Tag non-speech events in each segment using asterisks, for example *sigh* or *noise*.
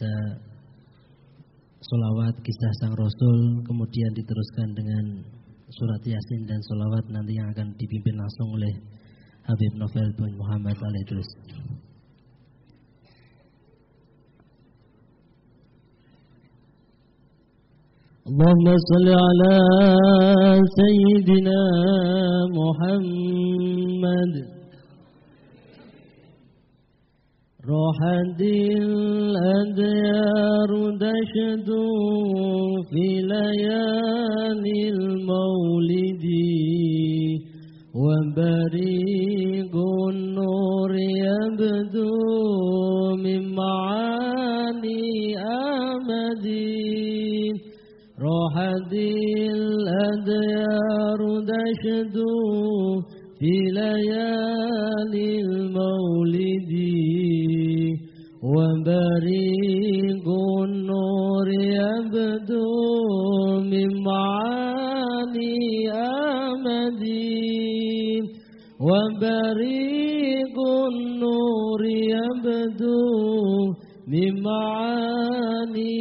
membaca solawat kisah sang Rasul, kemudian diteruskan dengan surat Yasin dan solawat nanti yang akan dipimpin langsung oleh Habib Novel bin Muhammad Al-Idrus. اللهم صل على سيدنا محمد روحت الأديار دشد في ليالي المولد. وبريق النور يبدو من معاني آمدين روحت الأديار دشد في ليالي المولد. وبريق النور يبدو من معاني آمدين وبريق النور يبدو من معاني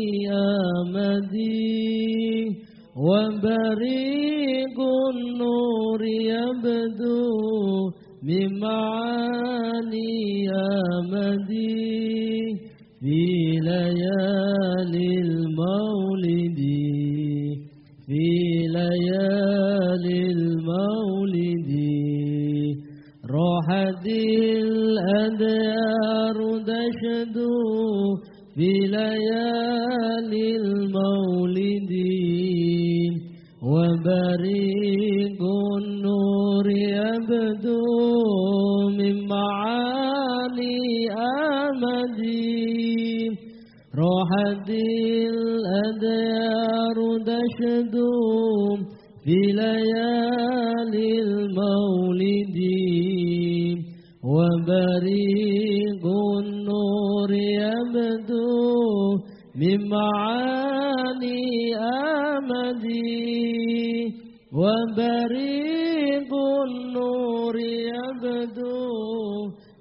آمدين وبريق النور يبدو من معاني آمدي في ليالي المولد. في ليالي المولد. روحت الأديار تشد في ليالي المولد. وبريق روحت الأديار تشد في ليالي المولد. وبريق النور يبدو من معاني آمدي وبريق النور يبدو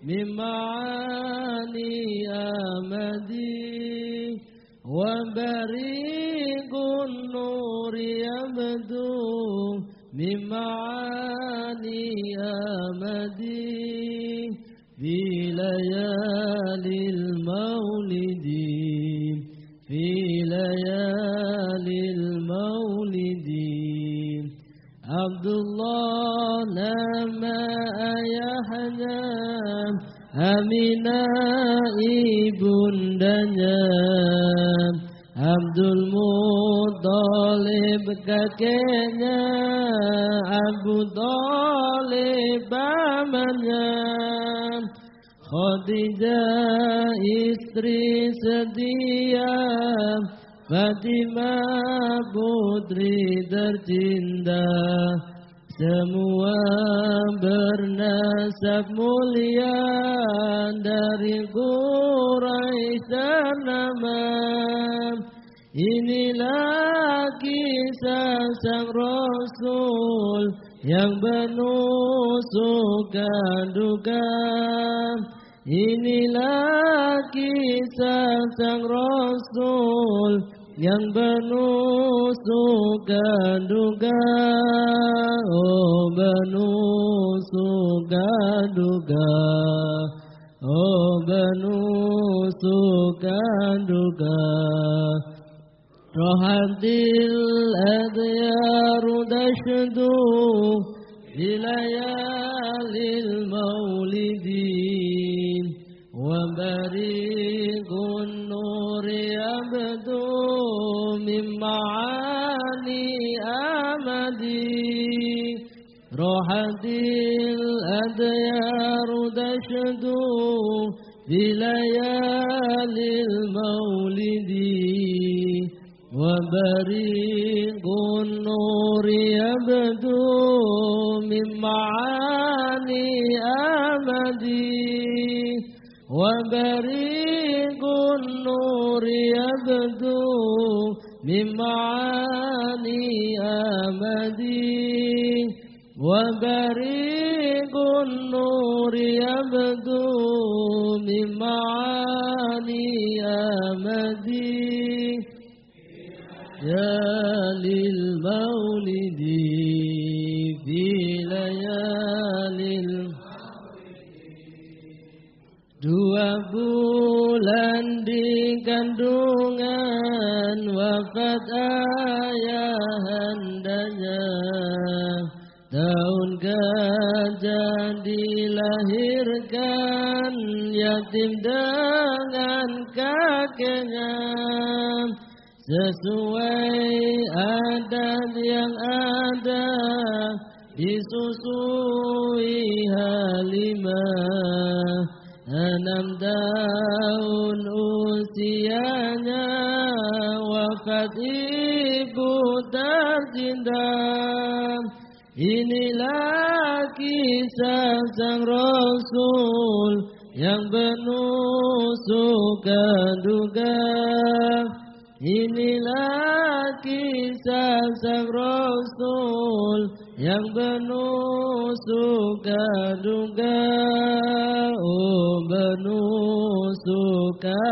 من معاني آمدي وبريق النور يبدو. من معاني آمدي في ليالي المولد في ليالي عبد الله لما يحنى Amina ibundanya Abdul Muttalib kakeknya Abu Talib pamannya Khadijah istri setia Fatimah putri tercinta semua bernasab mulia dari Quraisy ternama. Inilah kisah sang Rasul yang penuh suka duka. Inilah kisah sang Rasul yang benusukan duga oh benusukan duga. Oh benusukan duga. Rohadil adyaru dashdu ilayalil maulidin. Wa baril معاني آمدي. روحت الأديار تشدو بليالي المولد. وبريق النور يبدو من معاني آمدي. وبريق النور يبدو من معاني آمدي وبريق النور يبدو من معاني أمدي يا للمولد في ليالي Dua bulan di kandungan ayahandanya Tahun gajah dilahirkan yatim dengan kakeknya. Sesuai adat yang ada disusui halimah. Enam tahun usianya wafat ibu tercinta Inilah kisah sang Rasul yang penuh suka duga Inilah kisah sang Rasul yang penuh suka duga Oh penuh suka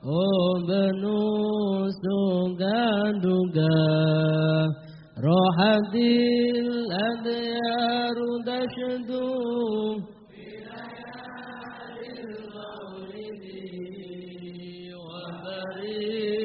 O Banu Sugaduga Rohadil Adyaru Dashadu Bilayalil Maulidi Wa Barid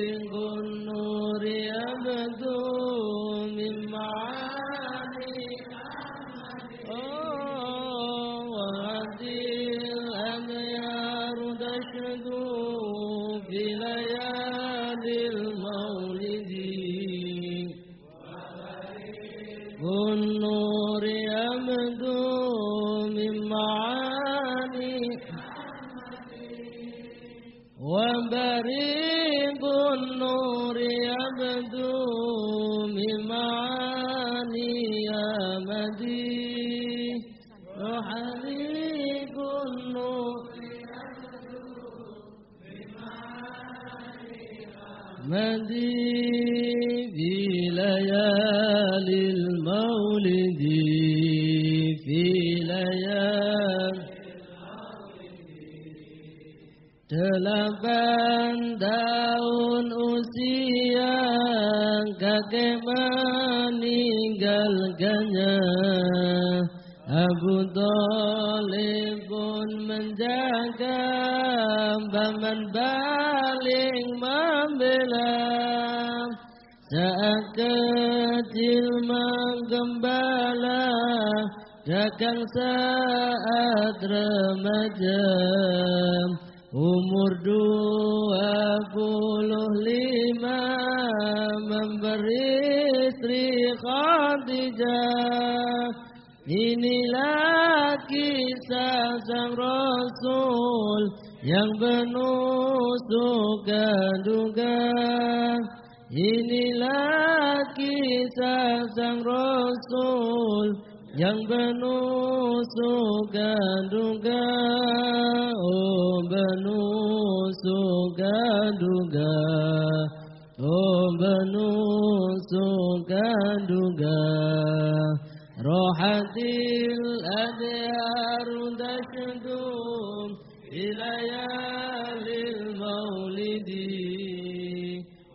kakek meninggalkannya. Abu Talib pun menjaga Paman baling membela. Saat kecil menggembala Dagang saat remaja. Umur dua puluh lima Memberi istri Khadijah Inilah kisah sang Rasul Yang penuh suka Inilah kisah sang Rasul Yang penuh suka duga. Oh penuh suka duga Oh, Ubenusukan duga Rohatil adhar tashdu Ilayalil maulidi.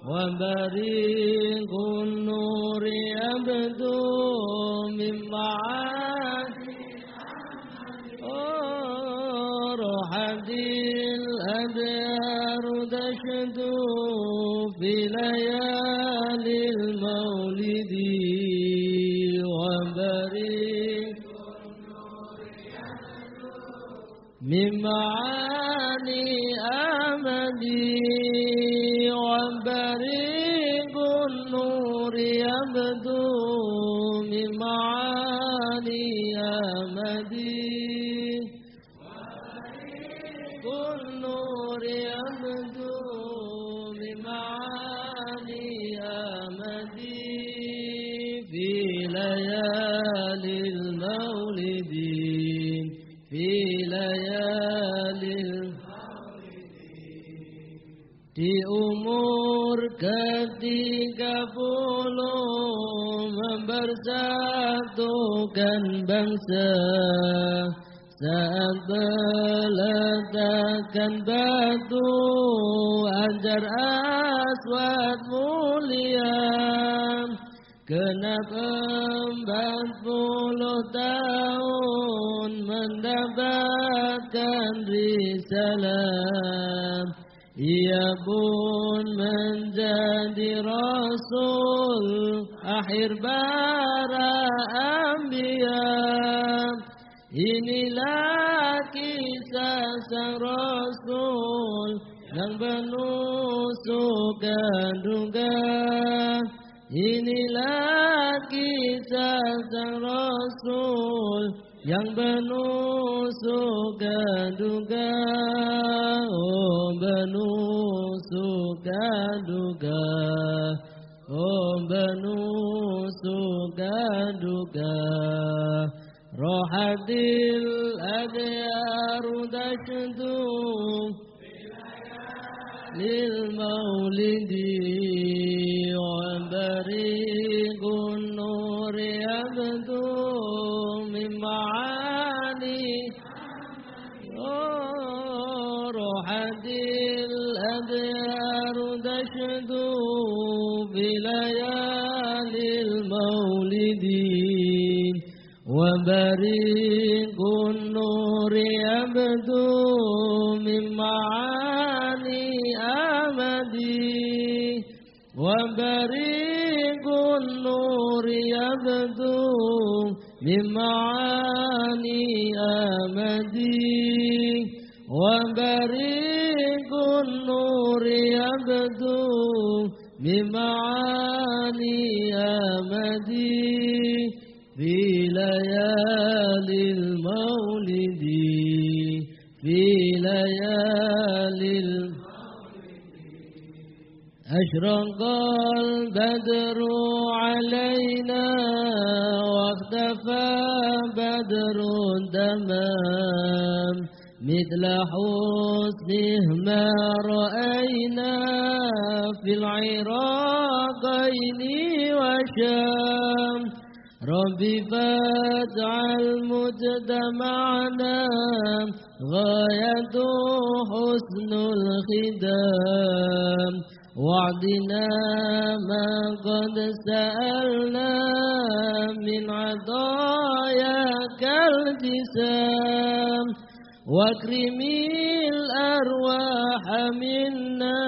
Wabarikun nuri abdu ليالي المولد وبريق من معاني أمدي وبريق النور يبدو من معاني أمدي ketiga puluh mempersatukan bangsa saat meletakkan batu Hajar aswad mulia. Kenapa empat puluh tahun mendapatkan risalah Ia pun menjadi Rasul akhir para ambiyah Inilah kisah sang Rasul yang menusuk duga. Inilah kisah sang Rasul yang menusuk duga oh menusuk duga oh menusuk duga rohadil adyar dashdu lil maulidi wa bariqu وبريق النور يبدو من معاني أمدي وبريق النور يبدو من معاني أمدي وبريق النور يبدو من معاني أمدي في ليالي المولد في ليالي أشرق البدر علينا واختفى بدر الدمام. مثل حسنه ما رأينا في العراقين وشام. ربي فاجعل مجتمعنا غاية حسن الخدام. وعدنا ما قد سألنا من عطاياك الجسام. واكرم الأرواح منا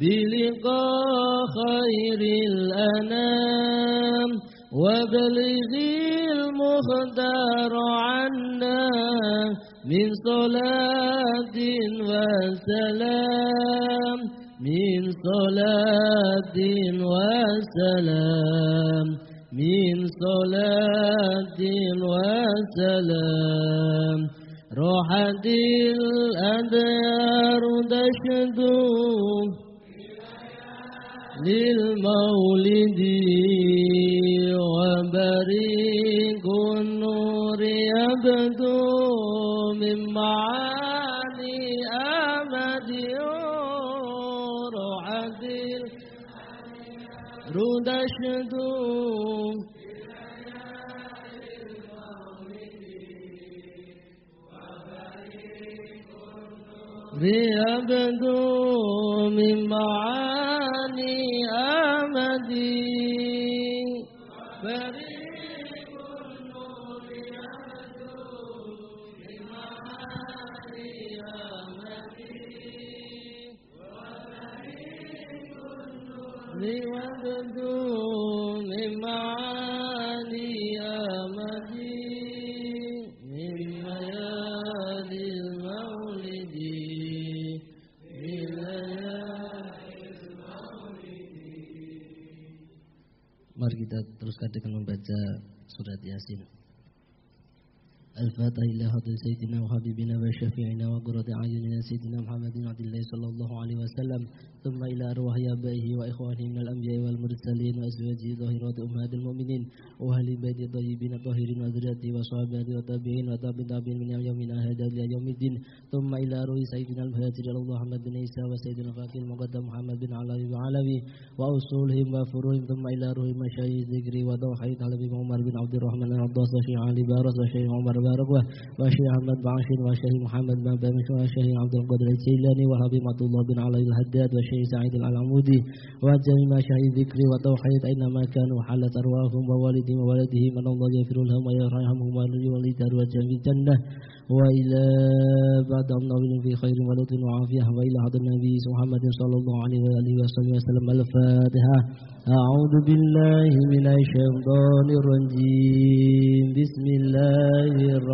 بلقاء خير الأنام. وبلغ المختار عنا من صلاة وسلام من صلاة وسلام من صلاة وسلام روحت الأديار تشدو للمولد وبريق النور يبدو من معاني أمد روحت الردشد ليبدو من معاني أمدي ليبدو من معاني أمدي من ليالي المولد من ليالي Mari kita teruskan dengan membaca surat Yasin. الفاتح إلى حضرة سيدنا وحبيبنا وشفيعنا وقرة أعيننا سيدنا محمد بن عبد الله صلى الله عليه وسلم. ثم إلى أرواح آبائه وإخوانه من الأنبياء والمرسلين وأزواجه ظاهرات أمهات المؤمنين وأهل بيت الطيبين الطاهرين وذريته والتابعين وتابعين تابعين من يوم هذا إلى يوم الدين. ثم إلى أرواح سيدنا المهاجر الله محمد بن عيسى وسيدنا الفاكر المقدم محمد بن علوي وعلوي وأصولهم وفروعهم. ثم إلى أرواح مشايخ ذكري ودوحيد على بن عمر بن عبد الرحمن العباس وشيخ علي بارس وشيخ عمر وبارك وشيخ أحمد بعشر وشيخ محمد بن بامش وشيخ عبد القادر الجيلاني وحبيب عبد الله بن علي الهداد وشيخ سعيد العلمودي. وجميع مشايخ الذكر والتوحيد أينما كانوا حلت أرواحهم ووالدهم وولدهم من الله يغفر لهم ويرحمهم ويولدهم وجميع الجنة. وإلى بعد النبي في خير ولد وعافية. وإلى هذا النبي محمد صلى الله عليه وآله وسلم الفاتحة. أعوذ بالله من الشيطان الرجيم. بسم الله الرحمن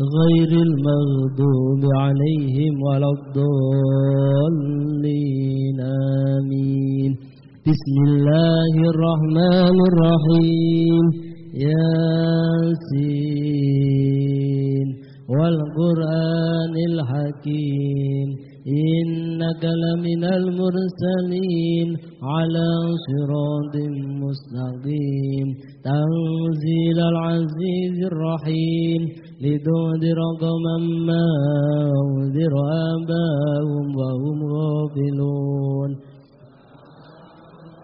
غير المغضوب عليهم ولا الضالين آمين. بسم الله الرحمن الرحيم. ياسين والقرآن الحكيم. إنك لمن المرسلين على صراط مستقيم. تنزيل العزيز الرحيم. لتنذر قوما ما أنذر آباهم وهم غافلون.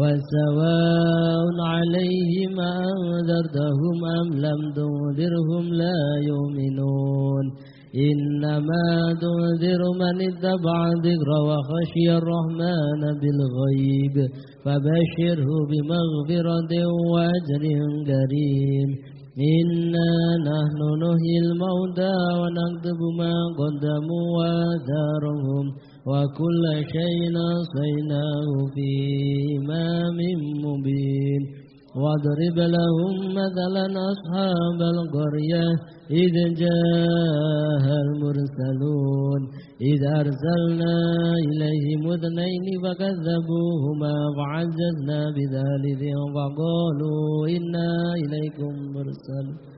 وسواء عليهم أنذرتهم أم لم تنذرهم لا يؤمنون. إنما تنذر من اتبع الذكر وخشي الرحمن بالغيب فبشره بمغفرة وأجر كريم. إنا نحن نحيي الموتى ونكتب ما قدموا وآثارهم. وكل شيء أصيناه في إمام مبين. واضرب لهم مثلا أصحاب القرية إذ جاء المرسلون إذ أرسلنا إليهم اثنين فكذبوهما فعززنا بثالث فقالوا إنا إليكم مرسلون.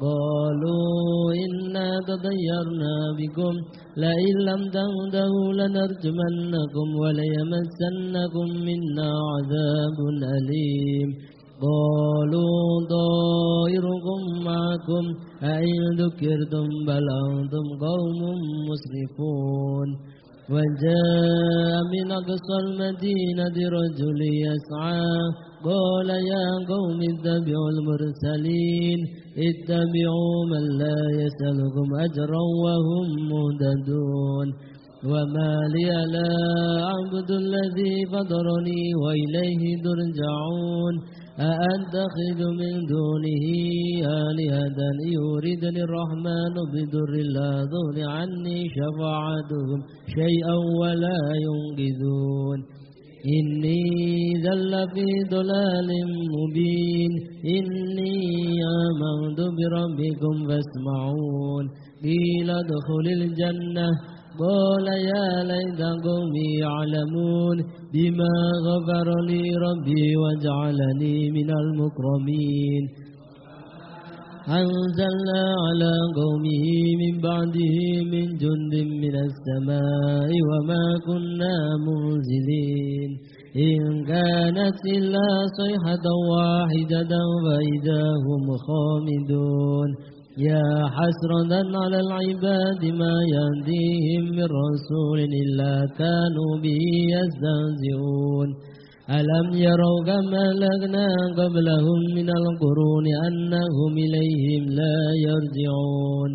قالوا إنا تطيرنا بكم. لئن لم تهدوا لنرجمنكم وليمسنكم منا عذاب أليم. قالوا طائركم معكم. أئن ذكرتم بل أنتم قوم مسرفون. وجاء من أقصى المدينة رجل يسعى قال يا قوم اتبعوا المرسلين اتبعوا من لا يسألكم أجرا وهم مهتدون. وما لي لا أعبد الذي فطرني وإليه ترجعون. أأتخذ من دونه آلهة يوردني الرحمن بضر لا ضر عني شفاعتهم شيئا ولا ينقذون. إني ذل في ضلال مبين. إني آمنت بربكم فاسمعون. قيل ادخل الجنة. قال يا ليت قومي يعلمون بما غفر لي ربي وجعلني من المكرمين. أنزلنا على قومه من بعده من جند من السماء وما كنا منزلين. إن كانت إلا صيحة واحدة فإذا هم خامدون. يا حسرة على العباد ما يهديهم من رسول إلا كانوا به يستهزئون. ألم يروا كما أهلكنا قبلهم من القرون أنهم إليهم لا يرجعون.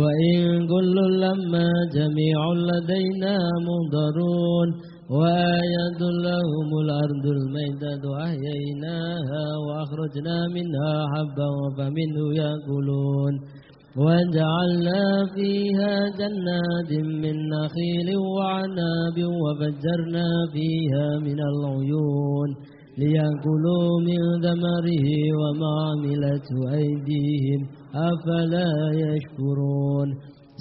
وإن كل لما جميع لدينا مهضرون وآية لهم الأرض الميتة أحييناها وأخرجنا منها حبا فمنه يأكلون وجعلنا فيها جنات من نخيل وعناب وفجرنا فيها من العيون ليأكلوا من ثمره وما عملته أيديهم أفلا يشكرون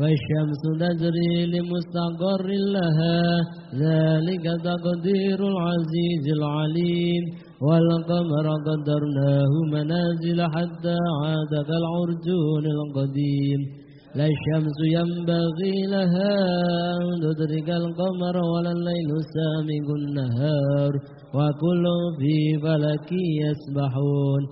والشمس تجري لمستقر لها ذلك تقدير العزيز العليم والقمر قدرناه منازل حتى عاد كالعرجون القديم لا الشمس ينبغي لها أن تدرك القمر ولا الليل سامق النهار وكل في فلك يسبحون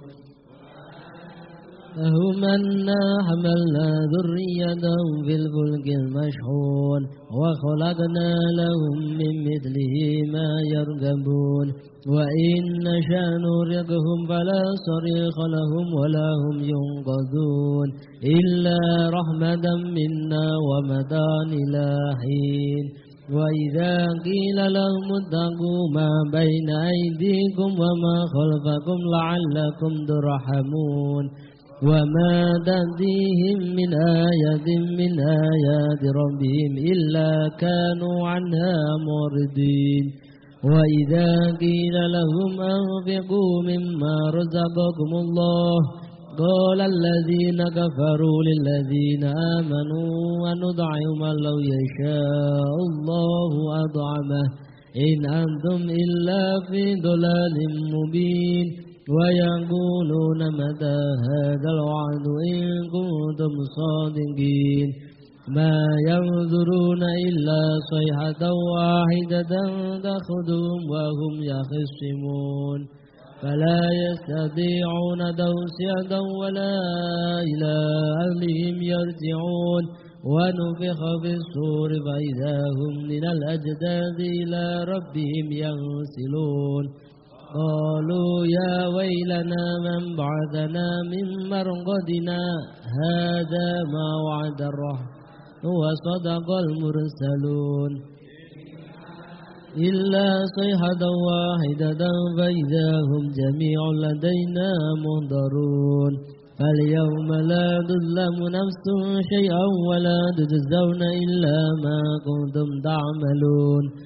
هم أنا حملنا ذريتهم في الفلك المشحون وخلقنا لهم من مثله ما يركبون وإن نشأ نرقهم فلا صريخ لهم ولا هم ينقذون. إلا رحمة منا ومتاع إلى حين وإذا قيل لهم اتقوا ما بين أيديكم وما خلفكم لعلكم ترحمون. وما تأتيهم من آية من آيات ربهم إلا كانوا عنها معرضين وإذا قيل لهم أنفقوا مما رزقكم الله قال الذين كفروا للذين آمنوا ونضعم من لو يشاء الله أطعمه إن أنتم إلا في ضلال مبين ويقولون متى هذا الوعد إن كنتم صادقين. ما ينظرون إلا صيحة واحدة تأخذهم وهم يخصمون. فلا يستطيعون توسعة ولا إلى أهلهم يرجعون. ونفخ في الصور فإذا هم من الأجداث إلى ربهم ينسلون. قالوا يا ويلنا من بعثنا من مرقدنا هذا ما وعد الرحمن وصدق المرسلون. إلا صيحة واحدة فإذا هم جميع لدينا منظرون. فاليوم لا تظلم نفس شيئا ولا تجزون إلا ما كنتم تعملون.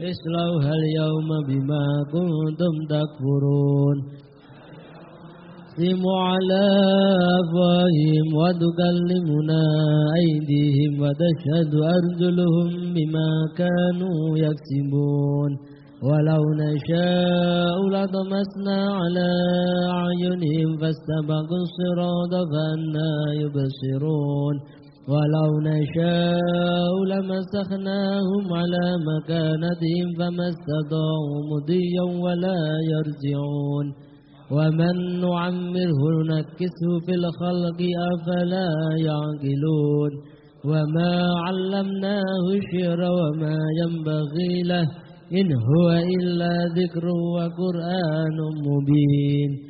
اصلوها اليوم بما كنتم تكفرون تختم على أفواههم وتكلمنا أيديهم وتشهد أرجلهم بما كانوا يكسبون ولو نشاء لطمسنا على أعينهم فاستبقوا الصراط فأنا يبصرون ولو نشاء لمسخناهم على مكانتهم فما استطاعوا مضيا ولا يرجعون. ومن نعمره نكسه في الخلق أفلا يعقلون. وما علمناه الشعر وما ينبغي له إن هو إلا ذكر وقرآن مبين.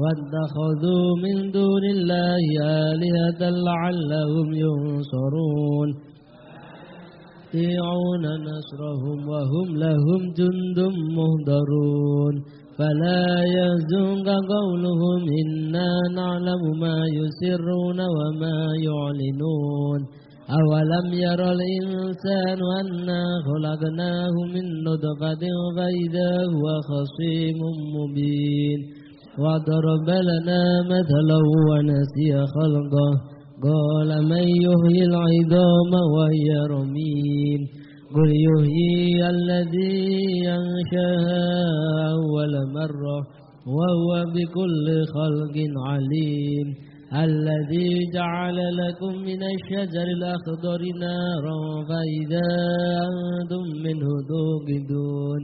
واتخذوا من دون الله آلهة لعلهم ينصرون. يستطيعون نصرهم وهم لهم جند مهدرون. فلا يهزنك قولهم إنا نعلم ما يسرون وما يعلنون. أولم ير الإنسان أنا خلقناه من نطفة فإذا هو خصيم مبين. وضرب لنا مثلا ونسي خلقه. قال من يحيي العظام وهي رميم. قل يحيي الذي أنشأها أول مرة وهو بكل خلق عليم. الذي جعل لكم من الشجر الأخضر نارا فإذا أنتم منه توقدون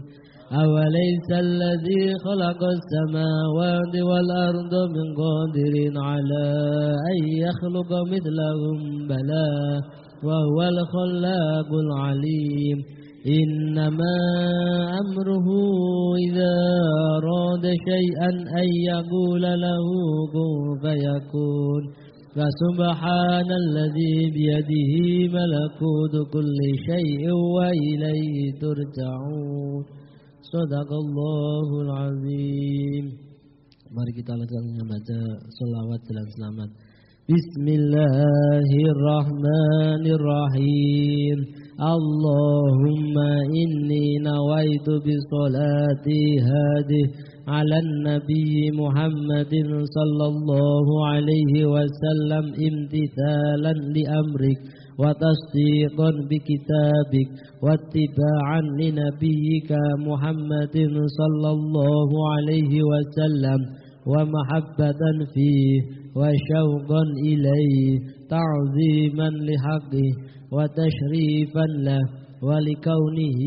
أوليس الذي خلق السماوات والأرض من قادر على أن يخلق مثلهم؟ بلى وهو الخلاق العليم. إنما أمره إذا أراد شيئا أن يقول له كن فيكون. فسبحان الذي بيده ملكوت كل شيء وإليه ترجعون. Sadaqallahul azim. Mari kita langsung membaca selawat jalan selamat. Bismillahirrahmanirrahim. Allahumma inni nawaitu bi salati hadih ala nabi Muhammadin sallallahu alaihi wasallam imtithalan li amrik وتصديقا بكتابك واتباعا لنبيك محمد صلى الله عليه وسلم ومحبة فيه وشوقا إليه تعظيما لحقه وتشريفا له ولكونه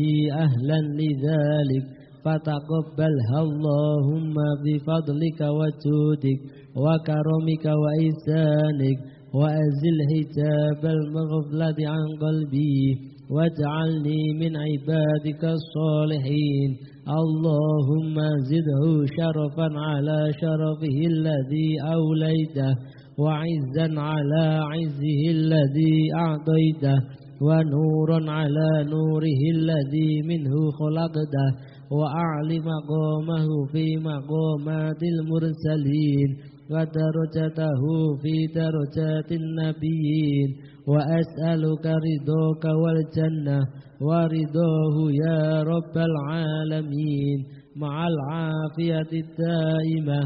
أهلا لذلك. فتقبلها اللهم بفضلك وجودك وكرمك وإحسانك. وأزل حجاب المغفلة عن قلبي واجعلني من عبادك الصالحين. اللهم زده شرفا على شرفه الذي أوليته وعزا على عزه الذي أعطيته ونورا على نوره الذي منه خلقته. وأعلي مقامه في مقامات المرسلين. ودرجته في درجات النبيين. وأسألك رضاك والجنة ورضاه يا رب العالمين. مع العافية الدائمة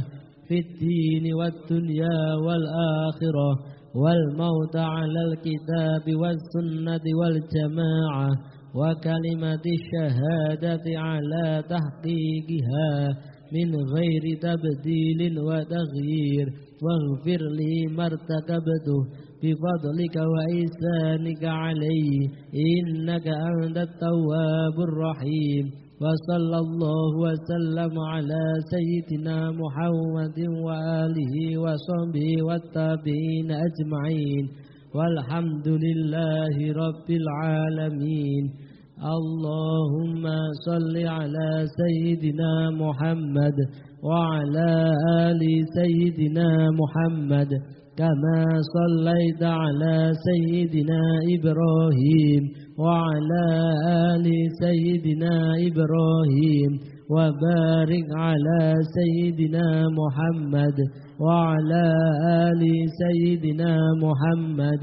في الدين والدنيا والآخرة والموت على الكتاب والسنة والجماعة وكلمة الشهادة على تحقيقها. من غير تبديل وتغيير. واغفر لي ما ارتكبته بفضلك وإحسانك علي إنك أنت التواب الرحيم. وصلى الله وسلم على سيدنا محمد وآله وصحبه والتابعين أجمعين. والحمد لله رب العالمين. اللهم صل على سيدنا محمد وعلى آل سيدنا محمد كما صليت على سيدنا إبراهيم وعلى آل سيدنا إبراهيم وبارك على سيدنا محمد وعلى آل سيدنا محمد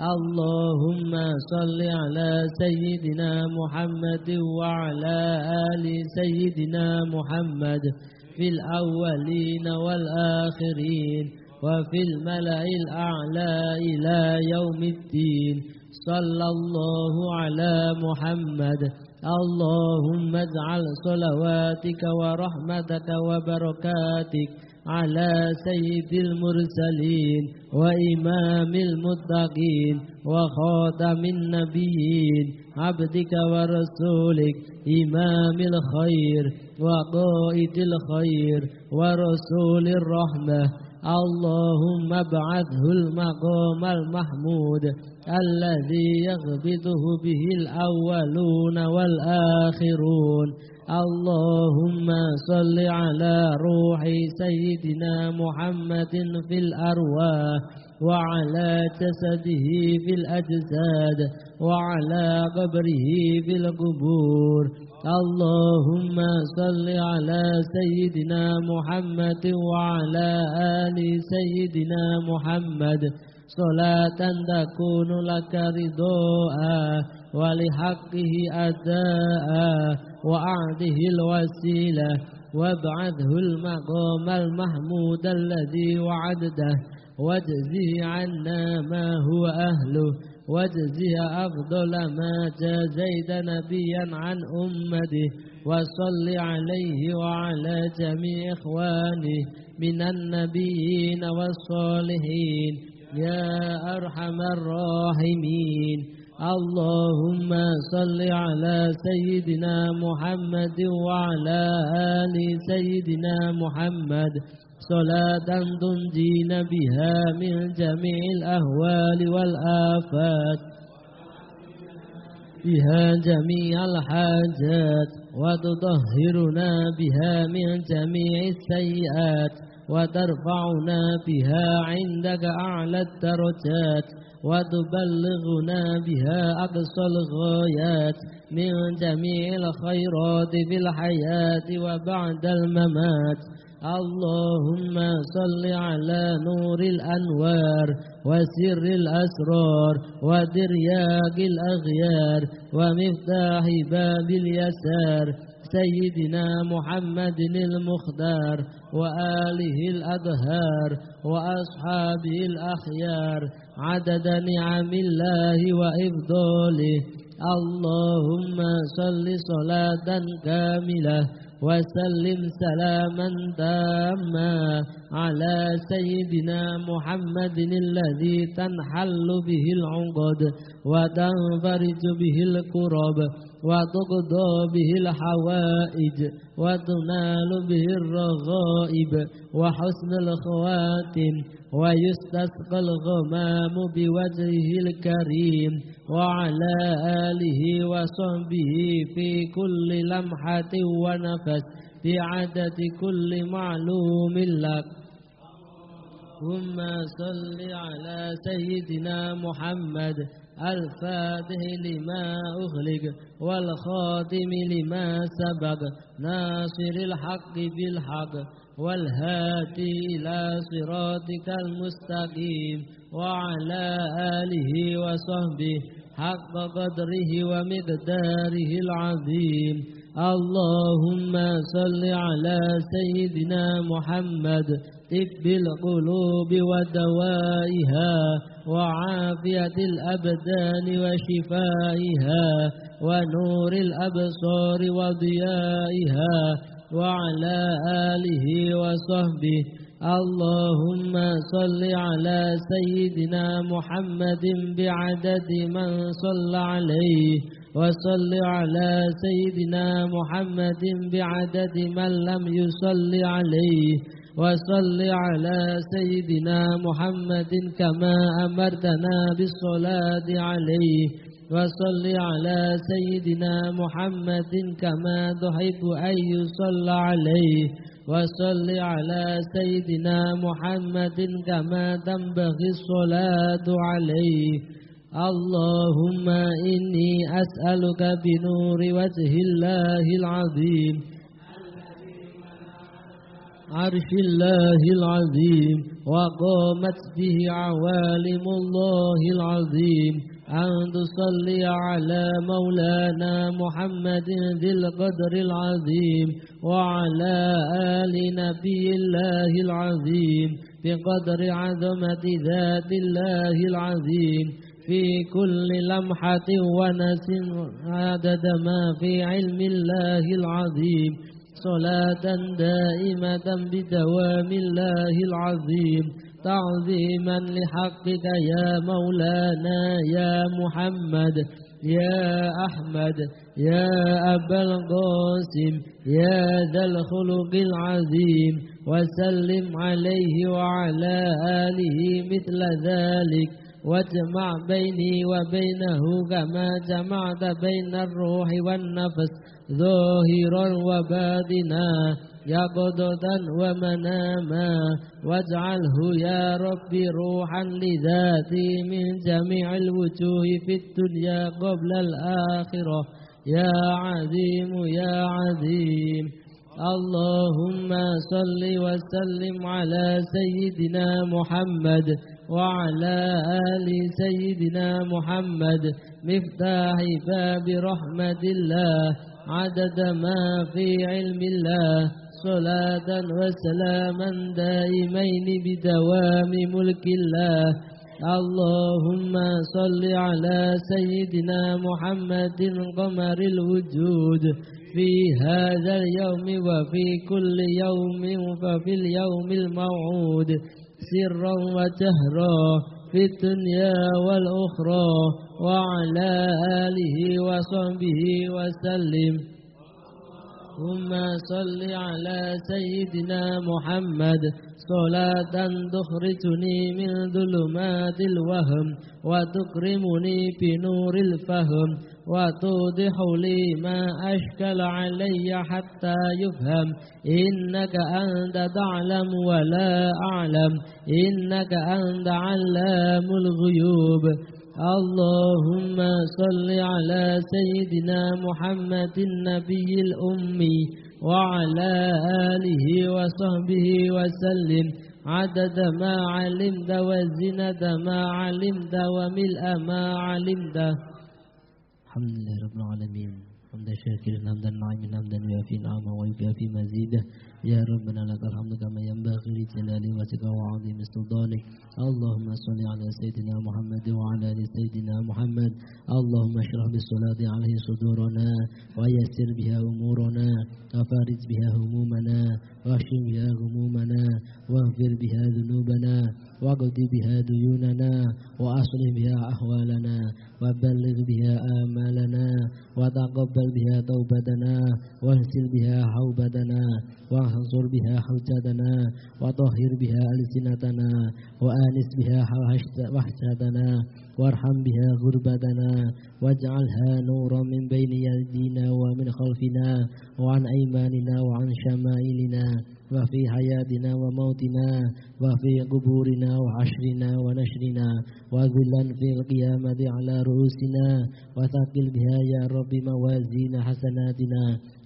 اللهم صل على سيدنا محمد وعلى آل سيدنا محمد في الأولين والآخرين وفي الملأ الأعلى إلى يوم الدين. صلى الله على محمد. اللهم اجعل صلواتك ورحمتك وبركاتك على سيد المرسلين وإمام المتقين وخاتم النبيين عبدك ورسولك إمام الخير وقائد الخير ورسول الرحمة. اللهم ابعثه المقام المحمود الذي يغبطه به الأولون والآخرون. اللهم صل على روح سيدنا محمد في الأرواح وعلى جسده في الأجساد وعلى قبره في القبور. اللهم صل على سيدنا محمد وعلى آل سيدنا محمد. صلاة تكون لك رضاء ولحقه أداء وأعده الوسيلة وابعثه المقام المحمود الذي وعدته واجزه عنا ما هو أهله واجزه أفضل ما جازيت نبيا عن أمته وصل عليه وعلى جميع إخوانه من النبيين والصالحين يا أرحم الراحمين اللهم صل على سيدنا محمد وعلى آل سيدنا محمد. صلاة تنجينا بها من جميع الأهوال والآفات. بها جميع الحاجات. وتطهرنا بها من جميع السيئات. وترفعنا بها عندك أعلى الدرجات. وتبلغنا بها أقصى الغايات من جميع الخيرات في الحياة وبعد الممات. اللهم صل على نور الأنوار وسر الأسرار ودرياق الأغيار ومفتاح باب اليسار. سيدنا محمد المختار وآله الأدهار وأصحابه الأخيار. عدد نعم الله وإفضاله. اللهم صل صلاة كاملة وسلم سلاما تاما على سيدنا محمد الذي تنحل به العقد وتنفرج به الكرب وتقضى به الحوائج وتنال به الرغائب وحسن الخواتم ويستسقى الغمام بوجهه الكريم وعلى آله وصحبه في كل لمحة ونفس بعدد كل معلوم لك. ثم صل على سيدنا محمد الفاتح لما أغلق والخاتم لما سبق. ناصر الحق بالحق والهادي إلى صراطك المستقيم وعلى آله وصحبه حق قدره ومقداره العظيم. اللهم صل على سيدنا محمد طب القلوب ودوائها وعافية الأبدان وشفائها ونور الأبصار وضيائها وعلى آله وصحبه. اللهم صل على سيدنا محمد بعدد من صلى عليه وصل على سيدنا محمد بعدد من لم يصل عليه. وصل على سيدنا محمد كما أمرتنا بالصلاة عليه. وصل على سيدنا محمد كما تحب أن يصلى عليه. وصل على سيدنا محمد كما تنبغي الصلاة عليه. اللهم إني أسألك بنور وجه الله العظيم. عرش الله العظيم وقامت به عوالم الله العظيم. أن تصلي على مولانا محمد ذي القدر العظيم وعلى آل نبي الله العظيم بقدر عظمة ذات الله العظيم. في كل لمحة ونس عدد ما في علم الله العظيم. صلاة دائمة بدوام الله العظيم تعظيما لحقك يا مولانا يا محمد يا أحمد يا أبا القاسم يا ذا الخلق العظيم وسلم عليه وعلى آله مثل ذلك واجمع بيني وبينه كما جمعت بين الروح والنفس. ظاهرا وباطنا يقظة ومناما. واجعله يا ربي روحا لذاتي من جميع الوجوه في الدنيا قبل الآخرة. يا عظيم يا عظيم. اللهم صل وسلم على سيدنا محمد وعلى آل سيدنا محمد. مفتاح باب رحمة الله. عدد ما في علم الله صلاة وسلاما دائمين بدوام ملك الله. اللهم صل على سيدنا محمد قمر الوجود. في هذا اليوم وفي كل يوم وفي اليوم الموعود. سرا وجهرا في الدنيا والأخرى وعلى آله وصحبه وسلم. ثم صل على سيدنا محمد. صلاة تخرجني من ظلمات الوهم وتكرمني بنور الفهم. وتوضح لي ما أشكل علي حتى يفهم. إنك أنت تعلم ولا أعلم. إنك أنت علام الغيوب. اللهم صل على سيدنا محمد النبي الأمي وعلى آله وصحبه وسلم. عدد ما علمت وزنة ما علمت وملء ما علمت. الحمد لله رب العالمين. حمدا شاكرا حمدا نعيما حمدا يوافي نعمه ويكافي مزيده يا ربنا لك الحمد كما ينبغي لجلال وجهك وعظيم سلطانك. اللهم صل على سيدنا محمد وعلى آل سيدنا محمد. اللهم اشرح بالصلاة عليه صدورنا ويسر بها أمورنا وفارج بها همومنا واحشم بها غمومنا واغفر بها ذنوبنا واقض بها ديوننا واصلح بها احوالنا وبلغ بها آمالنا وتقبل بها توبتنا واغسل بها حوبتنا واحصر بها حجتنا وطهر بها ألسنتنا وآنس بها وحشتنا وارحم بها غربتنا واجعلها نورا من بين يدينا ومن خلفنا وعن أيماننا وعن شمائلنا وفي حياتنا وموتنا وفي قبورنا وحشرنا ونشرنا وذلا في القيامة على رؤوسنا وثقل بها يا رب موازين حسناتنا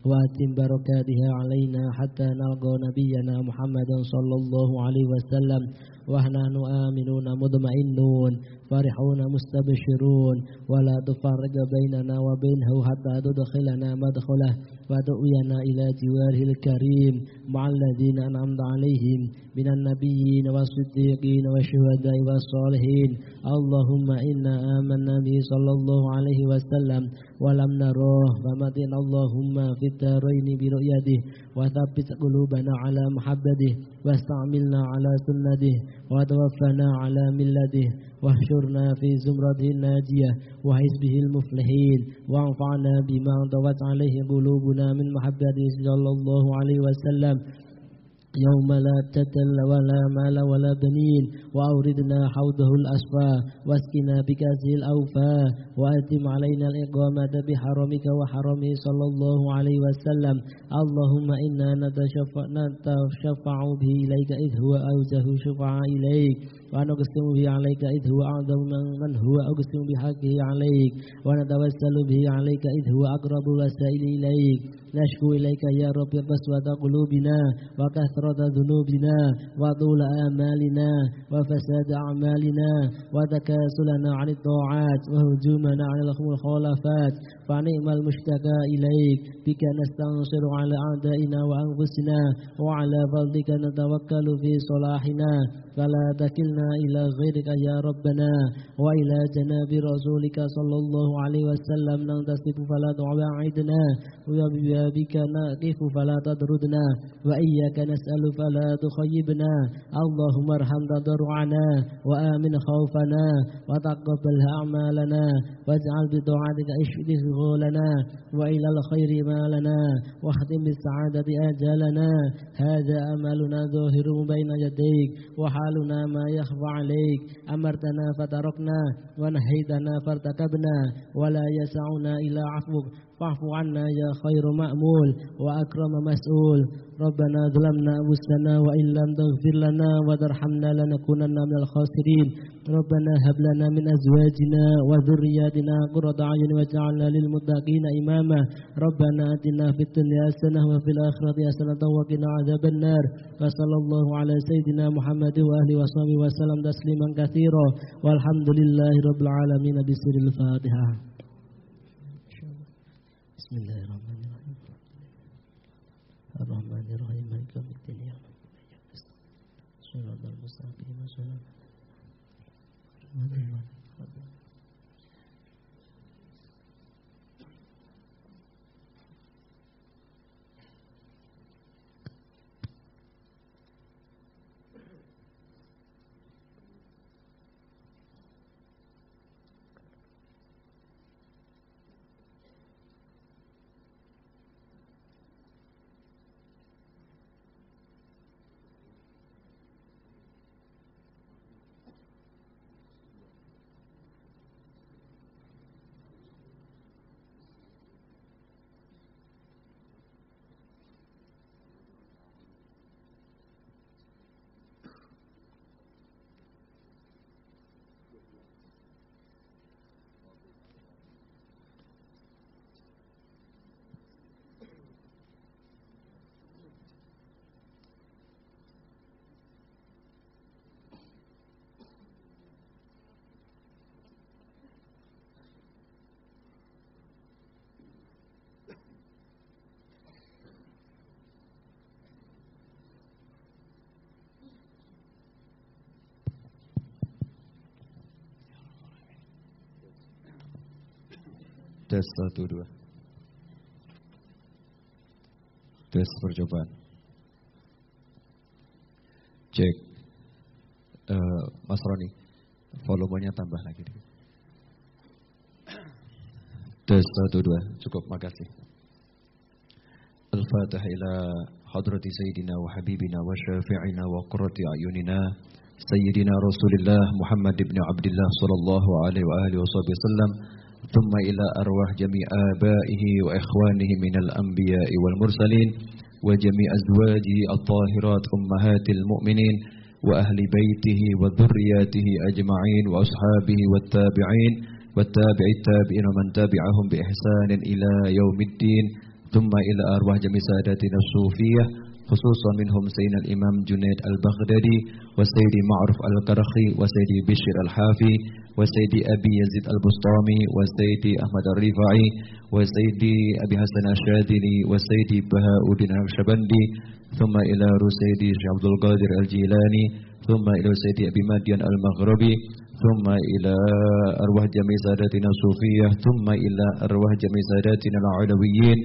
وأتم بركاتها علينا حتى نلقى نبينا محمد صلى الله عليه وسلم ونحن آمنون مطمئنون فرحون مستبشرون. ولا تفرق بيننا وبينه حتى تدخلنا مدخله ودعينا إلى جواره الكريم مع الذين أنعمت عليهم من النبيين والصديقين والشهداء والصالحين. اللهم إنا آمنا به صلى الله عليه وسلم ولم نراه فمتنا اللهم في الدارين برؤيته وثبت قلوبنا على محبته واستعملنا على سنته وتوفنا على ملته واحشرنا في زمرته الناجية وحزبه المفلحين وانفعنا بما ضوت عليه قلوبنا من محبته صلى الله عليه وسلم. يوم لا تتل ولا مال ولا بنين وأوردنا حوضه الأصفى واسقنا بكاسه الأوفى وأتم علينا الإقامة بحرمك وحرمه صلى الله عليه وسلم. اللهم إنا نتشفع, به إليك إذ هو أوجه شفع إليك. وأن أقسم به عليك إذ هو أعظم من هو أقسم بحقه عليك ونتوسل به عليك إذ هو أقرب الوسائل إليك نشكو إليك يا رب قسوة قلوبنا وكثرة ذنوبنا وطول آمالنا وفساد أعمالنا وتكاسلنا عن الطاعات وهجومنا عن المخالفات فنعم المشتكى إليك بك نستنصر على أعدائنا وأنفسنا وعلى فضلك نتوكل في صلاحنا فلا تكلنا إلى غيرك يا ربنا وإلى جناب رسولك صلى الله عليه وسلم ننتصف فلا تعبعدنا وببابك نقف فلا تطردنا وإياك نسأل فلا تخيبنا. اللهم ارحم تضرعنا وآمن خوفنا وتقبل أعمالنا واجعل بطاعتك اشغالنا وإلى الخير مالنا واختم بالسعادة آجالنا. هذا أملنا ظاهر بين يديك وحالنا ما يخفى عليك. أمرتنا فتركنا ونهيتنا فارتكبنا ولا يسعنا إلى عفوك. فاعف عنا يا خير مأمول وأكرم مسؤول. ربنا ظلمنا أنفسنا وإن لم تغفر لنا وترحمنا لنكونن من الخاسرين. ربنا هب لنا من أزواجنا وذرياتنا قرة أعين واجعلنا للمتقين إماما. ربنا آتنا في الدنيا حسنة وفي الآخرة حسنة وقنا عذاب النار. وصلى الله على سيدنا محمد وآله وصحبه وسلم تسليما كثيرا. والحمد لله رب العالمين. بسر الفاتحة. بسم الله الرحمن Tes satu dua. Tes percobaan. Cek. Uh, Mas Roni, volumenya tambah lagi. Tes satu dua. Cukup, makasih. Al-Fatihah ila hadrati Sayyidina wa Habibina wa Syafi'ina wa Qurrati Ayunina Sayyidina Rasulullah Muhammad ibn Abdullah sallallahu alaihi wa alihi wasallam ثم إلى أرواح جميع آبائه وإخوانه من الأنبياء والمرسلين وجميع أزواجه الطاهرات أمهات المؤمنين وأهل بيته وذرياته أجمعين وأصحابه والتابعين والتابع التابعين ومن تابعهم بإحسان إلى يوم الدين ثم إلى أرواح جميع ساداتنا الصوفية خصوصا منهم سيدنا الإمام جنيد البغدادي وسيدي معروف الكرخي وسيدي بشير الحافي وسيدي أبي يزيد البسطامي وسيدي أحمد الرفاعي وسيدي أبي حسن الشاذلي وسيدي بهاء الدين الشبندي ثم إلى سيدي عبد القادر الجيلاني ثم إلى سيدي أبي مدين المغربي ثم إلى أرواح جميع ساداتنا الصوفية ثم إلى أرواح جميع ساداتنا العلويين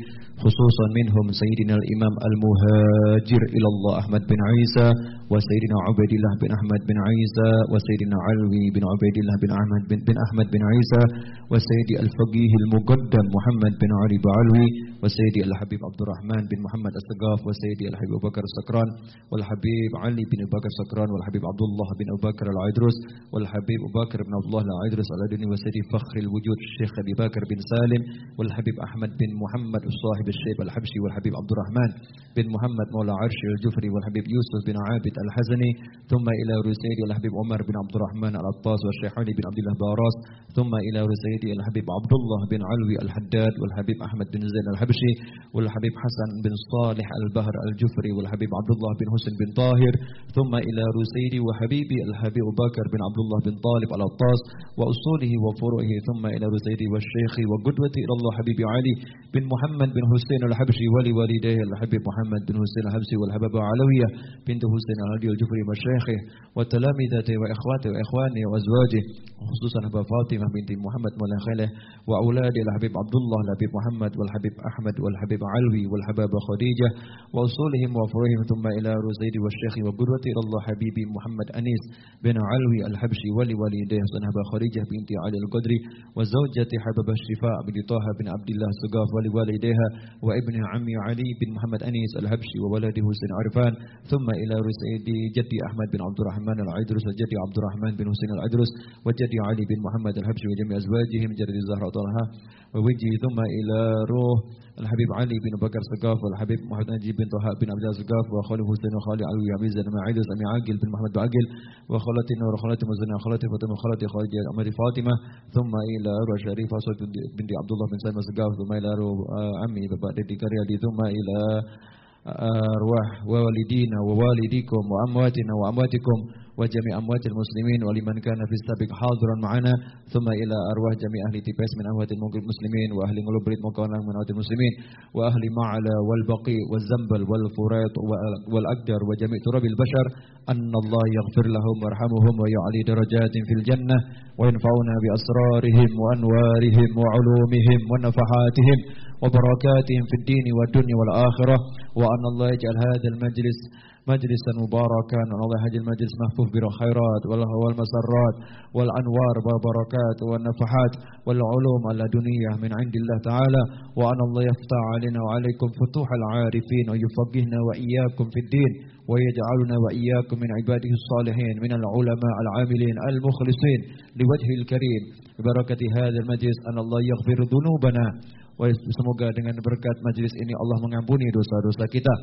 خصوصا منهم سيدنا الإمام المهاجر إلى الله أحمد بن عيسى وسيدنا عبيد الله بن أحمد بن عيسى وسيدنا علوي بن عبيد الله بن أحمد بن, بن أحمد بن عيسى وسيدي الفقيه المقدم محمد بن علي بعلوي وسيدي الحبيب عبد الرحمن بن محمد السقاف وسيدي الحبيب أبو بكر السكران والحبيب علي بن أبو بكر السكران والحبيب عبد الله بن أبو بكر العيدروس والحبيب أبو بكر بن عبد الله العيدروس الأدني وسيدي فخر الوجود الشيخ أبي بكر بن سالم والحبيب أحمد بن محمد الصاحب الشيب الحبشي والحبيب عبد الرحمن بن محمد مولى عرش الجفري والحبيب يوسف بن عابد الحزني ثم إلى روح سيدي الحبيب عمر بن عبد الرحمن العطاس والشيخ علي بن عبد الله باراس ثم إلى روح سيدي الحبيب عبد الله بن علوي الحداد والحبيب أحمد بن زين الحبشي والحبيب حسن بن صالح البهر الجفري والحبيب عبد الله بن حسن بن طاهر ثم إلى روح سيدي وحبيبي الحبيب بكر بن عبد الله بن طالب العطاس وأصوله وفروعه ثم إلى روح سيدي والشيخ وقدوتي إلى الله حبيبي علي بن محمد بن حسين الحبشي ولوالديه الحبيب محمد بن حسين الحبشي والحبيبة علوية بنت حسين الهادي الجفري وشيخه وتلامذته وإخواته وإخوانه وأزواجه خصوصا أبا فاطمة بنت محمد مولى خاله وأولاد الحبيب عبد الله الحبيب محمد والحبيب أحمد والحبيب علوي والحبابة خديجة وأصولهم وفروعهم ثم إلى رزيد والشيخ وقدوتي إلى الله حبيبي محمد أنيس بن علوي الحبشي ولوالديه صنهبة خديجة بنت علي القدري وزوجة حبابة الشفاء بن طه بن عبد الله السقاف ولوالديها وابن عمي علي بن محمد أنيس الحبشي وولده حسين عرفان ثم إلى رزيد جدي أحمد بن عبد الرحمن العيدرس وجدي عبد الرحمن بن حسين العيدرس وجدي علي بن محمد الحبشي وجميع أزواجهم جدي الزهراء طلحة ووجهي ثم إلى روح الحبيب علي بن بكر سقاف والحبيب محمد نجيب بن طه بن عبد الله سقاف وخاله حسين وخالي علوي عبيد زين عيدرس أمي عاقل بن محمد بعقل وخالتي نور وخالتي مزنة وخالتي فاطمة وخالتي خالد أمري فاطمة ثم إلى روح شريفة صوت بنت عبد الله بن سلمى سقاف ثم إلى روح عمي بابا ديدي ثم إلى أرواح ووالدينا ووالديكم وأمواتنا وأمواتكم وجميع أموات المسلمين ولمن كان في السابق حاضرا معنا ثم إلى أرواح جميع أهل تيباس من أموات المسلمين وأهل غلبريت مكانا من أموات المسلمين وأهل معلى والبقي والزنبل والفريط والأقدر وجميع تراب البشر أن الله يغفر لهم ويرحمهم ويعلي درجات في الجنة وينفعنا بأسرارهم وأنوارهم وعلومهم ونفحاتهم. وبركاتهم في الدين والدنيا والآخرة وأن الله يجعل هذا المجلس مجلسا مباركا وأن الله يجعل المجلس محفوف بالخيرات والمسرات والأنوار والبركات والنفحات والعلوم اللدنية من عند الله تعالى وأن الله يفتح علينا وعليكم فتوح العارفين ويفقهنا وإياكم في الدين ويجعلنا وإياكم من عباده الصالحين من العلماء العاملين المخلصين لوجه الكريم. ببركة هذا المجلس أن الله يغفر ذنوبنا Semoga dengan berkat majlis ini Allah mengampuni dosa-dosa kita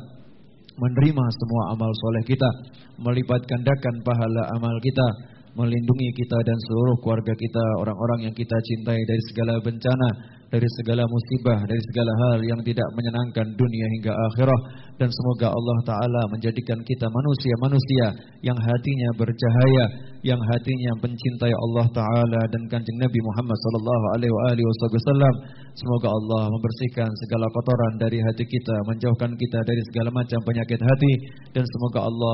Menerima semua amal soleh kita Melipat gandakan pahala amal kita Melindungi kita dan seluruh keluarga kita Orang-orang yang kita cintai dari segala bencana Dari segala musibah Dari segala hal yang tidak menyenangkan dunia hingga akhirah. Dan semoga Allah Ta'ala menjadikan kita manusia-manusia Yang hatinya bercahaya Yang hatinya mencintai Allah Ta'ala Dan kanjeng Nabi Muhammad Sallallahu Alaihi Wasallam. Semoga Allah membersihkan segala kotoran dari hati kita, menjauhkan kita dari segala macam penyakit hati, dan semoga Allah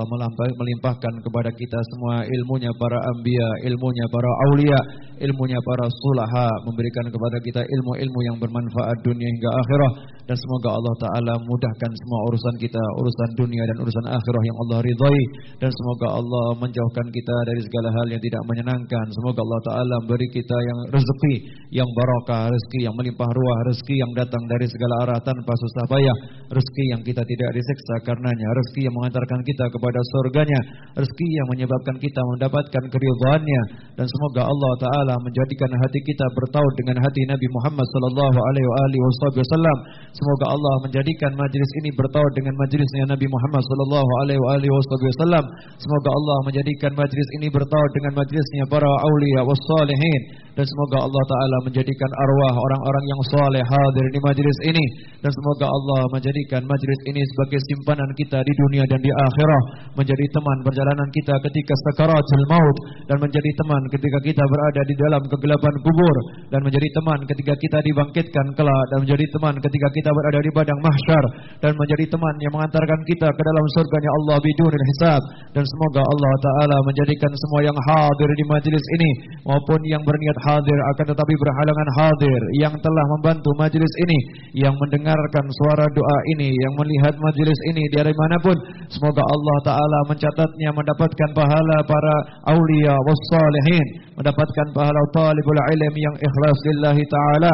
melimpahkan kepada kita semua ilmunya para ambia, ilmunya para aulia, ilmunya para sulaha, memberikan kepada kita ilmu-ilmu yang bermanfaat dunia hingga akhirah, dan semoga Allah Ta'ala mudahkan semua urusan kita, urusan dunia dan urusan akhirah yang Allah ridhai, dan semoga Allah menjauhkan kita dari segala hal yang tidak menyenangkan, semoga Allah Ta'ala memberi kita yang rezeki, yang barakah, rezeki yang melimpah ruah rezeki yang datang dari segala arah tanpa susah payah, rezeki yang kita tidak diseksa karenanya, rezeki yang mengantarkan kita kepada surganya, rezeki yang menyebabkan kita mendapatkan keridhaannya dan semoga Allah taala menjadikan hati kita bertaut dengan hati Nabi Muhammad sallallahu alaihi wasallam. Semoga Allah menjadikan majlis ini bertaut dengan majlisnya Nabi Muhammad sallallahu alaihi wasallam. Semoga Allah menjadikan majlis ini bertaut dengan majlisnya para aulia was dan semoga Allah taala menjadikan arwah orang-orang yang saleh hadir di majlis ini. Dan semoga Allah menjadikan majlis ini sebagai simpanan kita di dunia dan di akhirah. Menjadi teman perjalanan kita ketika sakaratul maut. Dan menjadi teman ketika kita berada di dalam kegelapan kubur. Dan menjadi teman ketika kita dibangkitkan kelak dan menjadi teman ketika kita berada di padang mahsyar dan menjadi teman yang mengantarkan kita ke dalam surganya Allah bidunil hisab dan semoga Allah taala menjadikan semua yang hadir di majlis ini maupun yang berniat hadir akan tetapi berhalangan hadir yang telah membantu majlis ini, yang mendengarkan suara doa ini, yang melihat majlis ini dari mana pun. Semoga Allah Ta'ala mencatatnya mendapatkan pahala para awliya wassalihin, mendapatkan pahala talibul ilm yang ikhlas lillahi ta'ala.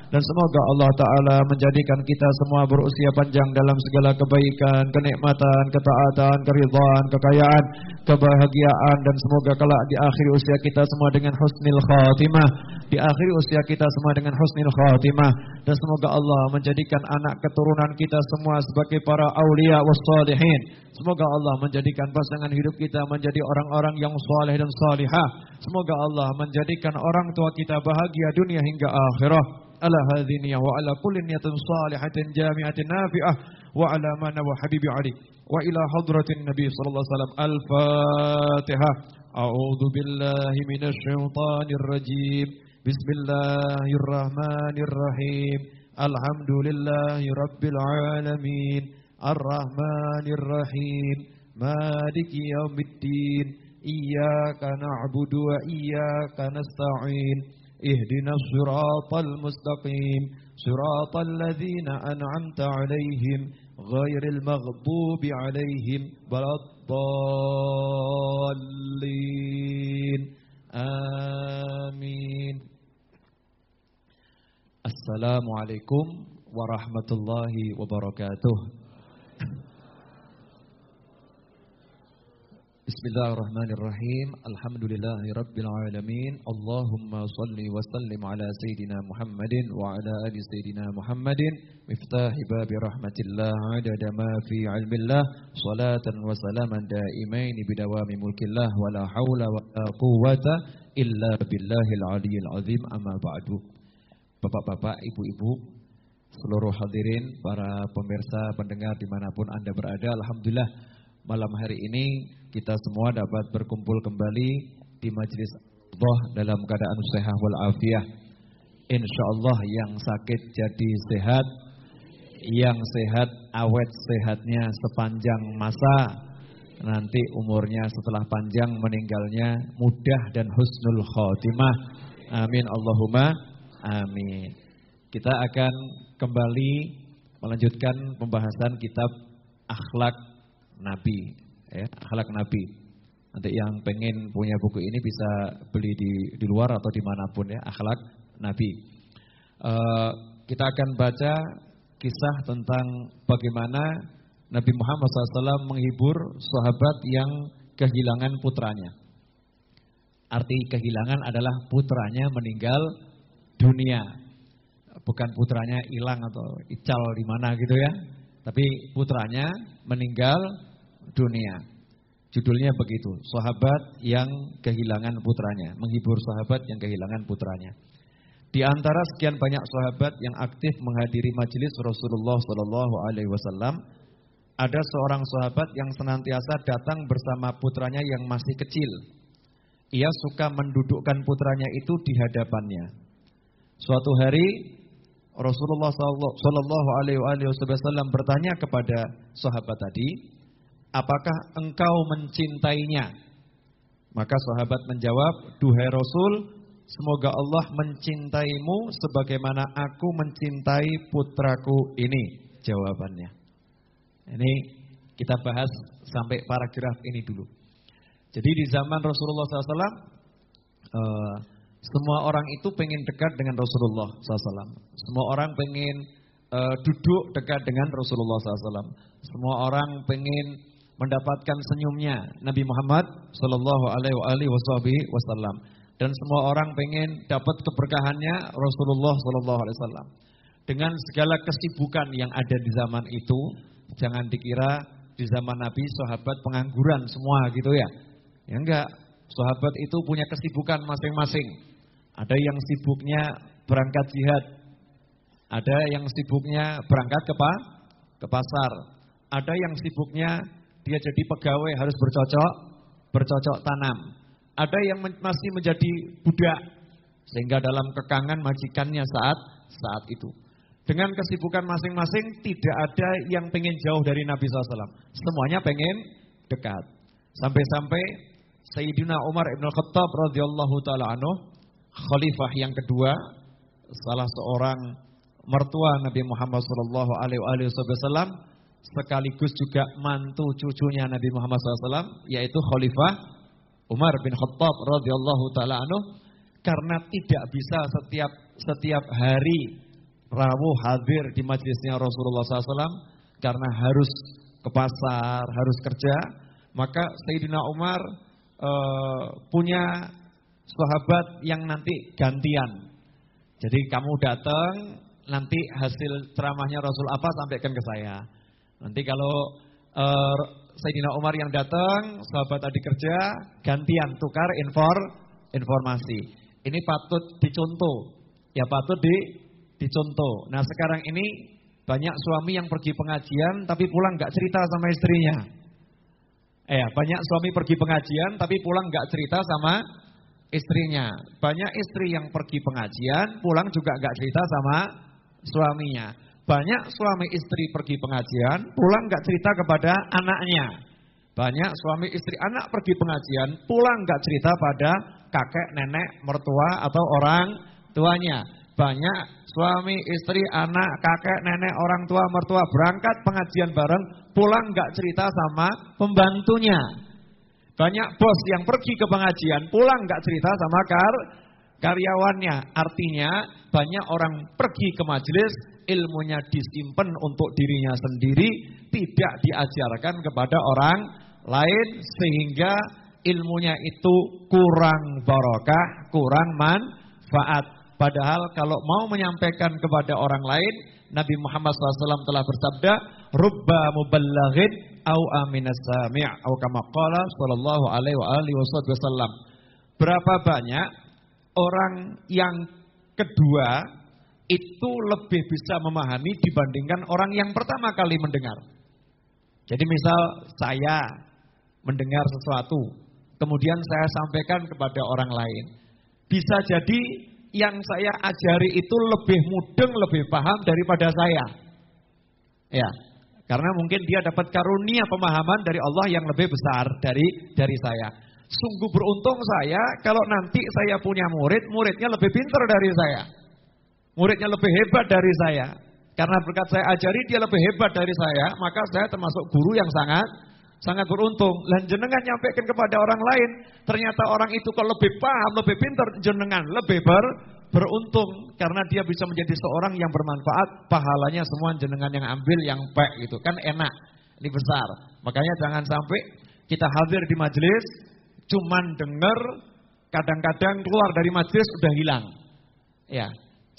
dan semoga Allah Ta'ala menjadikan kita semua berusia panjang dalam segala kebaikan, kenikmatan, ketaatan, keridhaan, kekayaan, kebahagiaan. Dan semoga kelak di akhir usia kita semua dengan husnul khatimah. Di akhir usia kita semua dengan husnul khatimah. Dan semoga Allah menjadikan anak keturunan kita semua sebagai para aulia wassalihin semoga Allah menjadikan pasangan hidup kita menjadi orang-orang yang saleh dan salihah. Semoga Allah menjadikan orang tua kita bahagia dunia hingga akhirah. Ala hadhihi wa ala kulli niyatin salihatin jami'atin nafi'ah wa ala mana wa habibi ali wa ila hadratin nabi sallallahu alaihi wasallam al-fatihah a'udzu billahi minasy syaithanir rajim bismillahirrahmanirrahim alhamdulillahi rabbil alamin arrahmanir rahim maliki yaumiddin iyyaka na'budu wa iyyaka nasta'in اهدنا الصراط المستقيم صراط الذين أنعمت عليهم غير المغضوب عليهم ولا الضالين. آمين. السلام عليكم ورحمة الله وبركاته. Bismillahirrahmanirrahim. Alhamdulillahirabbil alamin. Allahumma salli wa sallim ala sayidina Muhammadin wa ala ali sayidina Muhammadin. Miftah babi rahmatillah adada ma fi ilmillah. Salatan wa salaman daimain bidawami mulkillah wa la hawla wa la quwwata illa billahil aliyil azim amma ba'du. Bapak-bapak, ibu-ibu, seluruh hadirin, para pemirsa, pendengar di mana pun Anda berada, Alhamdulillah malam hari ini kita semua dapat berkumpul kembali di majlis Allah dalam keadaan sehat wal. Insya Allah yang sakit jadi sehat, yang sehat awet sehatnya sepanjang masa, nanti umurnya setelah panjang meninggalnya mudah dan husnul khotimah. Amin Allahumma amin. Kita akan kembali melanjutkan pembahasan kitab akhlak Nabi ya, akhlak Nabi. Nanti yang pengen punya buku ini bisa beli di di luar atau di mana pun ya, akhlak Nabi. Uh, kita akan baca kisah tentang bagaimana Nabi Muhammad SAW menghibur sahabat yang kehilangan putranya. Arti kehilangan adalah putranya meninggal dunia. Bukan putranya hilang atau ical di mana gitu ya. Tapi putranya meninggal dunia. Judulnya begitu, sahabat yang kehilangan putranya, menghibur sahabat yang kehilangan putranya. Di antara sekian banyak sahabat yang aktif menghadiri majelis Rasulullah Shallallahu Alaihi Wasallam, ada seorang sahabat yang senantiasa datang bersama putranya yang masih kecil. Ia suka mendudukkan putranya itu di hadapannya. Suatu hari Rasulullah Shallallahu Alaihi Wasallam bertanya kepada sahabat tadi, apakah engkau mencintainya? Maka sahabat menjawab, duhai Rasul, semoga Allah mencintaimu sebagaimana aku mencintai putraku ini. Jawabannya. Ini kita bahas sampai paragraf ini dulu. Jadi di zaman Rasulullah SAW, uh, eh, semua orang itu pengen dekat dengan Rasulullah SAW. Semua orang pengen uh, duduk dekat dengan Rasulullah SAW. Semua orang pengen mendapatkan senyumnya Nabi Muhammad Shallallahu Alaihi Wasallam. Dan semua orang pengen dapat keberkahannya Rasulullah Shallallahu Alaihi Wasallam. Dengan segala kesibukan yang ada di zaman itu jangan dikira di zaman Nabi sahabat pengangguran semua gitu ya. Ya enggak sahabat itu punya kesibukan masing-masing. Ada yang sibuknya berangkat jihad ada yang sibuknya berangkat ke, ke pasar ada yang sibuknya dia jadi pegawai harus bercocok, bercocok tanam. Ada yang masih menjadi budak sehingga dalam kekangan majikannya saat saat itu. Dengan kesibukan masing-masing tidak ada yang pengen jauh dari Nabi SAW. Semuanya pengen dekat. Sampai-sampai Sayyidina Umar Ibn Khattab radhiyallahu taala anhu, khalifah yang kedua, salah seorang mertua Nabi Muhammad wasallam sekaligus juga mantu cucunya Nabi Muhammad SAW yaitu Khalifah Umar bin Khattab radhiyallahu taala anhu karena tidak bisa setiap setiap hari rawuh hadir di majelisnya Rasulullah SAW karena harus ke pasar, harus kerja, maka Sayyidina Umar uh, punya sahabat yang nanti gantian. Jadi kamu datang, nanti hasil ceramahnya Rasul apa sampaikan ke saya. Nanti kalau uh, Sayyidina Umar yang datang, sahabat tadi kerja, gantian tukar infor, informasi. Ini patut dicontoh. Ya patut di dicontoh. Nah sekarang ini banyak suami yang pergi pengajian tapi pulang nggak cerita sama istrinya. Eh, banyak suami pergi pengajian tapi pulang nggak cerita sama istrinya. Banyak istri yang pergi pengajian pulang juga nggak cerita sama suaminya. Banyak suami istri pergi pengajian pulang nggak cerita kepada anaknya. Banyak suami istri anak pergi pengajian pulang nggak cerita pada kakek, nenek, mertua atau orang tuanya. Banyak suami, istri, anak, kakek, nenek, orang tua, mertua berangkat pengajian bareng, pulang nggak cerita sama pembantunya. Banyak bos yang pergi ke pengajian, pulang nggak cerita sama kar karyawannya. Artinya banyak orang pergi ke majelis, ilmunya disimpan untuk dirinya sendiri, tidak diajarkan kepada orang lain sehingga ilmunya itu kurang barokah, kurang manfaat. Padahal kalau mau menyampaikan kepada orang lain, Nabi Muhammad SAW telah bersabda, Rubba muballaghin au aminas sami' au kama qala sallallahu alaihi wa alihi. Berapa banyak orang yang kedua itu lebih bisa memahami dibandingkan orang yang pertama kali mendengar. Jadi misal saya mendengar sesuatu, kemudian saya sampaikan kepada orang lain. Bisa jadi yang saya ajari itu lebih mudeng, lebih paham daripada saya. Ya, karena mungkin dia dapat karunia pemahaman dari Allah yang lebih besar dari dari saya. Sungguh beruntung saya kalau nanti saya punya murid, muridnya lebih pintar dari saya. Muridnya lebih hebat dari saya. Karena berkat saya ajari dia lebih hebat dari saya, maka saya termasuk guru yang sangat sangat beruntung. Dan jenengan nyampaikan kepada orang lain, ternyata orang itu kalau lebih paham, lebih pintar, jenengan lebih ber, beruntung karena dia bisa menjadi seorang yang bermanfaat, pahalanya semua jenengan yang ambil yang baik itu kan enak, ini besar. Makanya jangan sampai kita hadir di majelis cuman dengar kadang-kadang keluar dari majelis udah hilang. Ya,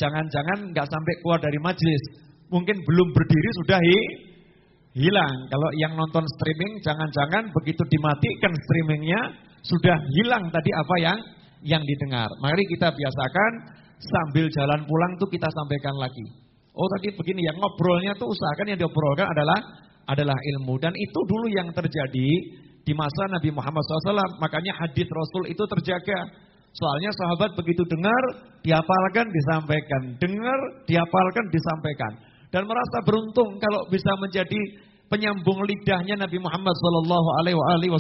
jangan-jangan nggak sampai keluar dari majelis, mungkin belum berdiri sudah hi, hilang. Kalau yang nonton streaming, jangan-jangan begitu dimatikan streamingnya, sudah hilang tadi apa yang yang didengar. Mari kita biasakan sambil jalan pulang tuh kita sampaikan lagi. Oh tadi begini ya, ngobrolnya tuh usahakan yang diobrolkan adalah adalah ilmu. Dan itu dulu yang terjadi di masa Nabi Muhammad SAW. Makanya hadis Rasul itu terjaga. Soalnya sahabat begitu dengar, diapalkan, disampaikan. Dengar, diapalkan, disampaikan dan merasa beruntung kalau bisa menjadi penyambung lidahnya Nabi Muhammad sallallahu alaihi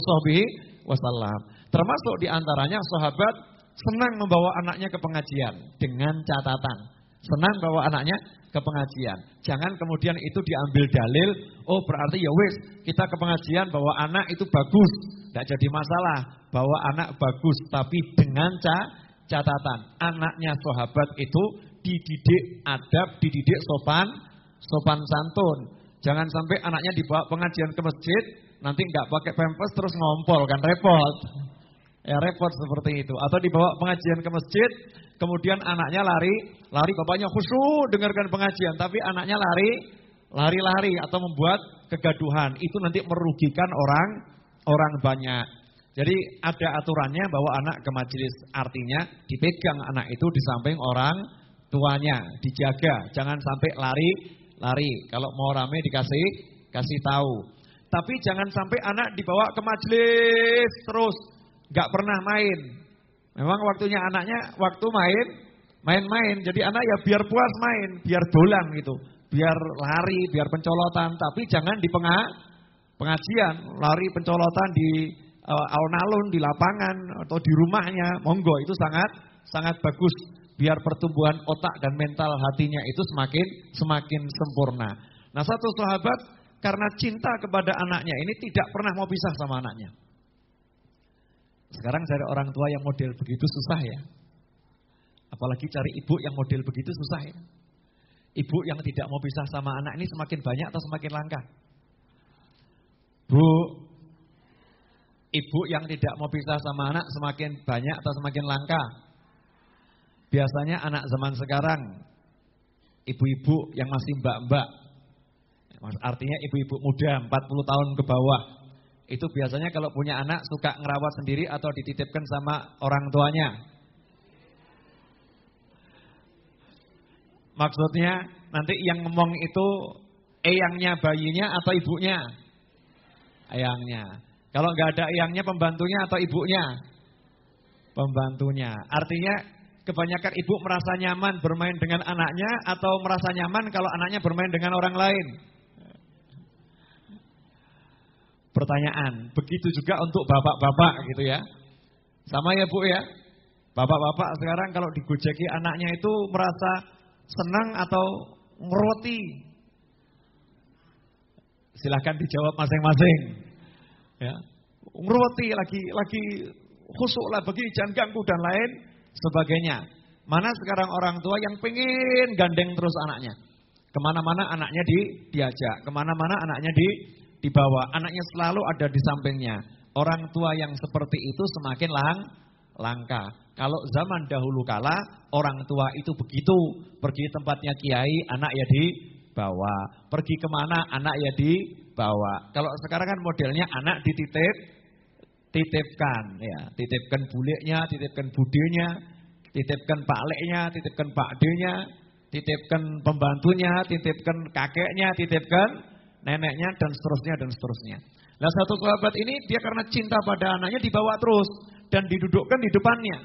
wasallam. Termasuk di antaranya sahabat senang membawa anaknya ke pengajian dengan catatan. Senang bawa anaknya ke pengajian. Jangan kemudian itu diambil dalil, oh berarti ya wis, kita ke pengajian bawa anak itu bagus. Tidak jadi masalah, bawa anak bagus tapi dengan catatan. Anaknya sahabat itu dididik adab, dididik sopan, sopan santun. Jangan sampai anaknya dibawa pengajian ke masjid, nanti nggak pakai pempes terus ngompol kan repot. Ya repot seperti itu. Atau dibawa pengajian ke masjid, kemudian anaknya lari, lari bapaknya khusyuk dengarkan pengajian, tapi anaknya lari, lari-lari atau membuat kegaduhan. Itu nanti merugikan orang orang banyak. Jadi ada aturannya bahwa anak ke majelis artinya dipegang anak itu di samping orang tuanya, dijaga, jangan sampai lari lari. Kalau mau rame dikasih kasih tahu. Tapi jangan sampai anak dibawa ke majelis terus, nggak pernah main. Memang waktunya anaknya waktu main, main-main. Jadi anak ya biar puas main, biar dolan gitu, biar lari, biar pencolotan. Tapi jangan di pengah, pengajian, lari pencolotan di uh, alun-alun, di lapangan atau di rumahnya. Monggo itu sangat sangat bagus biar pertumbuhan otak dan mental hatinya itu semakin semakin sempurna. Nah, satu sahabat karena cinta kepada anaknya ini tidak pernah mau pisah sama anaknya. Sekarang cari orang tua yang model begitu susah ya. Apalagi cari ibu yang model begitu susah ya. Ibu yang tidak mau pisah sama anak ini semakin banyak atau semakin langka? Bu, ibu yang tidak mau pisah sama anak semakin banyak atau semakin langka? Biasanya anak zaman sekarang, ibu-ibu yang masih mbak-mbak, artinya ibu-ibu muda 40 tahun ke bawah, itu biasanya kalau punya anak suka ngerawat sendiri atau dititipkan sama orang tuanya. Maksudnya nanti yang ngomong itu eyangnya bayinya atau ibunya? Eyangnya. Kalau nggak ada eyangnya pembantunya atau ibunya? Pembantunya. Artinya kebanyakan ibu merasa nyaman bermain dengan anaknya atau merasa nyaman kalau anaknya bermain dengan orang lain? Pertanyaan, begitu juga untuk bapak-bapak gitu ya. Sama ya Bu ya. Bapak-bapak sekarang kalau digojeki anaknya itu merasa senang atau ngeroti? Silahkan dijawab masing-masing. Ya. Ngeroti lagi lagi khusuk lah bagi jangan ganggu dan lain sebagainya. Mana sekarang orang tua yang pengen gandeng terus anaknya. Ke mana-mana anaknya di, diajak, ke mana-mana anaknya di, dibawa. Anaknya selalu ada di sampingnya. Orang tua yang seperti itu semakin lang, langka. Kalau zaman dahulu kala, orang tua itu begitu. Pergi tempatnya kiai, anak ya dibawa. Pergi ke mana, anak ya dibawa. Kalau sekarang kan modelnya anak dititip, titipkan. ya Titipkan buliknya, titipkan budenya, titipkan pak leknya, titipkan pak titipkan pembantunya, titipkan kakeknya, titipkan neneknya dan seterusnya dan seterusnya. Nah satu kerabat ini dia karena cinta pada anaknya dibawa terus dan didudukkan di depannya.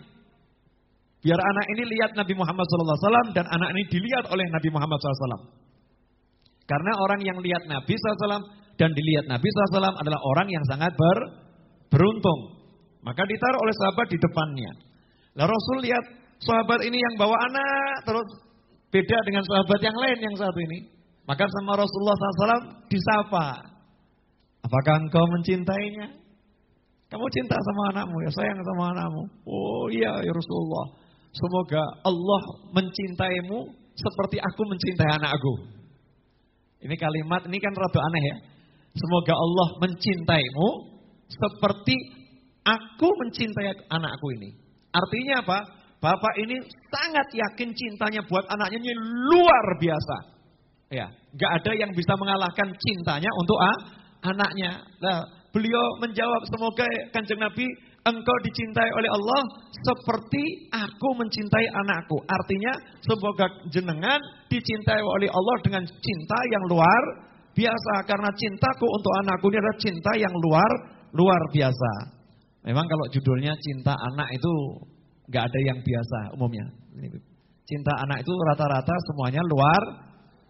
Biar anak ini lihat Nabi Muhammad SAW dan anak ini dilihat oleh Nabi Muhammad SAW. Karena orang yang lihat Nabi SAW dan dilihat Nabi SAW adalah orang yang sangat ber, beruntung. Maka ditaruh oleh sahabat di depannya. Lah Rasul lihat sahabat ini yang bawa anak terus beda dengan sahabat yang lain yang satu ini. Maka sama Rasulullah SAW disapa. Apakah engkau mencintainya? Kamu cinta sama anakmu ya, sayang sama anakmu. Oh iya ya Rasulullah. Semoga Allah mencintaimu seperti aku mencintai anakku. Ini kalimat ini kan rada aneh ya. Semoga Allah mencintaimu seperti aku mencintai anakku ini. Artinya apa? Bapak ini sangat yakin cintanya buat anaknya ini luar biasa. Ya, nggak ada yang bisa mengalahkan cintanya untuk ah, anaknya. Nah, beliau menjawab semoga kanjeng Nabi engkau dicintai oleh Allah seperti aku mencintai anakku. Artinya semoga jenengan dicintai oleh Allah dengan cinta yang luar biasa. Karena cintaku untuk anakku ini adalah cinta yang luar luar biasa. Memang kalau judulnya cinta anak itu nggak ada yang biasa umumnya. Cinta anak itu rata-rata semuanya luar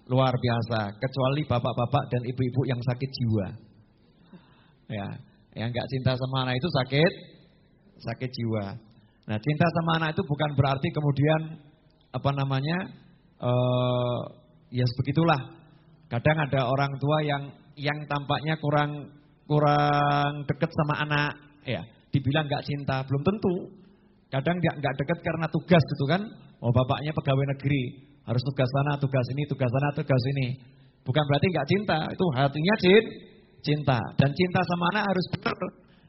luar biasa, kecuali bapak-bapak dan ibu-ibu yang sakit jiwa. Ya, yang nggak cinta sama anak itu sakit sakit jiwa. Nah, cinta sama anak itu bukan berarti kemudian apa namanya? Uh, ya sebegitulah. Kadang ada orang tua yang yang tampaknya kurang kurang dekat sama anak, ya dibilang nggak cinta, belum tentu. Kadang nggak nggak dekat karena tugas gitu kan. Oh bapaknya pegawai negeri, harus tugas sana, tugas ini, tugas sana, tugas ini. Bukan berarti nggak cinta, itu hatinya cint, cinta. Dan cinta sama anak harus benar.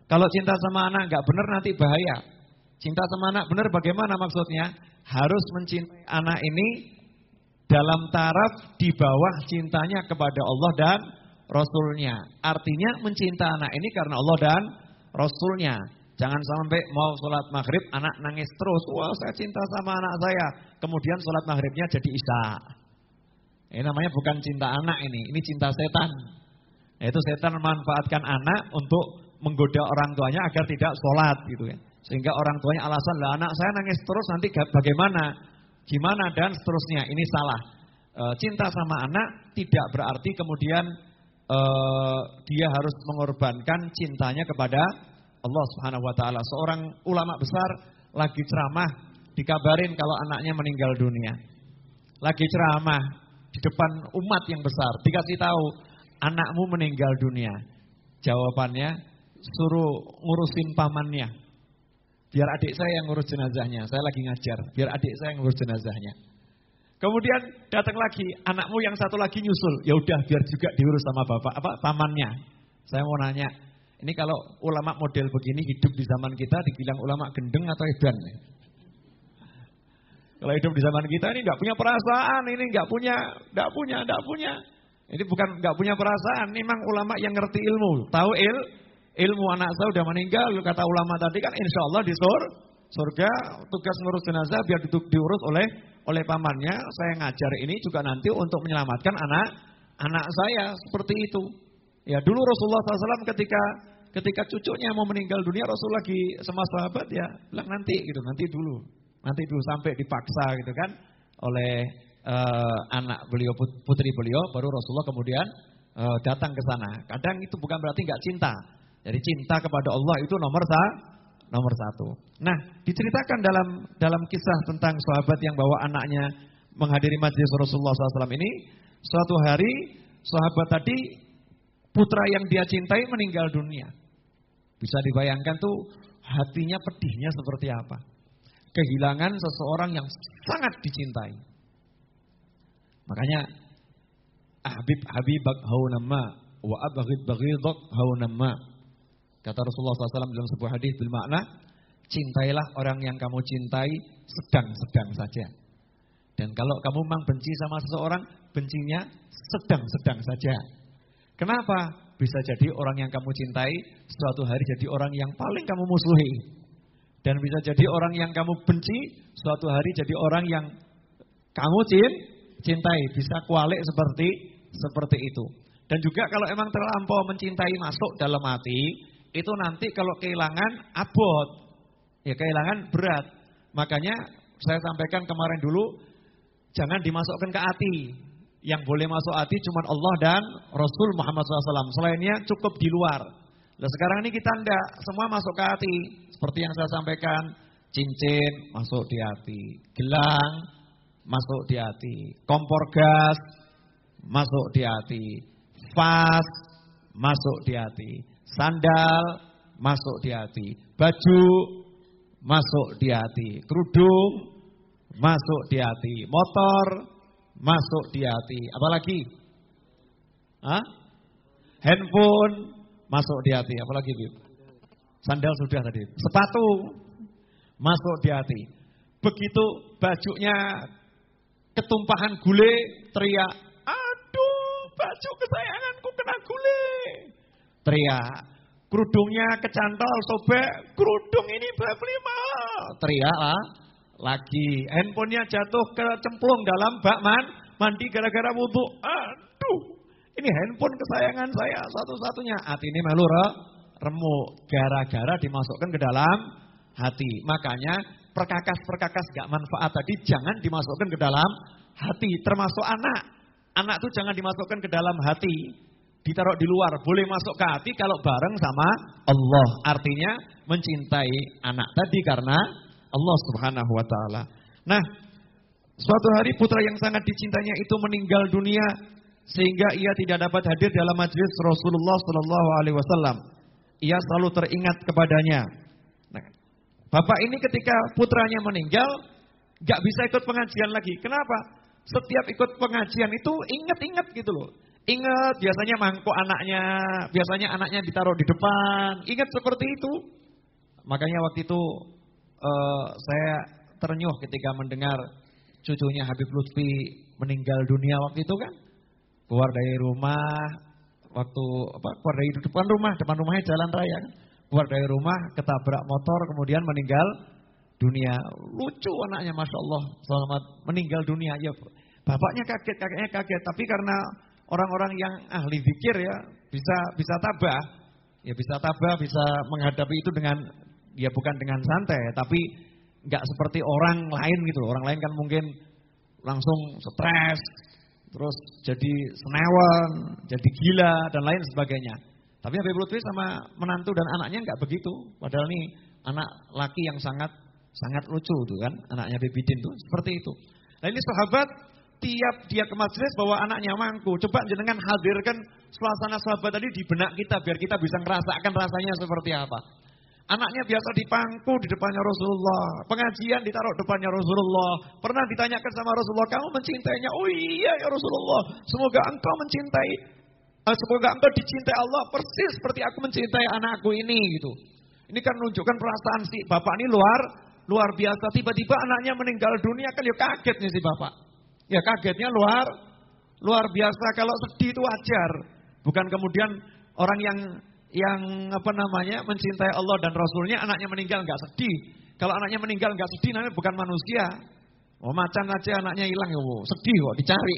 Kalau cinta sama anak nggak benar nanti bahaya. Cinta sama anak benar bagaimana maksudnya? Harus mencintai anak ini dalam taraf di bawah cintanya kepada Allah dan Rasulnya. Artinya mencinta anak ini karena Allah dan Rasulnya. Jangan sampai mau sholat maghrib anak nangis terus. Wah saya cinta sama anak saya. Kemudian sholat maghribnya jadi isya. Ini namanya bukan cinta anak ini. Ini cinta setan. Yaitu setan memanfaatkan anak untuk menggoda orang tuanya agar tidak sholat gitu ya. Sehingga orang tuanya alasan lah anak saya nangis terus nanti bagaimana? Gimana dan seterusnya. Ini salah. E, cinta sama anak tidak berarti kemudian e, dia harus mengorbankan cintanya kepada Allah Subhanahu wa taala. Seorang ulama besar lagi ceramah dikabarin kalau anaknya meninggal dunia. Lagi ceramah di depan umat yang besar, dikasih tahu anakmu meninggal dunia. Jawabannya suruh ngurusin pamannya. Biar adik saya yang ngurus jenazahnya. Saya lagi ngajar, biar adik saya yang ngurus jenazahnya. Kemudian datang lagi, anakmu yang satu lagi nyusul. Ya udah biar juga diurus sama bapak apa pamannya. Saya mau nanya, ini kalau ulama model begini hidup di zaman kita dibilang ulama gendeng atau edan? Kalau hidup di zaman kita ini nggak punya perasaan, ini nggak punya, nggak punya, nggak punya. Ini bukan nggak punya perasaan, ini memang ulama yang ngerti ilmu, tahu il, ilmu anak saya udah meninggal, kata ulama tadi kan insya Allah di sur, surga tugas ngurus jenazah biar diurus oleh oleh pamannya. Saya ngajar ini juga nanti untuk menyelamatkan anak anak saya seperti itu. Ya dulu Rasulullah SAW ketika ketika cucunya mau meninggal dunia Rasul lagi sama sahabat ya bilang nanti gitu nanti dulu nanti dulu sampai dipaksa gitu kan oleh uh, anak beliau putri beliau baru Rasulullah kemudian uh, datang ke sana. Kadang itu bukan berarti nggak cinta. Jadi cinta kepada Allah itu nomor satu nomor satu. Nah, diceritakan dalam dalam kisah tentang sahabat yang bawa anaknya menghadiri majlis Rasulullah SAW ini, suatu hari sahabat tadi putra yang dia cintai meninggal dunia. Bisa dibayangkan tuh hatinya pedihnya seperti apa. Kehilangan seseorang yang sangat dicintai. Makanya Habib Habibak haunamma wa abghid baghidak haunamma Kata Rasulullah SAW dalam sebuah hadis bermakna, cintailah orang yang kamu cintai sedang-sedang saja. Dan kalau kamu memang benci sama seseorang, bencinya sedang-sedang saja. Kenapa? Bisa jadi orang yang kamu cintai suatu hari jadi orang yang paling kamu musuhi. Dan bisa jadi orang yang kamu benci suatu hari jadi orang yang kamu cintai. Bisa kualik seperti seperti itu. Dan juga kalau emang terlampau mencintai masuk dalam hati, itu nanti kalau kehilangan abot, ya kehilangan berat. Makanya saya sampaikan kemarin dulu, jangan dimasukkan ke hati. Yang boleh masuk hati cuma Allah dan Rasul Muhammad SAW. Selainnya cukup di luar. Nah sekarang ini kita ndak semua masuk ke hati. Seperti yang saya sampaikan, cincin masuk di hati, gelang masuk di hati, kompor gas masuk di hati, vas masuk di hati. Sandal masuk di hati, baju masuk di hati, kerudung masuk di hati, motor masuk di hati, apalagi? Hah? Handphone masuk di hati, apalagi Bib? Sandal sudah tadi, sepatu masuk di hati. Begitu bajunya ketumpahan gule, teriak, aduh baju kesayanganku kena gule teriak. Kerudungnya kecantol, sobek, kerudung ini beli mahal. Teriak lah. Lagi, handphonenya jatuh ke cemplung dalam bak man, mandi gara-gara wudhu. Aduh, ini handphone kesayangan saya satu-satunya. Hati ini melu remuk, gara-gara dimasukkan ke dalam hati. Makanya perkakas-perkakas gak manfaat tadi jangan dimasukkan ke dalam hati, termasuk anak. Anak tuh jangan dimasukkan ke dalam hati ditaruh di luar, boleh masuk ke hati kalau bareng sama Allah. Artinya mencintai anak tadi karena Allah Subhanahu wa taala. Nah, suatu hari putra yang sangat dicintainya itu meninggal dunia sehingga ia tidak dapat hadir dalam majlis Rasulullah sallallahu alaihi wasallam. Ia selalu teringat kepadanya. Nah, bapak ini ketika putranya meninggal gak bisa ikut pengajian lagi. Kenapa? Setiap ikut pengajian itu ingat-ingat gitu loh. Ingat, biasanya mangkuk anaknya, biasanya anaknya ditaruh di depan. Ingat seperti itu. Makanya waktu itu uh, saya ternyuh ketika mendengar cucunya Habib Lutfi meninggal dunia waktu itu kan. Keluar dari rumah, waktu apa keluar dari depan rumah, depan rumahnya jalan raya kan. Keluar dari rumah, ketabrak motor, kemudian meninggal dunia. Lucu anaknya, Masya Allah, selamat meninggal dunia. Ya, bapaknya kaget, kakeknya kaget. Tapi karena orang-orang yang ahli zikir ya bisa bisa tabah, ya bisa tabah, bisa menghadapi itu dengan ya bukan dengan santai, tapi nggak seperti orang lain gitu. Orang lain kan mungkin langsung stres, terus jadi senewan, jadi gila dan lain sebagainya. Tapi Habib Lutfi sama menantu dan anaknya nggak begitu. Padahal nih anak laki yang sangat sangat lucu tuh kan, anaknya Bibidin tuh seperti itu. Nah ini sahabat tiap dia ke majelis bawa anaknya mangku. Coba jenengan hadirkan suasana sahabat tadi di benak kita biar kita bisa merasakan rasanya seperti apa. Anaknya biasa dipangku di depannya Rasulullah. Pengajian ditaruh depannya Rasulullah. Pernah ditanyakan sama Rasulullah, kamu mencintainya? Oh iya ya Rasulullah. Semoga engkau mencintai. Eh, semoga engkau dicintai Allah persis seperti aku mencintai anakku ini gitu. Ini kan menunjukkan perasaan si bapak ini luar luar biasa. Tiba-tiba anaknya meninggal dunia kan ya kagetnya si bapak. Ya kagetnya luar luar biasa. Kalau sedih itu wajar. Bukan kemudian orang yang yang apa namanya mencintai Allah dan Rasulnya anaknya meninggal nggak sedih. Kalau anaknya meninggal nggak sedih namanya bukan manusia. Oh macan aja anaknya hilang ya, sedih kok dicari.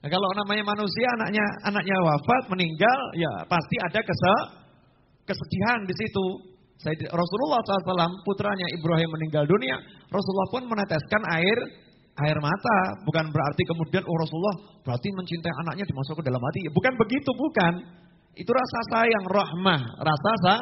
Nah, kalau namanya manusia anaknya anaknya wafat meninggal ya pasti ada kese, kesedihan di situ. Rasulullah SAW putranya Ibrahim meninggal dunia, Rasulullah pun meneteskan air air mata. Bukan berarti kemudian oh Rasulullah berarti mencintai anaknya dimasuk ke dalam hati. Bukan begitu, bukan. Itu rasa sayang, rahmah, rasa sa,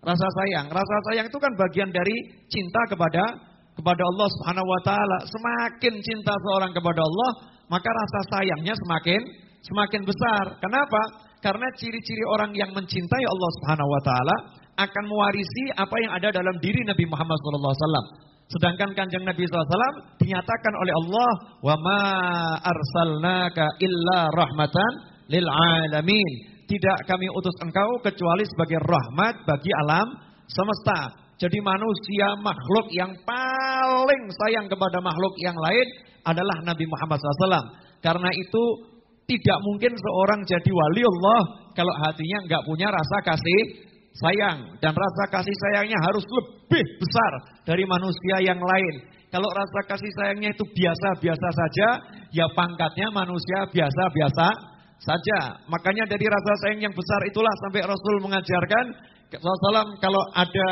rasa sayang. Rasa sayang itu kan bagian dari cinta kepada kepada Allah Subhanahu wa taala. Semakin cinta seorang kepada Allah, maka rasa sayangnya semakin semakin besar. Kenapa? Karena ciri-ciri orang yang mencintai Allah Subhanahu wa taala akan mewarisi apa yang ada dalam diri Nabi Muhammad SAW. Sedangkan kanjeng Nabi SAW dinyatakan oleh Allah, wa ma arsalnaka illa rahmatan lil alamin tidak kami utus engkau kecuali sebagai rahmat bagi alam semesta. Jadi manusia makhluk yang paling sayang kepada makhluk yang lain adalah Nabi Muhammad SAW. Karena itu tidak mungkin seorang jadi wali Allah kalau hatinya nggak punya rasa kasih sayang. Dan rasa kasih sayangnya harus lebih besar dari manusia yang lain. Kalau rasa kasih sayangnya itu biasa-biasa saja, ya pangkatnya manusia biasa-biasa saja. Makanya dari rasa sayang yang besar itulah sampai Rasul mengajarkan Rasulullah kalau ada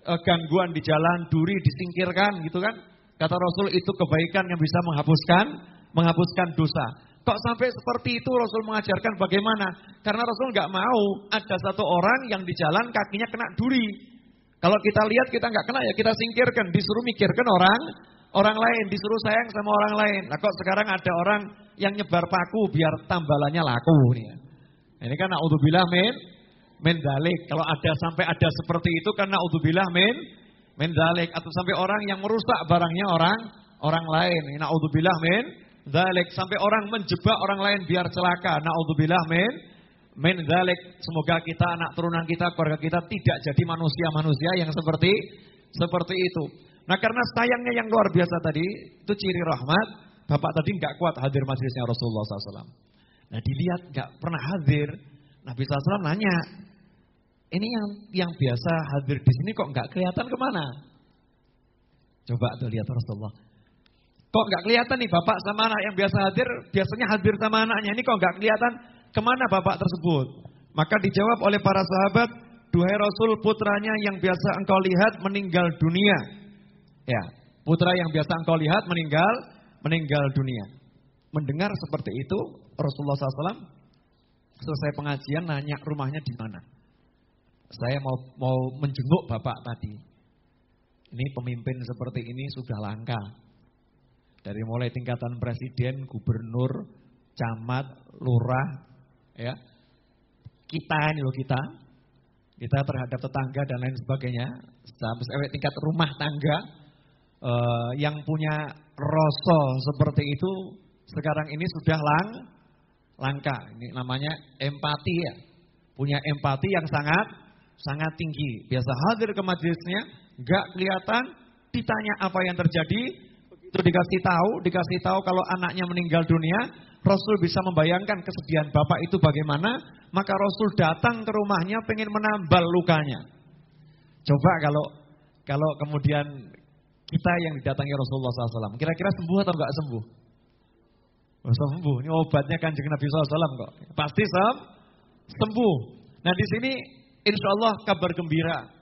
e, gangguan di jalan, duri disingkirkan gitu kan. Kata Rasul itu kebaikan yang bisa menghapuskan menghapuskan dosa. Kok sampai seperti itu Rasul mengajarkan bagaimana? Karena Rasul nggak mau ada satu orang yang di jalan kakinya kena duri. Kalau kita lihat kita nggak kena ya kita singkirkan, disuruh mikirkan orang orang lain, disuruh sayang sama orang lain. Nah kok sekarang ada orang yang nyebar paku biar tambalannya laku nih. Ini kan naudzubillah min min dalik. Kalau ada sampai ada seperti itu kan naudzubillah min min dalik atau sampai orang yang merusak barangnya orang orang lain. Naudzubillah min dalik sampai orang menjebak orang lain biar celaka. Naudzubillah min min dalik. Semoga kita anak turunan kita keluarga kita tidak jadi manusia-manusia yang seperti seperti itu. Nah karena sayangnya yang luar biasa tadi, itu ciri rahmat, Bapak tadi nggak kuat hadir majelisnya Rasulullah SAW. Nah dilihat nggak pernah hadir, Nabi SAW nanya, ini yang yang biasa hadir di sini kok nggak kelihatan ke mana? Coba tuh lihat Rasulullah. Kok nggak kelihatan nih bapak sama anak yang biasa hadir, biasanya hadir sama anaknya ini kok nggak kelihatan ke mana bapak tersebut? Maka dijawab oleh para sahabat, duhai Rasul putranya yang biasa engkau lihat meninggal dunia. Ya, putra yang biasa engkau lihat meninggal, meninggal dunia. Mendengar seperti itu, Rasulullah SAW selesai pengajian nanya rumahnya di mana. Saya mau mau menjenguk bapak tadi. Ini pemimpin seperti ini sudah langka. Dari mulai tingkatan presiden, gubernur, camat, lurah, ya. Kita ini loh kita, kita terhadap tetangga dan lain sebagainya, sampai tingkat rumah tangga, uh, yang punya rasa seperti itu sekarang ini sudah lang langka. Ini namanya empati ya. Punya empati yang sangat sangat tinggi. Biasa hadir ke majelisnya, nggak kelihatan, ditanya apa yang terjadi, itu dikasih tahu, dikasih tahu kalau anaknya meninggal dunia, Rasul bisa membayangkan kesedihan bapak itu bagaimana, maka Rasul datang ke rumahnya pengen menambal lukanya. Coba kalau kalau kemudian kita yang didatangi Rasulullah SAW. Kira-kira sembuh atau enggak sembuh? Oh, sembuh. Ini obatnya kanjeng Nabi SAW kok. Pasti sem sembuh. Nah di sini insya Allah kabar gembira.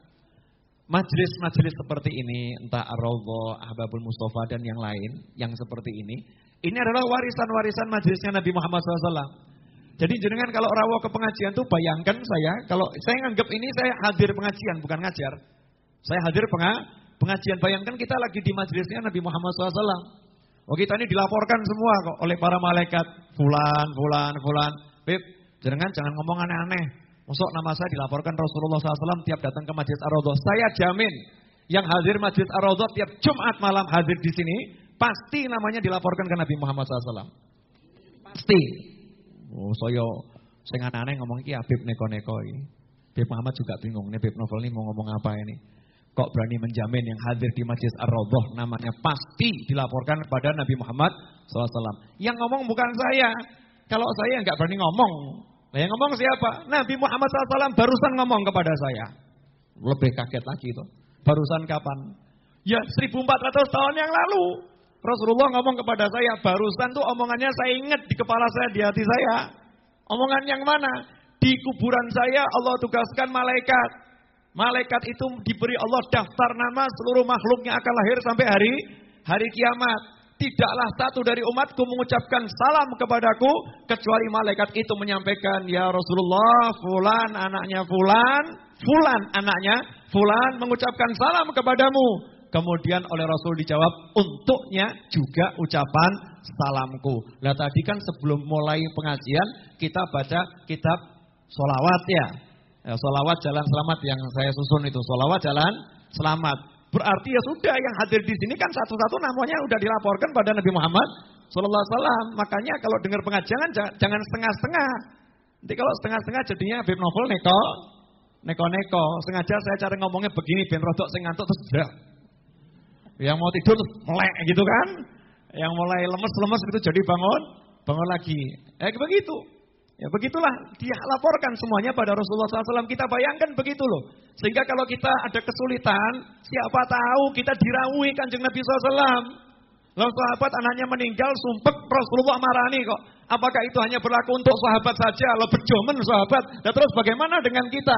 Majelis-majelis seperti ini, entah Ar-Rawdah, Ahbabul Mustafa dan yang lain, yang seperti ini, ini adalah warisan-warisan majelisnya Nabi Muhammad SAW. Jadi jenengan kalau rawuh ke pengajian tuh bayangkan saya, kalau saya nganggap ini saya hadir pengajian bukan ngajar. Saya hadir pengajian. Bayangkan kita lagi di majelisnya Nabi Muhammad SAW. Oh kita ini dilaporkan semua kok oleh para malaikat. Fulan, fulan, fulan. Beb, jangan jangan ngomong aneh-aneh. Masuk nama saya dilaporkan Rasulullah SAW tiap datang ke Masjid Ar-Raudhah. Saya jamin yang hadir Masjid Ar-Raudhah tiap Jumat malam hadir di sini, pasti namanya dilaporkan ke Nabi Muhammad SAW. Pasti. Oh, saya sing aneh ngomong iki Habib neko-neko iki. Habib Muhammad juga bingung, nih Habib Novel ini mau ngomong apa ini. Kok berani menjamin yang hadir di Masjid Ar-Raudhah namanya pasti dilaporkan kepada Nabi Muhammad SAW. Yang ngomong bukan saya. Kalau saya nggak berani ngomong. Nah, yang ngomong siapa? Nabi Muhammad SAW barusan ngomong kepada saya. Lebih kaget lagi itu. Barusan kapan? Ya 1400 tahun yang lalu. Rasulullah ngomong kepada saya, barusan tuh omongannya saya ingat di kepala saya, di hati saya. Omongan yang mana? Di kuburan saya Allah tugaskan malaikat. Malaikat itu diberi Allah daftar nama seluruh makhluknya akan lahir sampai hari hari kiamat. Tidaklah satu dari umatku mengucapkan salam kepadaku kecuali malaikat itu menyampaikan ya Rasulullah fulan anaknya fulan, fulan anaknya fulan mengucapkan salam kepadamu. Kemudian oleh Rasul dijawab, untuknya juga ucapan salamku. Nah tadi kan sebelum mulai pengajian, kita baca kitab solawat ya. ya solawat jalan selamat yang saya susun itu. Solawat jalan selamat. Berarti ya sudah yang hadir di sini kan satu-satu namanya udah dilaporkan pada Nabi Muhammad Sallallahu Alaihi Wasallam. Makanya kalau dengar pengajian jangan setengah-setengah. Nanti kalau setengah-setengah jadinya Habib Novel neko, neko-neko. Sengaja saya cara ngomongnya begini, ben rodok sing ngantuk terus yang mau tidur melek gitu kan. Yang mulai lemes-lemes itu jadi bangun, bangun lagi. Eh begitu. Ya begitulah dia laporkan semuanya pada Rasulullah SAW. Kita bayangkan begitu loh. Sehingga kalau kita ada kesulitan, siapa tahu kita dirawui kanjeng Nabi SAW. Lalu sahabat anaknya meninggal, sumpek Rasulullah marani kok. Apakah itu hanya berlaku untuk sahabat saja? Lo berjomen sahabat. Dan terus bagaimana dengan kita?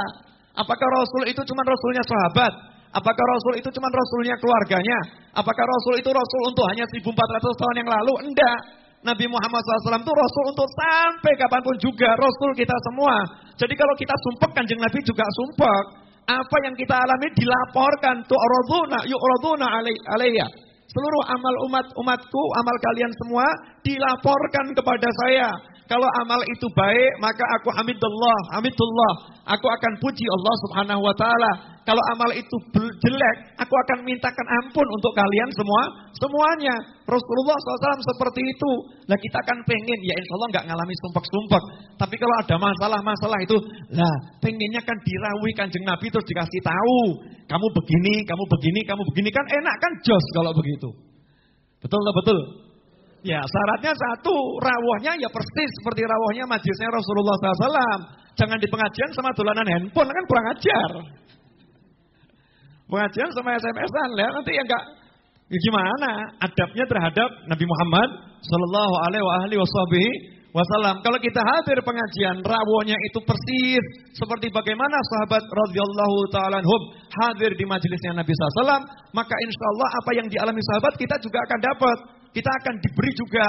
Apakah Rasul itu cuma Rasulnya sahabat? Apakah Rasul itu cuma Rasulnya keluarganya? Apakah Rasul itu Rasul untuk hanya 1400 tahun yang lalu? Enggak. Nabi Muhammad SAW itu Rasul untuk sampai kapan pun juga. Rasul kita semua. Jadi kalau kita sumpek kanjeng Nabi juga sumpek. Apa yang kita alami dilaporkan. Tu'raduna yu'raduna alaiya. Seluruh amal umat umatku, amal kalian semua dilaporkan kepada saya. Kalau amal itu baik, maka aku hamidullah, hamidullah. Aku akan puji Allah Subhanahu wa taala. Kalau amal itu jelek, aku akan mintakan ampun untuk kalian semua, semuanya. Rasulullah SAW seperti itu. Nah kita akan pengen, ya insya Allah nggak ngalami sumpek-sumpek. Tapi kalau ada masalah-masalah itu, lah pengennya kan dirawi kanjeng Nabi terus dikasih tahu. Kamu begini, kamu begini, kamu begini. Kan enak kan jos kalau begitu. Betul betul? Ya syaratnya satu, rawahnya ya persis seperti rawahnya majlisnya Rasulullah SAW. Jangan di pengajian sama dolanan handphone, kan kurang ajar. Pengajian sama SMS-an ya nanti ya enggak ya gimana adabnya terhadap Nabi Muhammad sallallahu alaihi wasallam. Kalau kita hadir pengajian rawuhnya itu persis seperti bagaimana sahabat radhiyallahu taala hadir di majelisnya Nabi SAW, maka insya Allah apa yang dialami sahabat kita juga akan dapat. Kita akan diberi juga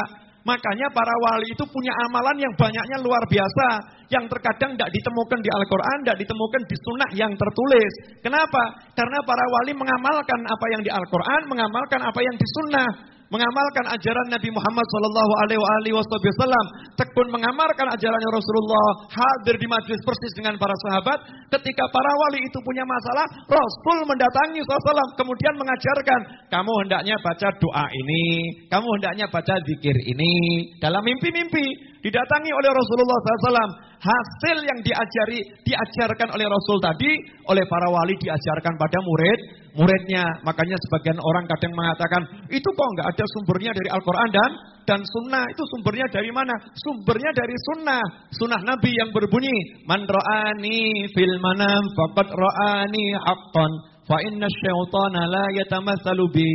Makanya para wali itu punya amalan yang banyaknya luar biasa. Yang terkadang tidak ditemukan di Al-Quran, tidak ditemukan di sunnah yang tertulis. Kenapa? Karena para wali mengamalkan apa yang di Al-Quran, mengamalkan apa yang di sunnah mengamalkan ajaran Nabi Muhammad Shallallahu Alaihi Wasallam, tekun mengamalkan ajarannya Rasulullah, hadir di majlis persis dengan para sahabat. Ketika para wali itu punya masalah, Rasul mendatangi Rasulullah, kemudian mengajarkan, kamu hendaknya baca doa ini, kamu hendaknya baca zikir ini dalam mimpi-mimpi. Didatangi oleh Rasulullah SAW. Hasil yang diajari, diajarkan oleh Rasul tadi, oleh para wali diajarkan pada murid, muridnya. Makanya sebagian orang kadang mengatakan, itu kok nggak ada sumbernya dari Al-Quran dan dan sunnah. Itu sumbernya dari mana? Sumbernya dari sunnah. Sunnah Nabi yang berbunyi, Man ra'ani fil manam faqad ra'ani haqqan. Fa inna syaitana la yatamatsalu bi.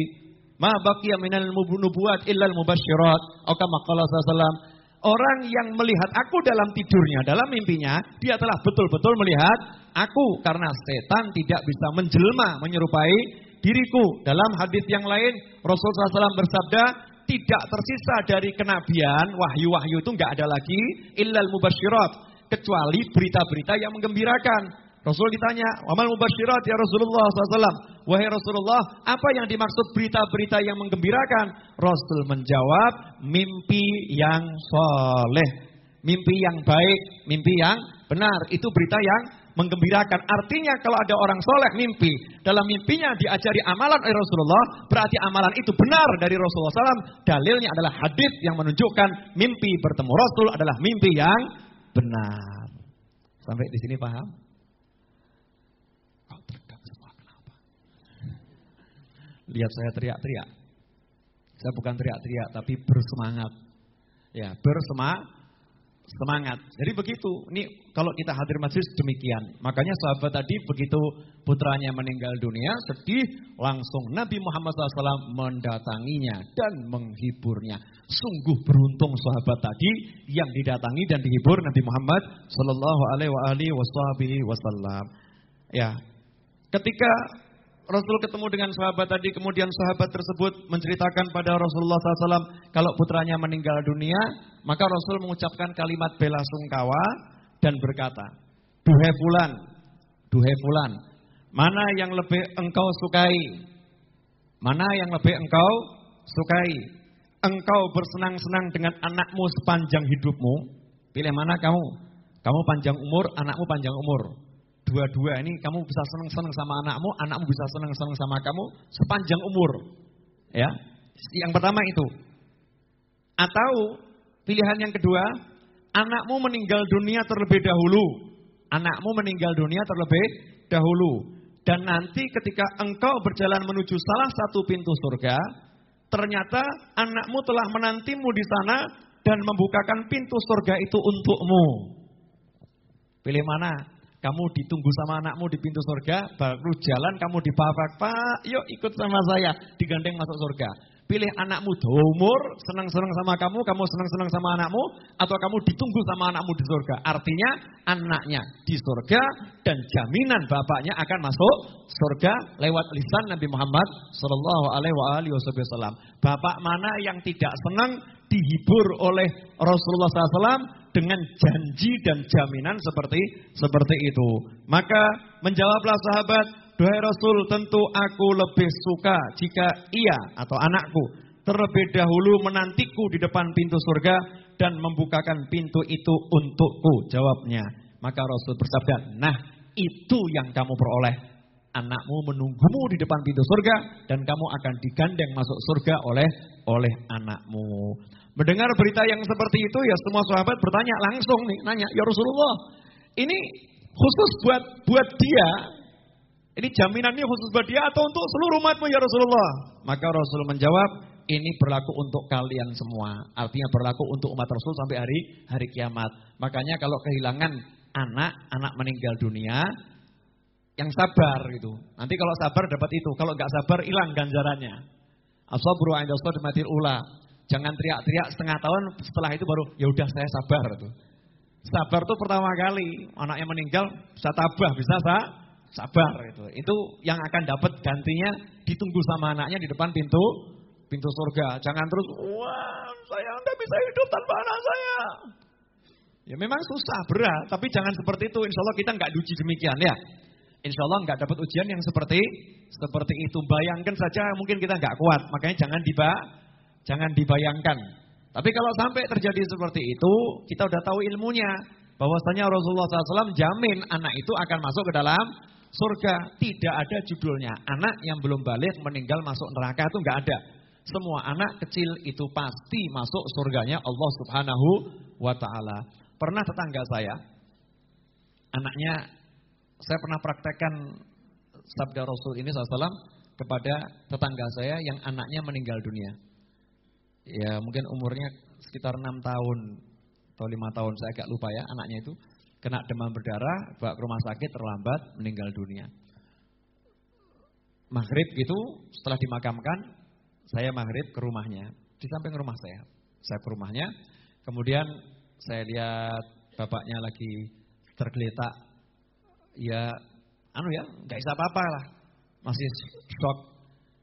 Ma baqiya minal nubuwat illa al-mubasyirat. Atau kama qala Orang yang melihat aku dalam tidurnya, dalam mimpinya, dia telah betul-betul melihat aku. Karena setan tidak bisa menjelma, menyerupai diriku. Dalam hadis yang lain, Rasulullah SAW bersabda, tidak tersisa dari kenabian, wahyu-wahyu itu nggak ada lagi, illal mubasyirat. Kecuali berita-berita yang menggembirakan. Rasul ditanya, amal mubasyirat ya Rasulullah SAW. Wahai Rasulullah, apa yang dimaksud berita-berita yang menggembirakan? Rasul menjawab, mimpi yang soleh. mimpi yang baik, mimpi yang benar. Itu berita yang menggembirakan. Artinya kalau ada orang soleh mimpi, dalam mimpinya diajari amalan oleh Rasulullah, berarti amalan itu benar dari Rasulullah SAW. Dalilnya adalah hadis yang menunjukkan mimpi bertemu Rasul adalah mimpi yang benar. Sampai di sini paham? Kau terekam semua kenapa? Lihat saya teriak-teriak. Saya bukan teriak-teriak, tapi bersemangat. Ya, bersemangat semangat. Jadi begitu. Ini kalau kita hadir majelis demikian. Makanya sahabat tadi begitu putranya meninggal dunia, sedih, langsung Nabi Muhammad SAW mendatanginya dan menghiburnya. Sungguh beruntung sahabat tadi yang didatangi dan dihibur Nabi Muhammad Sallallahu Alaihi Wasallam. Ya, ketika Rasul ketemu dengan sahabat tadi, kemudian sahabat tersebut menceritakan pada Rasulullah SAW kalau putranya meninggal dunia, maka Rasul mengucapkan kalimat bela sungkawa dan berkata, Duhai fulan, duhai fulan, mana yang lebih engkau sukai? Mana yang lebih engkau sukai? Engkau bersenang-senang dengan anakmu sepanjang hidupmu. Pilih mana kamu? Kamu panjang umur, anakmu panjang umur dua-dua ini kamu bisa senang-senang sama anakmu, anakmu bisa senang-senang sama kamu sepanjang umur. Ya. Yang pertama itu. Atau pilihan yang kedua, anakmu meninggal dunia terlebih dahulu. Anakmu meninggal dunia terlebih dahulu. Dan nanti ketika engkau berjalan menuju salah satu pintu surga, ternyata anakmu telah menantimu di sana dan membukakan pintu surga itu untukmu. Pilih mana? Kamu ditunggu sama anakmu di pintu surga, baru jalan kamu dipapak, Pak, yuk ikut sama saya, digandeng masuk surga. Pilih anakmu umur, senang-senang sama kamu, kamu senang-senang sama anakmu, atau kamu ditunggu sama anakmu di surga. Artinya anaknya di surga dan jaminan bapaknya akan masuk surga lewat lisan Nabi Muhammad Shallallahu Alaihi Wasallam. Bapak mana yang tidak senang dihibur oleh Rasulullah SAW dengan janji dan jaminan seperti seperti itu. Maka menjawablah sahabat, "Duhai Rasul, tentu aku lebih suka jika ia atau anakku terlebih dahulu menantiku di depan pintu surga dan membukakan pintu itu untukku." Jawabnya. Maka Rasul bersabda, "Nah, itu yang kamu peroleh. Anakmu menunggumu di depan pintu surga dan kamu akan digandeng masuk surga oleh oleh anakmu." Mendengar berita yang seperti itu ya semua sahabat bertanya langsung nih, nanya, "Ya Rasulullah, ini khusus buat buat dia? Ini jaminannya khusus buat dia atau untuk seluruh umatmu ya Rasulullah?" Maka Rasul menjawab, "Ini berlaku untuk kalian semua." Artinya berlaku untuk umat Rasul sampai hari hari kiamat. Makanya kalau kehilangan anak, anak meninggal dunia, yang sabar gitu. Nanti kalau sabar dapat itu, kalau nggak sabar hilang ganjarannya. Asabru 'inda sadmatil ula. Jangan teriak-teriak setengah tahun setelah itu baru ya udah saya sabar tuh. Sabar tuh pertama kali anaknya meninggal bisa tabah, bisa sa sabar itu. Itu yang akan dapat gantinya ditunggu sama anaknya di depan pintu pintu surga. Jangan terus wah saya nggak bisa hidup tanpa anak saya. Ya memang susah, berat, tapi jangan seperti itu. Insya Allah kita nggak duci demikian ya. Insya Allah nggak dapat ujian yang seperti seperti itu. Bayangkan saja mungkin kita nggak kuat, makanya jangan diba Jangan dibayangkan. Tapi kalau sampai terjadi seperti itu, kita udah tahu ilmunya. Bahwasanya Rasulullah SAW jamin anak itu akan masuk ke dalam surga. Tidak ada judulnya. Anak yang belum balik meninggal masuk neraka itu nggak ada. Semua anak kecil itu pasti masuk surganya Allah Subhanahu wa taala. Pernah tetangga saya anaknya saya pernah praktekkan sabda Rasul ini SAW kepada tetangga saya yang anaknya meninggal dunia ya mungkin umurnya sekitar enam tahun atau lima tahun saya agak lupa ya anaknya itu. Kena demam berdarah bawa ke rumah sakit terlambat meninggal dunia. Maghrib gitu setelah dimakamkan saya maghrib ke rumahnya. Di samping rumah saya. Saya ke rumahnya kemudian saya lihat bapaknya lagi tergeletak. Ya anu ya nggak bisa apa-apa lah. Masih shock.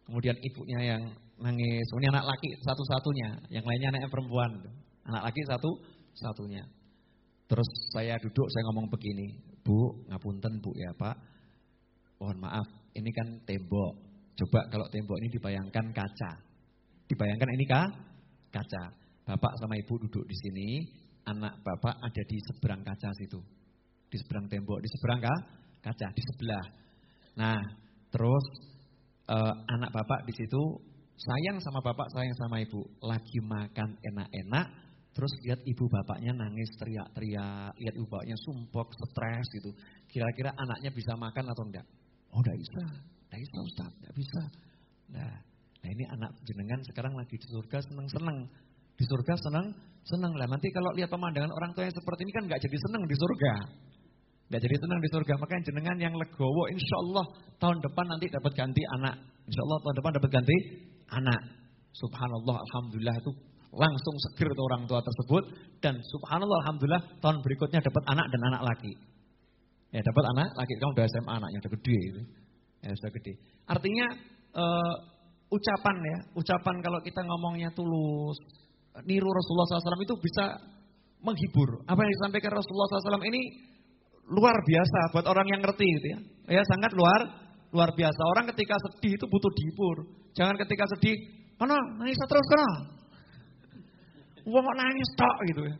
Kemudian ibunya yang nangis. Ini anak laki satu-satunya, yang lainnya anak perempuan. Anak laki satu-satunya. Terus saya duduk, saya ngomong begini, Bu, ngapunten Bu ya Pak, mohon maaf, ini kan tembok. Coba kalau tembok ini dibayangkan kaca. Dibayangkan ini kah? Kaca. Bapak sama Ibu duduk di sini, anak bapak ada di seberang kaca situ. Di seberang tembok, di seberang kaca, di sebelah. Nah, terus uh, anak bapak di situ sayang sama bapak, sayang sama ibu. Lagi makan enak-enak, terus lihat ibu bapaknya nangis teriak-teriak, lihat ibu bapaknya sumpok, stres gitu. Kira-kira anaknya bisa makan atau enggak? Oh, enggak bisa. Enggak bisa Ustaz, enggak bisa. Nah, nah ini anak jenengan sekarang lagi di surga seneng-seneng. Di surga seneng, seneng lah. Nanti kalau lihat pemandangan orang tua yang seperti ini kan enggak jadi seneng di surga. Enggak jadi senang di surga. Makanya jenengan yang legowo insya Allah tahun depan nanti dapat ganti anak. Insya Allah tahun depan dapat ganti anak. Subhanallah, Alhamdulillah itu langsung seger itu orang tua tersebut. Dan subhanallah, Alhamdulillah tahun berikutnya dapat anak dan anak laki. Ya dapat anak laki, kamu udah SMA anaknya, udah gede. Gitu. Ya sudah gede. Artinya uh, ucapan ya, ucapan kalau kita ngomongnya tulus, niru Rasulullah SAW itu bisa menghibur. Apa yang disampaikan Rasulullah SAW ini luar biasa buat orang yang ngerti gitu ya. Ya sangat luar luar biasa. Orang ketika sedih itu butuh dihibur. Jangan ketika sedih, mana nangis terus kana. Wong kok nangis tok gitu ya.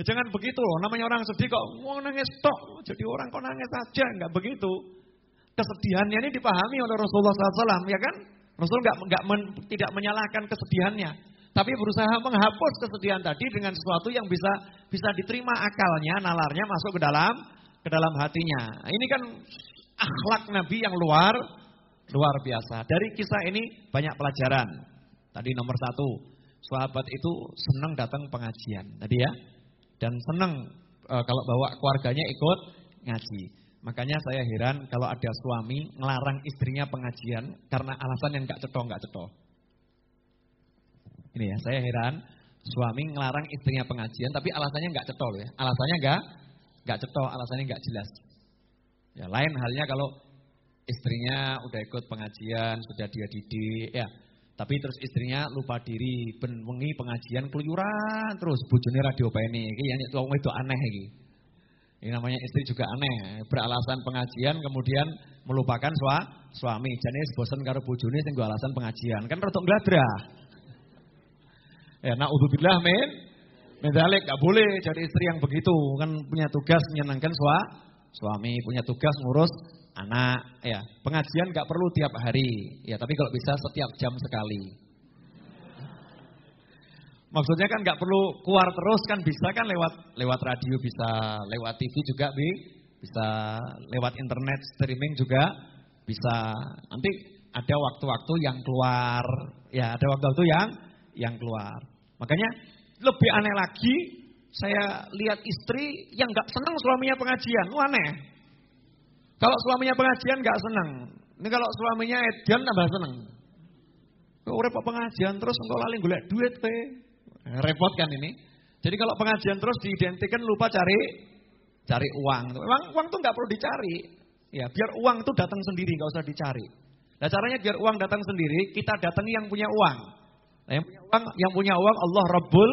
ya. Jangan begitu loh, namanya orang sedih kok wong nangis tok. Jadi orang kok nangis aja, enggak begitu. Kesedihannya ini dipahami oleh Rasulullah SAW, ya kan? Rasul enggak, enggak men, tidak menyalahkan kesedihannya, tapi berusaha menghapus kesedihan tadi dengan sesuatu yang bisa bisa diterima akalnya, nalarnya masuk ke dalam ke dalam hatinya. Ini kan akhlak Nabi yang luar luar biasa. Dari kisah ini banyak pelajaran. Tadi nomor satu, sahabat itu senang datang pengajian. Tadi ya, dan senang e, kalau bawa keluarganya ikut ngaji. Makanya saya heran kalau ada suami ngelarang istrinya pengajian karena alasan yang gak cetok gak cetok. Ini ya, saya heran suami ngelarang istrinya pengajian tapi alasannya gak cetok ya. Alasannya gak Gak cetok, alasannya gak jelas. Ya lain halnya kalau istrinya udah ikut pengajian, sudah dia didik, ya. Tapi terus istrinya lupa diri, ben wengi pengajian keluyuran terus bojone radio ini, iki ya itu aneh iki. Ini namanya istri juga aneh, beralasan pengajian kemudian melupakan sua, suami. Jadi bosan karo bojone sing alasan pengajian, kan rotok gladrah. Ya naudzubillah men Mendalik gak boleh jadi istri yang begitu. Kan punya tugas menyenangkan sua, suami, punya tugas ngurus anak. Ya, pengajian gak perlu tiap hari. Ya, tapi kalau bisa setiap jam sekali. Maksudnya kan gak perlu keluar terus kan bisa kan lewat lewat radio bisa, lewat TV juga bi, bisa lewat internet streaming juga bisa. Nanti ada waktu-waktu yang keluar, ya ada waktu-waktu yang yang keluar. Makanya lebih aneh lagi, saya lihat istri yang gak senang suaminya pengajian. Wah aneh. Kalau suaminya pengajian gak senang. Ini kalau suaminya edian tambah senang. Urep pengajian terus engkau lali golek duit pe. Repot kan ini. Jadi kalau pengajian terus diidentikan lupa cari cari uang. Uang uang tuh nggak perlu dicari. Ya, biar uang itu datang sendiri, nggak usah dicari. Nah caranya biar uang datang sendiri, kita datangi yang punya uang. Nah, yang punya uang, yang punya uang Allah Rabbul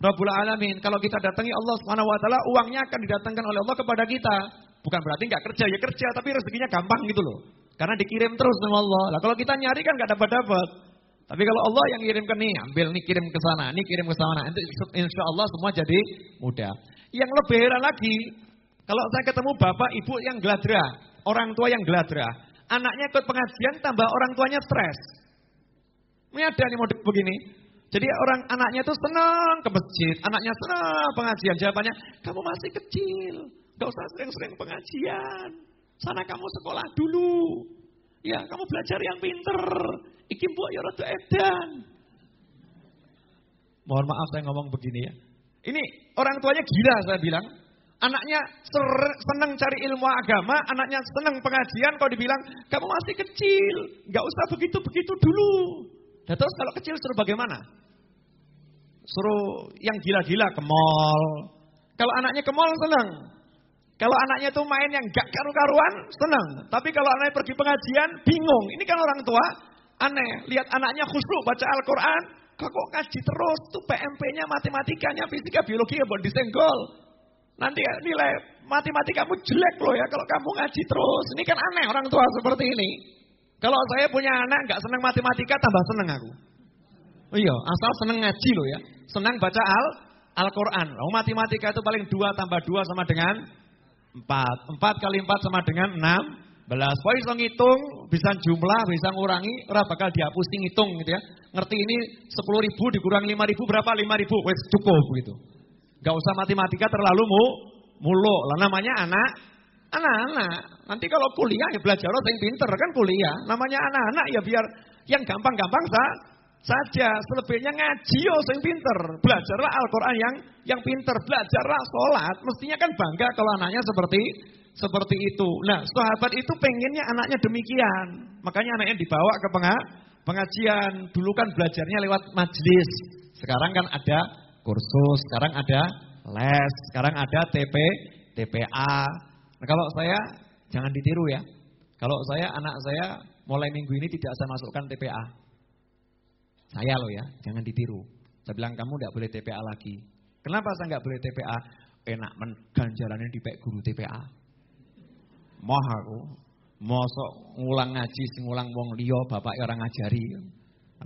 Rabbul Alamin. Kalau kita datangi Allah Subhanahu wa taala, uangnya akan didatangkan oleh Allah kepada kita. Bukan berarti nggak kerja, ya kerja, tapi rezekinya gampang gitu loh. Karena dikirim terus sama Allah. Lah kalau kita nyari kan nggak dapat-dapat. Tapi kalau Allah yang kirimkan nih, ambil nih kirim ke sana, nih kirim ke sana. Nanti insya Allah semua jadi mudah. Yang lebih heran lagi, kalau saya ketemu bapak ibu yang geladra, orang tua yang geladra, anaknya ikut pengajian tambah orang tuanya stres. Ini ada nih model begini. Jadi orang anaknya itu senang ke masjid, anaknya senang pengajian. Jawabannya, kamu masih kecil, gak usah sering-sering pengajian. Sana kamu sekolah dulu. Ya, kamu belajar yang pinter. Iki buat ya rada edan. Mohon maaf saya ngomong begini ya. Ini orang tuanya gila saya bilang. Anaknya senang cari ilmu agama, anaknya senang pengajian, kalau dibilang, kamu masih kecil, gak usah begitu-begitu dulu. Dan terus kalau kecil suruh bagaimana? Suruh yang gila-gila ke mall. Kalau anaknya ke mall senang. Kalau anaknya itu main yang gak karu-karuan, senang. Tapi kalau anaknya pergi pengajian, bingung. Ini kan orang tua aneh. Lihat anaknya khusyuk baca Al-Quran, kok ngaji terus. Tuh PMP-nya, matematikanya, fisika, biologi, ya disenggol. Nanti nilai matematikamu jelek loh ya kalau kamu ngaji terus. Ini kan aneh orang tua seperti ini. Kalau saya punya anak nggak senang matematika tambah senang aku. Oh iya, asal senang ngaji loh ya. Senang baca Al Al-Quran. Oh, matematika itu paling 2 tambah 2 sama dengan 4. 4 kali 4 sama dengan 6 belas. Pokoknya bisa ngitung, bisa jumlah, bisa ngurangi, ora bakal dihapusin ngitung gitu ya. Ngerti ini 10 ribu dikurang 5 ribu berapa? 5 ribu, wes cukup gitu. Gak usah matematika terlalu mu, mulu. Lah namanya anak, anak-anak. Nanti kalau kuliah ya belajar yang pinter kan kuliah. Namanya anak-anak ya biar yang gampang-gampang sa, saja. Selebihnya ngaji yo sing pinter. Belajarlah Al-Qur'an yang yang pinter, belajarlah sholat. Mestinya kan bangga kalau anaknya seperti seperti itu. Nah, sahabat itu pengennya anaknya demikian. Makanya anaknya dibawa ke pengajian. Dulu kan belajarnya lewat majlis. Sekarang kan ada kursus, sekarang ada les, sekarang ada TP, TPA. Nah, kalau saya jangan ditiru ya. Kalau saya anak saya mulai minggu ini tidak saya masukkan TPA. Saya loh ya, jangan ditiru. Saya bilang kamu tidak boleh TPA lagi. Kenapa saya nggak boleh TPA? Enak men ganjarannya di guru TPA. Moh aku, mosok ngulang ngaji, ngulang wong liya bapak orang ngajari.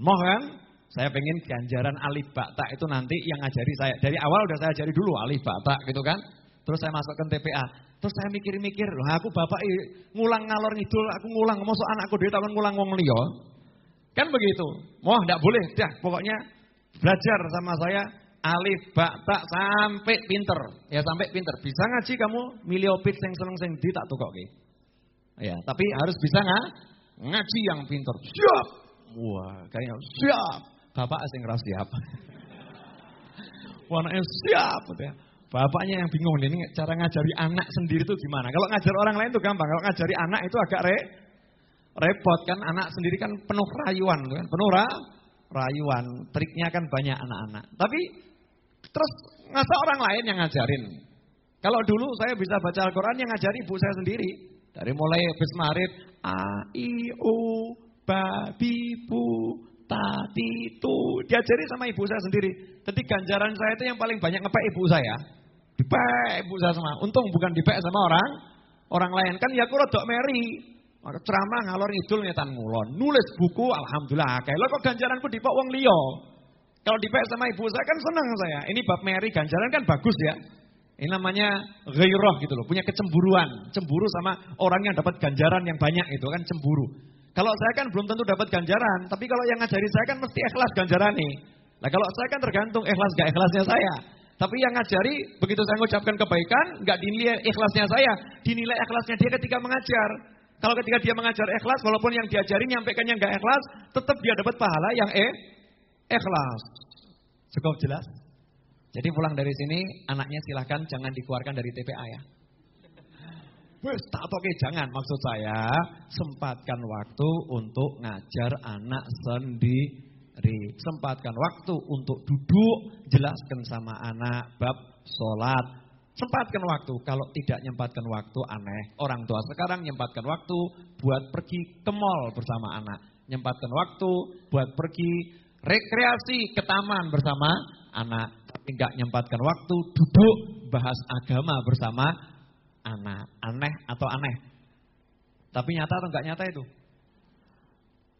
Moh kan? Saya pengen ganjaran alif bakta itu nanti yang ngajari saya. Dari awal udah saya ajari dulu alif bakta gitu kan. Terus saya masukkan TPA. Terus saya mikir-mikir, loh aku bapak ngulang ngalor ngidul, aku ngulang, mosok anakku dia tahun ngulang wong liya. Kan begitu. Wah, enggak boleh. Dah, pokoknya belajar sama saya alif bakta sampai pinter. Ya sampai pinter. Bisa ngaji kamu miliopit sing seneng sing di tak tukoke. Ya, tapi harus bisa nggak ngaji yang pinter. Siap. Wah, kayaknya siap. Bapak asing ras siap. *laughs* Anaknya siap. Gitu ya. Bapaknya yang bingung ini cara ngajari anak sendiri itu gimana. Kalau ngajar orang lain itu gampang. Kalau ngajari anak itu agak re, repot kan. Anak sendiri kan penuh rayuan. Kan? Penuh ra, rayuan. Triknya kan banyak anak-anak. Tapi terus ngasa orang lain yang ngajarin. Kalau dulu saya bisa baca Al-Quran yang ngajari ibu saya sendiri. Dari mulai Bismarit, A, I, U, Babi, Bu, tadi itu diajari sama ibu saya sendiri. Jadi ganjaran saya itu yang paling banyak ngepek ibu saya. Dipek ibu saya sama. Untung bukan dipek sama orang orang lain kan ya aku rodok meri. Maka ceramah ngalor ngidul nyetan ngulon. Nulis buku alhamdulillah. Kayak kok ganjaranku dipek wong liya. Kalau dipek sama ibu saya kan senang saya. Ini bab meri ganjaran kan bagus ya. Ini namanya ghairah gitu loh, punya kecemburuan. Cemburu sama orang yang dapat ganjaran yang banyak itu kan cemburu. Kalau saya kan belum tentu dapat ganjaran, tapi kalau yang ngajari saya kan mesti ikhlas ganjaran nih. Nah kalau saya kan tergantung ikhlas gak ikhlasnya saya. Tapi yang ngajari, begitu saya mengucapkan kebaikan, nggak dinilai ikhlasnya saya, dinilai ikhlasnya dia ketika mengajar. Kalau ketika dia mengajar ikhlas, walaupun yang diajari nyampaikannya nggak ikhlas, tetap dia dapat pahala yang eh, ikhlas. Cukup jelas? Jadi pulang dari sini, anaknya silahkan jangan dikeluarkan dari TPA ya. Wes tak toke jangan maksud saya sempatkan waktu untuk ngajar anak sendiri. Sempatkan waktu untuk duduk jelaskan sama anak bab sholat. Sempatkan waktu. Kalau tidak nyempatkan waktu aneh. Orang tua sekarang nyempatkan waktu buat pergi ke mall bersama anak. Nyempatkan waktu buat pergi rekreasi ke taman bersama anak. Tapi nggak nyempatkan waktu duduk bahas agama bersama anak. Aneh atau aneh? Tapi nyata atau enggak nyata itu?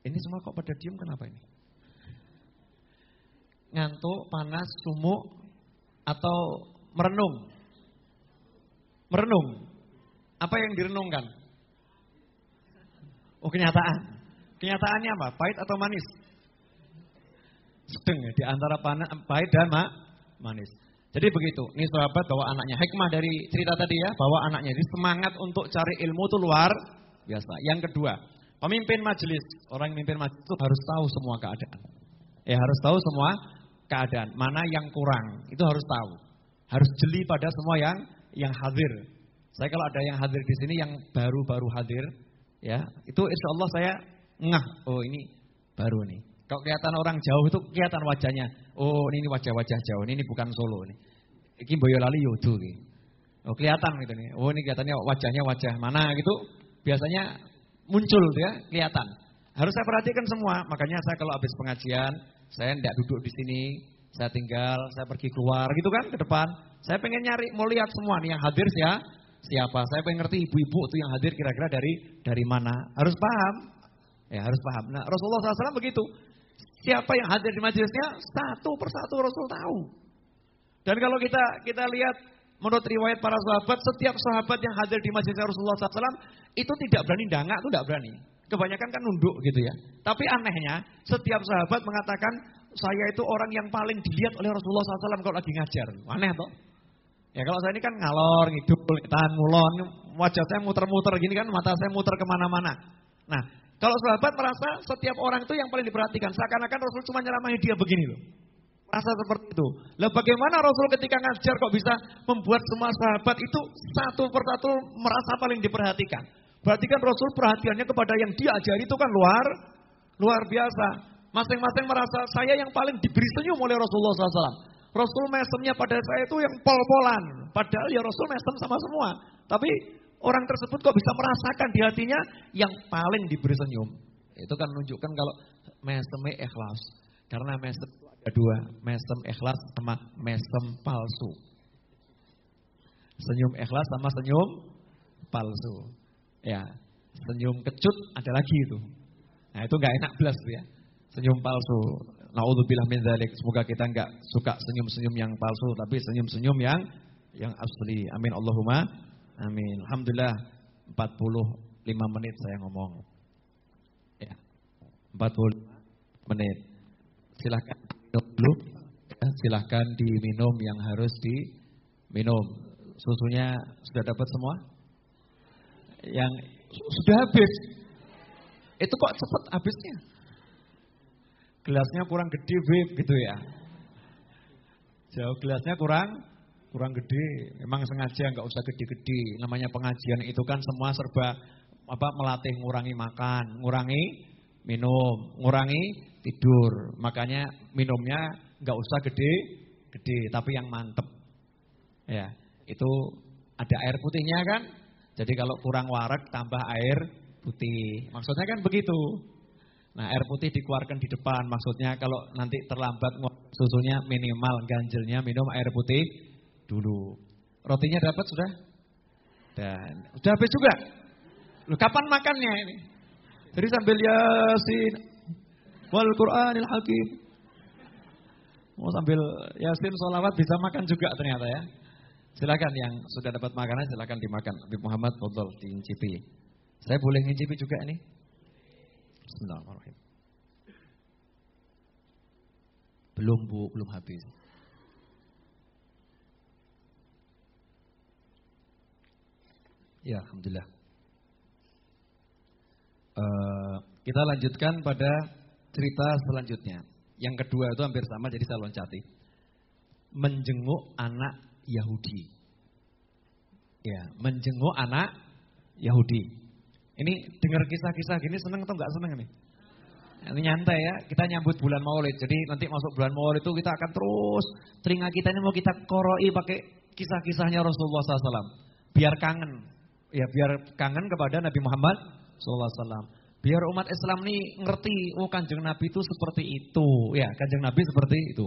Ini semua kok pada diem kenapa ini? Ngantuk, panas, sumuk, atau merenung? Merenung. Apa yang direnungkan? Oh kenyataan. Kenyataannya apa? Pahit atau manis? Sedang ya, di antara pahit dan manis. Jadi begitu, ini sahabat bawa anaknya. Hikmah dari cerita tadi ya, bawa anaknya. Jadi semangat untuk cari ilmu itu luar biasa. Yang kedua, pemimpin majelis. Orang yang memimpin majelis itu harus tahu semua keadaan. Ya harus tahu semua keadaan. Mana yang kurang, itu harus tahu. Harus jeli pada semua yang yang hadir. Saya kalau ada yang hadir di sini yang baru-baru hadir, ya itu insya Allah saya ngah. Oh ini baru nih. Kalau kelihatan orang jauh itu kelihatan wajahnya. Oh ini wajah-wajah jauh, ini, bukan Solo nih. Ini Boyolali Yodo. Oh kelihatan gitu nih. Oh ini kelihatannya wajahnya wajah mana gitu. Biasanya muncul ya, kelihatan. Harus saya perhatikan semua. Makanya saya kalau habis pengajian, saya tidak duduk di sini. Saya tinggal, saya pergi keluar gitu kan ke depan. Saya pengen nyari, mau lihat semua nih yang hadir ya siapa. Saya pengen ngerti ibu-ibu itu yang hadir kira-kira dari dari mana. Harus paham. Ya harus paham. Nah Rasulullah SAW begitu. Siapa yang hadir di majelisnya, satu persatu Rasul tahu. Dan kalau kita kita lihat menurut riwayat para sahabat, setiap sahabat yang hadir di masjid Rasulullah SAW itu tidak berani dangak, itu tidak berani. Kebanyakan kan nunduk gitu ya. Tapi anehnya, setiap sahabat mengatakan, saya itu orang yang paling dilihat oleh Rasulullah SAW kalau lagi ngajar. Aneh toh? Ya kalau saya ini kan ngalor, ngidul, tahan mulon, wajah saya muter-muter gini kan, mata saya muter ke mana-mana. Nah, kalau sahabat merasa setiap orang itu yang paling diperhatikan, seakan-akan Rasul cuma nyelamahin dia begini loh. Rasa seperti itu. Lah bagaimana Rasul ketika ngajar kok bisa membuat semua sahabat itu satu persatu merasa paling diperhatikan. Berarti kan Rasul perhatiannya kepada yang dia ajari itu kan luar luar biasa. Masing-masing merasa saya yang paling diberi senyum oleh Rasulullah SAW. Rasul mesemnya pada saya itu yang pol-polan. Padahal ya Rasul mesem sama semua. Tapi orang tersebut kok bisa merasakan di hatinya yang paling diberi senyum. Itu kan menunjukkan kalau mesemnya ikhlas. Karena mesem ada dua, mesem ikhlas sama mesem palsu. Senyum ikhlas sama senyum palsu. Ya, senyum kecut ada lagi itu. Nah itu nggak enak belas ya. Senyum palsu. Naudzubillah min dzalik. Semoga kita nggak suka senyum-senyum yang palsu, tapi senyum-senyum yang yang asli. Amin Allahumma. Amin. Alhamdulillah 45 menit saya ngomong. Ya. 45 menit. Silahkan dulu. Ya, silahkan diminum yang harus diminum. Susunya sudah dapat semua? Yang sudah habis. Itu kok cepat habisnya? Gelasnya kurang gede, Beb, gitu ya. Jauh gelasnya kurang kurang gede. Memang sengaja nggak usah gede-gede. Namanya pengajian itu kan semua serba apa melatih ngurangi makan, ngurangi minum, ngurangi tidur. Makanya minumnya nggak usah gede-gede, tapi yang mantep. Ya, itu ada air putihnya kan? Jadi kalau kurang warak tambah air putih. Maksudnya kan begitu. Nah air putih dikeluarkan di depan. Maksudnya kalau nanti terlambat susunya minimal ganjelnya minum air putih dulu. Rotinya dapat sudah? Dan sudah habis juga. Loh, kapan makannya ini? Jadi sambil yasin wal Qur'anil Hakim. Mau sambil yasin sholawat bisa makan juga ternyata ya. Silakan yang sudah dapat makanan silakan dimakan. Habib Muhammad Fadl diincipi. Saya boleh ngincipi juga ini? Bismillahirrahmanirrahim. Belum Bu, belum habis. Ya, alhamdulillah. Uh, kita lanjutkan pada cerita selanjutnya. Yang kedua itu hampir sama, jadi saya loncati. Menjenguk anak Yahudi. Ya, menjenguk anak Yahudi. Ini dengar kisah-kisah gini seneng atau enggak seneng nih? Ini nyantai ya, kita nyambut bulan Maulid. Jadi nanti masuk bulan Maulid itu kita akan terus telinga kita ini mau kita koroi pakai kisah-kisahnya Rasulullah SAW. Biar kangen, ya biar kangen kepada Nabi Muhammad SAW. Biar umat Islam ini ngerti, oh kanjeng Nabi itu seperti itu, ya kanjeng Nabi seperti itu.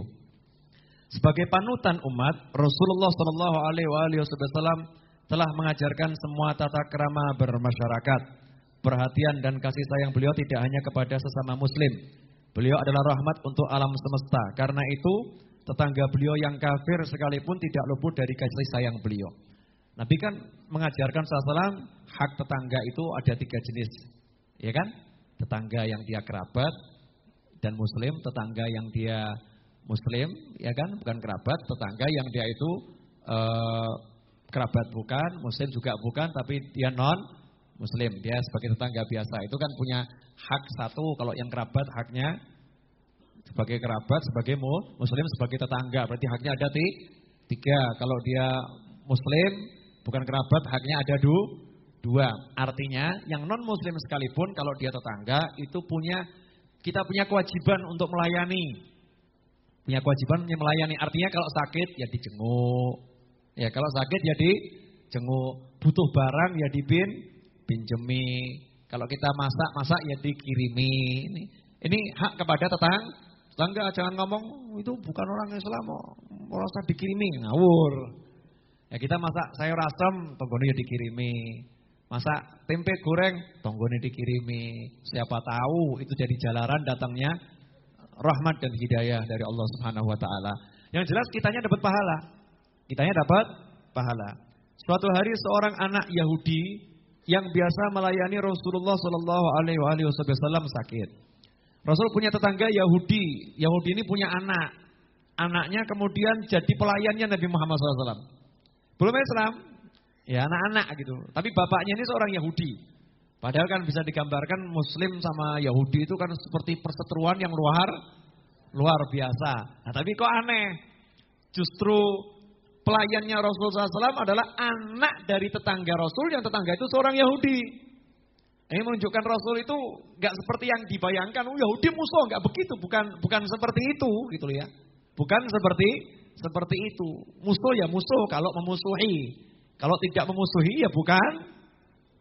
Sebagai panutan umat, Rasulullah Wasallam telah mengajarkan semua tata kerama bermasyarakat. Perhatian dan kasih sayang beliau tidak hanya kepada sesama Muslim. Beliau adalah rahmat untuk alam semesta. Karena itu, tetangga beliau yang kafir sekalipun tidak luput dari kasih sayang beliau. Nabi kan mengajarkan salam hak tetangga itu ada tiga jenis, ya kan? Tetangga yang dia kerabat dan Muslim, tetangga yang dia muslim, ya kan, bukan kerabat, tetangga yang dia itu eh, kerabat bukan, muslim juga bukan, tapi dia non muslim, dia sebagai tetangga biasa. Itu kan punya hak satu, kalau yang kerabat haknya sebagai kerabat, sebagai muslim, sebagai tetangga, berarti haknya ada tiga. Kalau dia muslim, bukan kerabat, haknya ada du, dua. Artinya yang non muslim sekalipun kalau dia tetangga itu punya kita punya kewajiban untuk melayani punya kewajiban melayani. Artinya kalau sakit ya dijenguk. Ya kalau sakit ya dijenguk. Butuh barang ya dipin pinjemi. Kalau kita masak masak ya dikirimi. Ini ini hak kepada tetang. Tetangga jangan ngomong itu bukan orang Islam, merasa dikirimi ngawur. Ya kita masak sayur asam, tonggone ya dikirimi. Masak tempe goreng, tonggone dikirimi. Siapa tahu itu jadi jalaran datangnya rahmat dan hidayah dari Allah Subhanahu wa taala. Yang jelas kitanya dapat pahala. Kitanya dapat pahala. Suatu hari seorang anak Yahudi yang biasa melayani Rasulullah Shallallahu Alaihi Wasallam sakit. Rasul punya tetangga Yahudi. Yahudi ini punya anak. Anaknya kemudian jadi pelayannya Nabi Muhammad SAW. Belum Islam, ya anak-anak gitu. Tapi bapaknya ini seorang Yahudi. Padahal kan bisa digambarkan Muslim sama Yahudi itu kan seperti perseteruan yang luar luar biasa. Nah, tapi kok aneh? Justru pelayannya Rasulullah SAW adalah anak dari tetangga Rasul yang tetangga itu seorang Yahudi. Ini menunjukkan Rasul itu nggak seperti yang dibayangkan. Oh, Yahudi musuh nggak begitu, bukan bukan seperti itu gitu ya. Bukan seperti seperti itu. Musuh ya musuh kalau memusuhi. Kalau tidak memusuhi ya bukan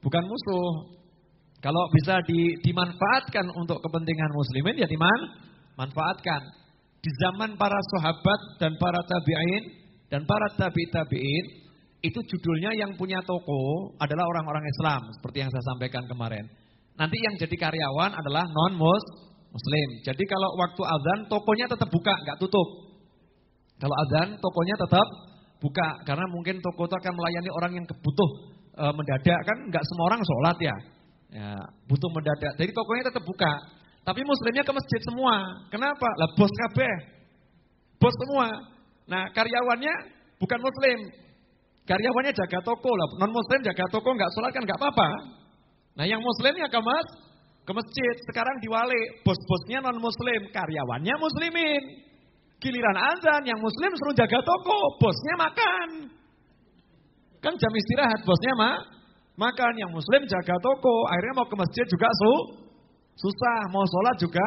bukan musuh. Kalau bisa di, dimanfaatkan untuk kepentingan muslimin ya dimanfaatkan. Di zaman para sahabat dan para tabi'in dan para tabi-tabi'in itu judulnya yang punya toko adalah orang-orang Islam seperti yang saya sampaikan kemarin. Nanti yang jadi karyawan adalah non muslim. Jadi kalau waktu azan tokonya tetap buka, nggak tutup. Kalau azan tokonya tetap buka karena mungkin toko itu akan melayani orang yang kebutuh e, mendadak kan nggak semua orang sholat ya. ya butuh mendadak. Jadi tokonya tetap buka. Tapi muslimnya ke masjid semua. Kenapa? Lah bos kabeh. Bos semua. Nah karyawannya bukan muslim. Karyawannya jaga toko lah. Non muslim jaga toko nggak sholat kan nggak apa-apa. Nah yang muslimnya ke mas, ke masjid. Sekarang diwali. Bos-bosnya non muslim. Karyawannya muslimin. Giliran azan yang muslim suruh jaga toko. Bosnya makan. Kan jam istirahat bosnya mah makan. Yang muslim jaga toko. Akhirnya mau ke masjid juga su susah. Mau sholat juga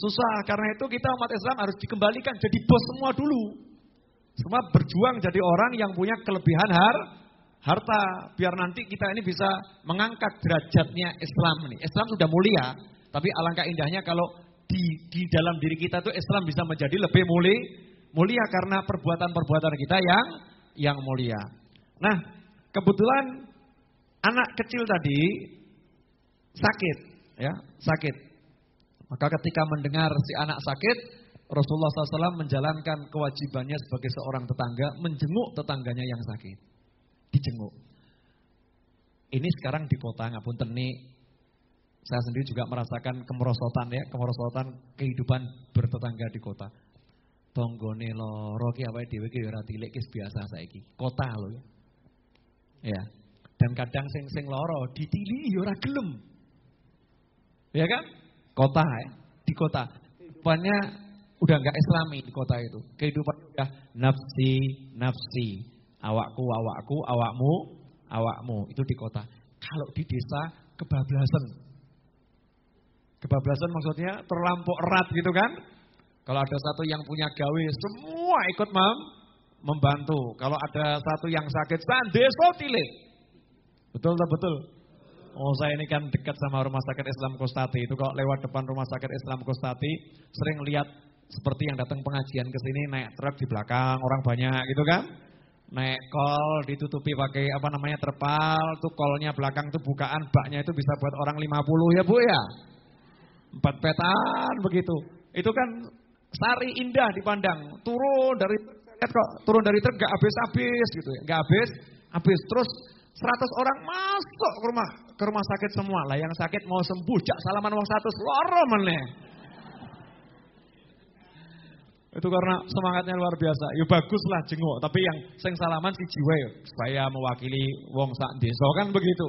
susah. Karena itu kita umat Islam harus dikembalikan jadi bos semua dulu. Semua berjuang jadi orang yang punya kelebihan har, harta. Biar nanti kita ini bisa mengangkat derajatnya Islam nih. Islam sudah mulia, tapi alangkah indahnya kalau di, di dalam diri kita tuh Islam bisa menjadi lebih mulia, mulia karena perbuatan-perbuatan kita yang yang mulia. Nah, kebetulan anak kecil tadi sakit, ya, sakit. Maka ketika mendengar si anak sakit, Rasulullah SAW menjalankan kewajibannya sebagai seorang tetangga, menjenguk tetangganya yang sakit. Dijenguk. Ini sekarang di kota, ngapun teni, saya sendiri juga merasakan kemerosotan ya, kemerosotan kehidupan bertetangga di kota. Tonggone loro ki awake dhewe ki ora tilik biasa saiki. Kota loh ya. Ya. Dan kadang sing sing loro ditili ya ora gelem. Ya kan? Kota ya, di kota. Kehidupannya udah nggak islami di kota itu. Kehidupan udah nafsi, nafsi. Awakku, awakku, awakmu, awakmu. Itu di kota. Kalau di desa kebablasan. Kebablasan maksudnya terlampau erat gitu kan. Kalau ada satu yang punya gawe, semua ikut mam, membantu. Kalau ada satu yang sakit, sandeso tile. Betul tak betul? Oh saya ini kan dekat sama rumah sakit Islam Kostati. Itu kalau lewat depan rumah sakit Islam Kostati, sering lihat seperti yang datang pengajian ke sini naik truk di belakang orang banyak gitu kan. Naik kol ditutupi pakai apa namanya terpal, tuh kolnya belakang tuh bukaan baknya itu bisa buat orang 50 ya Bu ya. Empat petan begitu. Itu kan sari indah dipandang. Turun dari lihat kok turun dari truk gak habis-habis gitu ya. Gak habis, habis terus 100 orang masuk ke rumah ke rumah sakit semua lah yang sakit mau sembuh jak salaman wong satu loro meneh itu karena semangatnya luar biasa. Ya baguslah jenguk, tapi yang sing salaman si jiwa ya, supaya mewakili wong sak desa kan begitu.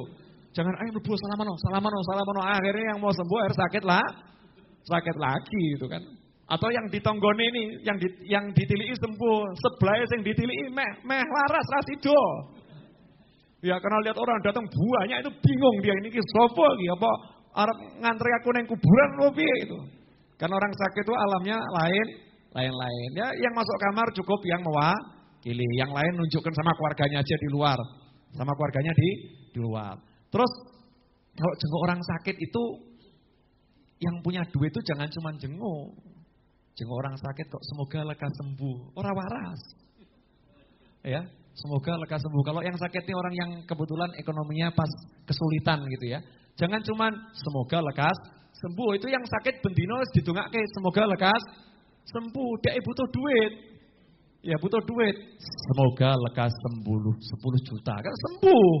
Jangan ayo mlebu salaman no, salaman no, salaman no. Akhirnya yang mau sembuh akhirnya sakit lah. Sakit lagi itu kan. Atau yang ditonggoni ini, yang di, yang ditiliki sembuh, sebelah yang ditiliki meh meh waras rasido. Ya karena lihat orang datang buahnya itu bingung dia ini sopo lagi apa arep ngantri aku neng kuburan loh itu. Karena orang sakit itu alamnya lain, lain-lain. Ya, yang masuk kamar cukup yang mewakili, yang lain nunjukkan sama keluarganya aja di luar, sama keluarganya di di luar. Terus kalau jenguk orang sakit itu yang punya duit itu jangan cuma jenguk. Jenguk orang sakit kok semoga lekas sembuh. Orang waras. Ya, semoga lekas sembuh. Kalau yang sakit ini orang yang kebetulan ekonominya pas kesulitan gitu ya. Jangan cuma semoga lekas sembuh. Itu yang sakit bendino ditungak ke semoga lekas sembuh, dia butuh duit. Ya butuh duit. Semoga lekas sembuh 10 juta. Kan sembuh.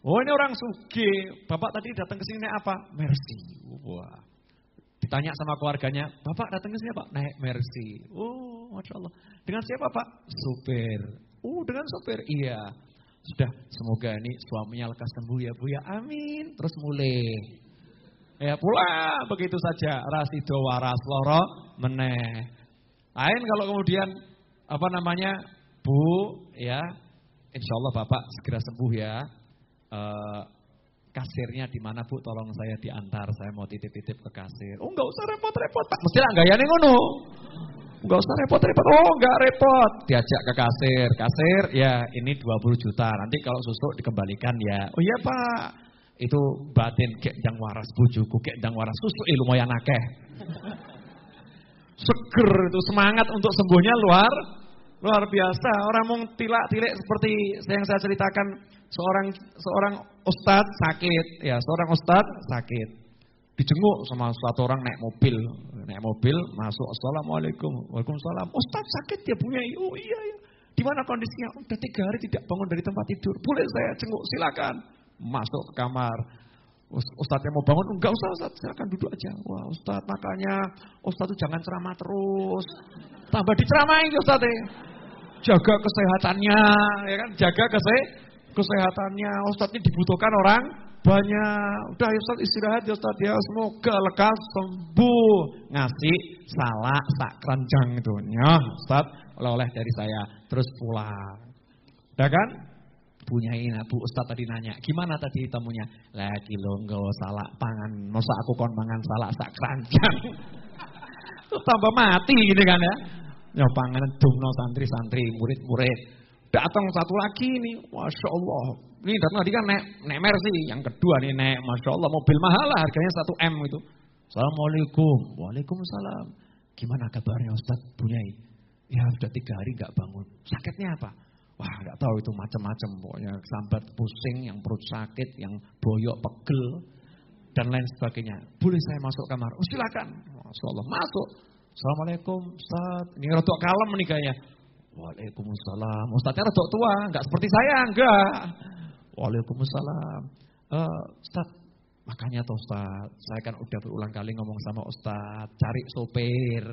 Oh ini orang suge. Bapak tadi datang ke sini apa? Mercy. Wah. Ditanya sama keluarganya, Bapak datang ke sini apa? Naik Mercy. Oh, Masya Allah. Dengan siapa Pak? Supir. Oh, dengan supir. Iya. Sudah, semoga ini suaminya lekas sembuh ya Bu ya. Amin. Terus mulai. Ya pulang begitu saja. Rasido waras loro meneh. Lain kalau kemudian apa namanya Bu ya, Insya Allah Bapak segera sembuh ya. Uh, kasirnya di mana Bu? Tolong saya diantar, saya mau titip-titip ke kasir. Oh enggak usah repot-repot, Pak. Mesti lah gayane ngono. Enggak usah repot-repot. Oh, enggak repot. Diajak ke kasir. Kasir, ya ini 20 juta. Nanti kalau susuk dikembalikan ya. Oh iya, Pak. Itu batin kek jang waras bujuku, kek jang waras susu eh, lumayan akeh. Seger itu semangat untuk sembuhnya luar luar biasa. Orang mau tilak-tilik seperti yang saya ceritakan seorang seorang ustadz sakit, ya seorang ustadz sakit. Dijenguk sama suatu orang naik mobil, naik mobil masuk assalamualaikum, waalaikumsalam. Ustadz sakit ya punya, oh iya ya. Di mana kondisinya? Udah tiga hari tidak bangun dari tempat tidur. Boleh saya jenguk? Silakan. Masuk ke kamar. Yang mau bangun, enggak usah Ustadz, silakan duduk aja. Wah Ustadz makanya, Ustadz itu jangan ceramah terus. Tambah diceramain Ustadz Jaga kesehatannya, ya kan? Jaga kesehatan kesehatannya. Ustadz ini dibutuhkan orang banyak. Udah ya Ustadz istirahat ya Ustadz ya. Semoga lekas sembuh. Ngasih salah sak keranjang itu. Ya Ustadz oleh-oleh dari saya. Terus pulang. Udah kan? Punya ini Bu Ustadz tadi nanya. Gimana tadi temunya? Lagi lo enggak salah pangan. Masa aku kon pangan salah sak keranjang. *laughs* Tambah mati gini kan ya. Ya pangan dumno santri-santri, murid-murid. Datang satu lagi nih, Masya Allah. Ini datang tadi kan nek, nek Mercy, yang kedua nih nek, Masya Allah mobil mahal lah harganya 1 M itu. Assalamualaikum, Waalaikumsalam. Gimana kabarnya Ustaz Bunyai? Ya sudah tiga hari nggak bangun. Sakitnya apa? Wah nggak tahu itu macam-macam pokoknya sambat pusing, yang perut sakit, yang boyok pegel dan lain sebagainya. Boleh saya masuk kamar? Oh silakan. Masya Allah masuk. Assalamualaikum Ustaz. Ini rotok kalem nih kayaknya. Waalaikumsalam. Ustaznya rada tua, enggak seperti saya, enggak. Waalaikumsalam. Uh, Ustaz, makanya tuh Ustaz, saya kan udah berulang kali ngomong sama Ustaz, cari sopir.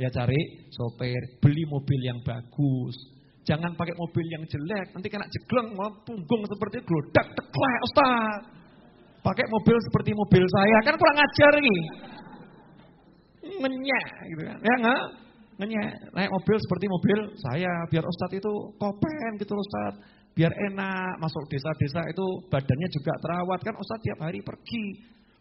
Ya cari sopir, beli mobil yang bagus. Jangan pakai mobil yang jelek, nanti kena jegleng, punggung seperti gelodak, teklek Ustaz. Pakai mobil seperti mobil saya, kan kurang ajar nih. Ngenyak gitu kan. Ya enggak? Ngenyek, naik mobil seperti mobil saya, biar Ustadz itu kopen gitu Ustadz. Biar enak, masuk desa-desa itu badannya juga terawat. Kan Ustadz tiap hari pergi.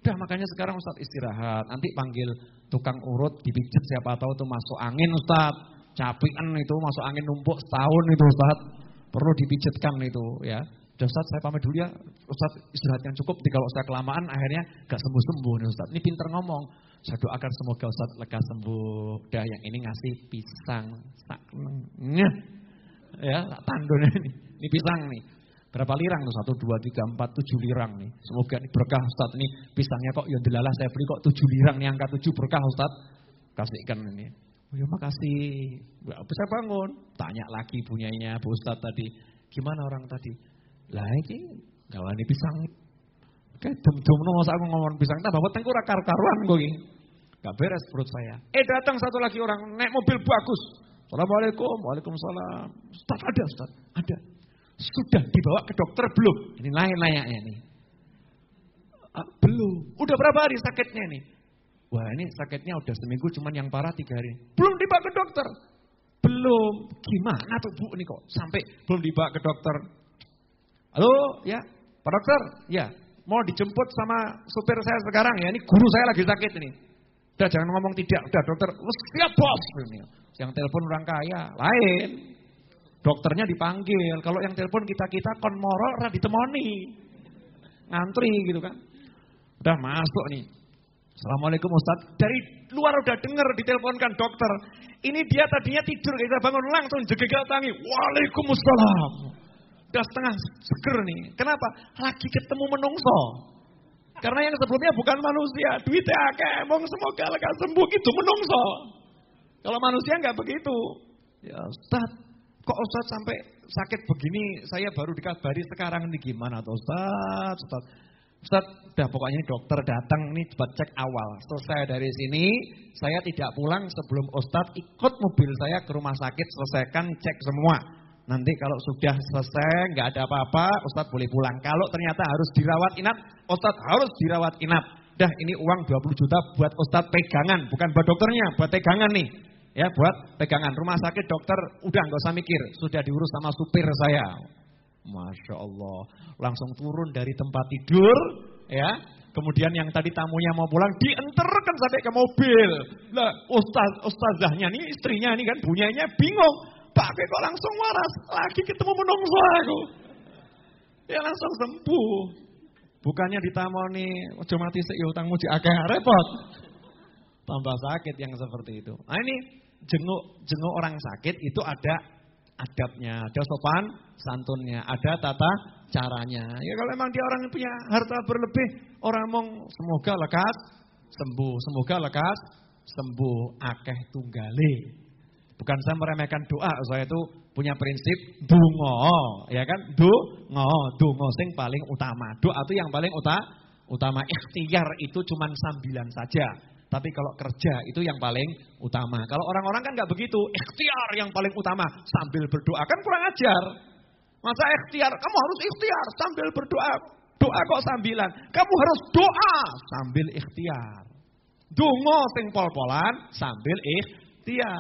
Udah makanya sekarang Ustadz istirahat. Nanti panggil tukang urut, dipijit siapa tahu tuh masuk angin Ustadz. Capikan itu masuk angin numpuk setahun itu Ustadz. Perlu dipijitkan itu ya. Udah Ustadz saya pamit dulu ya. Ustadz istirahat yang cukup. Nanti kalau saya kelamaan akhirnya gak sembuh-sembuh nih Ustadz. Ini pinter ngomong. Saya doakan semoga Ustaz lekas sembuh. Udah yang ini ngasih pisang saknengnya. Ya, tandun ini. Ini pisang nih. Berapa lirang tuh? Satu, dua, tiga, empat, tujuh lirang nih. Semoga ini berkah Ustaz. Ini pisangnya kok ya delalah saya beli kok tujuh lirang nih angka tujuh berkah Ustaz. Kasihkan ini. Oh ya makasih. Bisa bangun. Tanya lagi punyanya Bu Ustaz tadi. Gimana orang tadi? Lah ini gawani pisang Kayak dum-dum no, aku ngomong pisang tambah wetengku ora kar-karuan gue ini. Gak beres perut saya. Eh datang satu lagi orang naik mobil bagus. Assalamualaikum, waalaikumsalam. Ustaz ada, Ustaz, ada. Sudah dibawa ke dokter belum? Ini lain layaknya nih. Ah, belum. Udah berapa hari sakitnya nih? Wah ini sakitnya udah seminggu cuman yang parah tiga hari. Belum dibawa ke dokter. Belum. Gimana tuh bu nih kok sampai belum dibawa ke dokter. Halo ya Pak dokter? Ya mau dijemput sama supir saya sekarang ya, ini guru saya lagi sakit ini. Udah jangan ngomong tidak, udah dokter, siap bos. Yang telepon orang kaya, lain. Dokternya dipanggil, kalau yang telepon kita-kita kon moro ditemoni. Ngantri gitu kan. Udah masuk nih. Assalamualaikum Ustaz. Dari luar udah denger diteleponkan dokter. Ini dia tadinya tidur kita bangun langsung jegegal tangi. Waalaikumsalam. Udah setengah seger nih. Kenapa? Lagi ketemu menungso. Karena yang sebelumnya bukan manusia. Duitnya akeh. Mong semoga lekas sembuh gitu menungso. Kalau manusia nggak begitu. Ya Ustaz, kok Ustaz sampai sakit begini, saya baru dikabari sekarang ini gimana tuh Ustaz? Ustaz, Ustaz, udah pokoknya dokter datang ini buat cek awal. Selesai dari sini, saya tidak pulang sebelum Ustaz ikut mobil saya ke rumah sakit selesaikan cek semua. Nanti kalau sudah selesai, nggak ada apa-apa, Ustadz boleh pulang. Kalau ternyata harus dirawat inap, Ustadz harus dirawat inap. Dah ini uang 20 juta buat Ustadz pegangan, bukan buat dokternya, buat pegangan nih. Ya, buat pegangan. Rumah sakit dokter udah nggak usah mikir, sudah diurus sama supir saya. Masya Allah, langsung turun dari tempat tidur, ya. Kemudian yang tadi tamunya mau pulang dienterkan sampai ke mobil. Lah, ustaz, ustazahnya nih istrinya nih kan bunyanya bingung. Pak kok langsung waras, lagi ketemu menungso aku. Ya langsung sembuh. Bukannya ditamoni, ojo mati sik ya utangmu akeh repot. Tambah sakit yang seperti itu. Nah ini jenguk jenguk orang sakit itu ada adabnya, ada sopan santunnya, ada tata caranya. Ya kalau memang dia orang yang punya harta berlebih, orang mong semoga lekas sembuh, semoga lekas sembuh akeh tunggale. Bukan saya meremehkan doa, saya itu punya prinsip dungo, ya kan? Dungo, dungo sing paling utama. Doa itu yang paling utama. Utama ikhtiar itu cuma sambilan saja. Tapi kalau kerja itu yang paling utama. Kalau orang-orang kan nggak begitu, ikhtiar yang paling utama sambil berdoa kan kurang ajar. Masa ikhtiar, kamu harus ikhtiar sambil berdoa. Doa kok sambilan. Kamu harus doa sambil ikhtiar. Dungo sing pol-polan sambil ikhtiar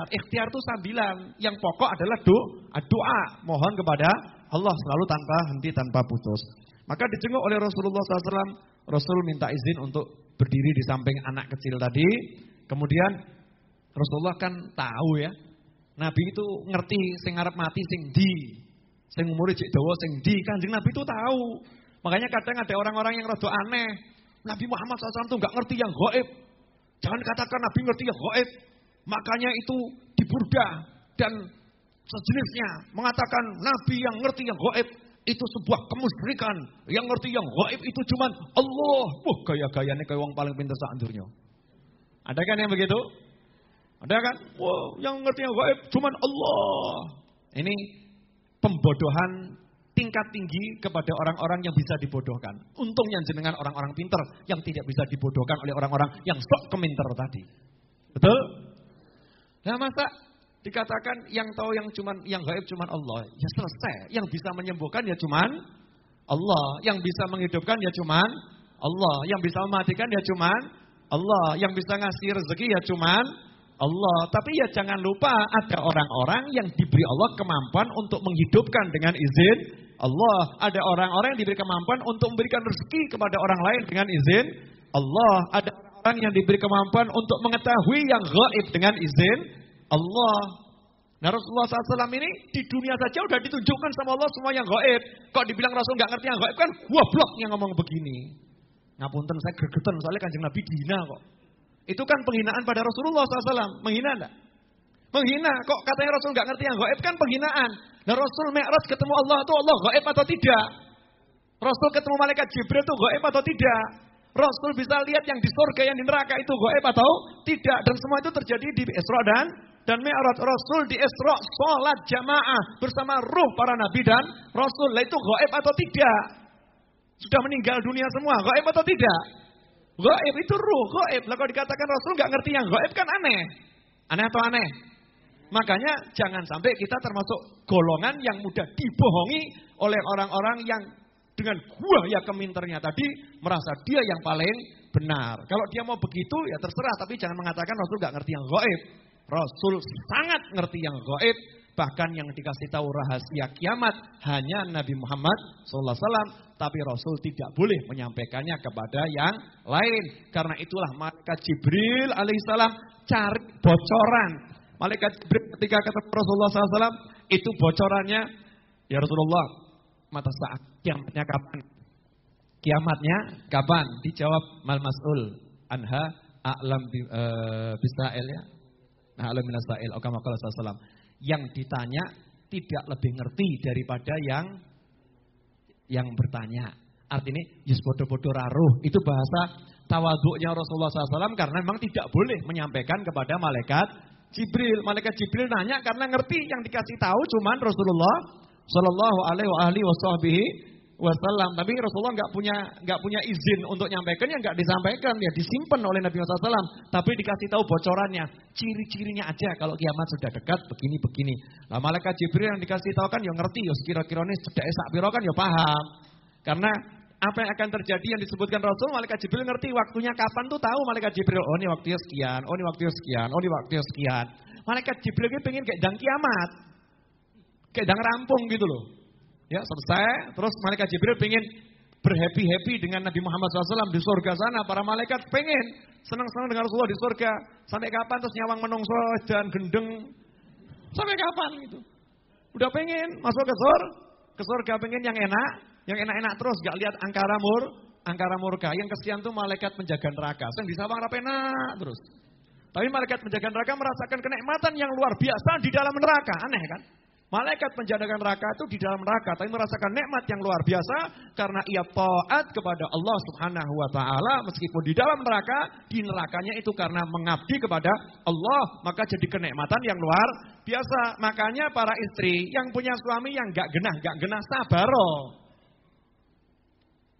ikhtiar. Itu sambilan. Yang pokok adalah do, doa. Mohon kepada Allah selalu tanpa henti, tanpa putus. Maka dijenguk oleh Rasulullah SAW. Rasul minta izin untuk berdiri di samping anak kecil tadi. Kemudian Rasulullah kan tahu ya. Nabi itu ngerti sing ngarep mati sing di. Sing umure cek dawa sing di. Kanjeng Nabi itu tahu. Makanya kadang ada orang-orang yang rada aneh. Nabi Muhammad SAW itu nggak ngerti yang goib. Jangan katakan Nabi ngerti yang goib. Makanya itu di Burda dan sejenisnya mengatakan Nabi yang ngerti yang goib itu sebuah kemusyrikan. Yang ngerti yang goib itu cuman Allah. Wah gaya-gayanya kayak orang paling pintar seandurnya. Ada kan yang begitu? Ada kan? Wah yang ngerti yang goib cuman Allah. Ini pembodohan tingkat tinggi kepada orang-orang yang bisa dibodohkan. Untungnya jenengan orang-orang pintar yang tidak bisa dibodohkan oleh orang-orang yang sok keminter tadi. Betul? Nah masa dikatakan yang tahu yang cuman yang gaib cuman Allah. Ya selesai. Yang bisa menyembuhkan ya cuman Allah. Yang bisa menghidupkan ya cuman Allah. Yang bisa mematikan ya cuman Allah. Yang bisa ngasih rezeki ya cuman Allah. Tapi ya jangan lupa ada orang-orang yang diberi Allah kemampuan untuk menghidupkan dengan izin Allah. Ada orang-orang yang diberi kemampuan untuk memberikan rezeki kepada orang lain dengan izin Allah. Ada orang yang diberi kemampuan untuk mengetahui yang gaib dengan izin Allah. Nah Rasulullah SAW ini di dunia saja udah ditunjukkan sama Allah semua yang gaib. Kok dibilang Rasul nggak ngerti yang gaib kan goblok yang ngomong begini. Ngapunten saya gregetan soalnya kanjeng Nabi dina kok. Itu kan penghinaan pada Rasulullah SAW. Menghina enggak? Menghina. Kok katanya Rasul nggak ngerti yang gaib kan penghinaan. Nah Rasul Mi'raj ketemu Allah itu Allah gaib atau tidak? Rasul ketemu malaikat Jibril itu gaib atau tidak? Rasul bisa lihat yang di surga, yang di neraka itu goib atau tidak. Dan semua itu terjadi di Isra dan dan Mi'raj. Rasul di Isra sholat jamaah bersama ruh para nabi dan Rasul. Lah itu goib atau tidak? Sudah meninggal dunia semua, goib atau tidak? Goib itu ruh, goib. Lah kalau dikatakan Rasul nggak ngerti yang goib kan aneh. Aneh atau aneh? Makanya jangan sampai kita termasuk golongan yang mudah dibohongi oleh orang-orang yang dengan gua ya keminternya tadi merasa dia yang paling benar. Kalau dia mau begitu ya terserah, tapi jangan mengatakan Rasul gak ngerti yang gaib. Rasul sangat ngerti yang gaib, bahkan yang dikasih tahu rahasia kiamat hanya Nabi Muhammad SAW. Tapi Rasul tidak boleh menyampaikannya kepada yang lain. Karena itulah malaikat Jibril alaihissalam cari bocoran. Malaikat Jibril ketika ketemu Rasulullah SAW itu bocorannya, ya Rasulullah mata saat kiamatnya kapan? Kiamatnya kapan? Dijawab mal mas'ul anha a'lam uh, bisail ya. A'lam minasail kama sallallahu Yang ditanya tidak lebih ngerti daripada yang yang bertanya. Artinya yus bodoh-bodoh raruh. Itu bahasa tawaduknya Rasulullah SAW karena memang tidak boleh menyampaikan kepada malaikat Jibril. Malaikat Jibril nanya karena ngerti yang dikasih tahu cuman Rasulullah Shallallahu alaihi wasallam. Tapi Rasulullah nggak punya nggak punya izin untuk nyampaikan ya nggak disampaikan ya disimpan oleh Nabi Muhammad SAW. Tapi dikasih tahu bocorannya, ciri-cirinya aja kalau kiamat sudah dekat begini begini. Nah malaikat Jibril yang dikasih tahu kan ya ngerti ya kira-kira ini esak piro kan ya paham. Karena apa yang akan terjadi yang disebutkan Rasul, malaikat Jibril ngerti waktunya kapan tuh tahu malaikat Jibril. Oh ini waktunya sekian, oh ini waktunya sekian, oh ini waktunya sekian. Malaikat Jibril ini pengen kayak dang kiamat. Kayak dang rampung gitu loh. Ya selesai, terus malaikat Jibril pengen berhappy-happy dengan Nabi Muhammad SAW di surga sana. Para malaikat pengen senang-senang dengan Rasulullah di surga. Sampai kapan terus nyawang menungso dan gendeng. Sampai kapan gitu. Udah pengen masuk ke surga, ke surga pengen yang enak, yang enak-enak terus gak lihat angkara mur, angkara murka. Yang kesian tuh malaikat penjaga neraka. Yang disawang rapena terus. Tapi malaikat penjaga neraka merasakan kenikmatan yang luar biasa di dalam neraka. Aneh kan? Malaikat penjaga neraka itu di dalam neraka tapi merasakan nikmat yang luar biasa karena ia taat kepada Allah Subhanahu wa taala meskipun di dalam neraka, di nerakanya itu karena mengabdi kepada Allah, maka jadi kenikmatan yang luar biasa. Makanya para istri yang punya suami yang gak genah, gak genah sabar.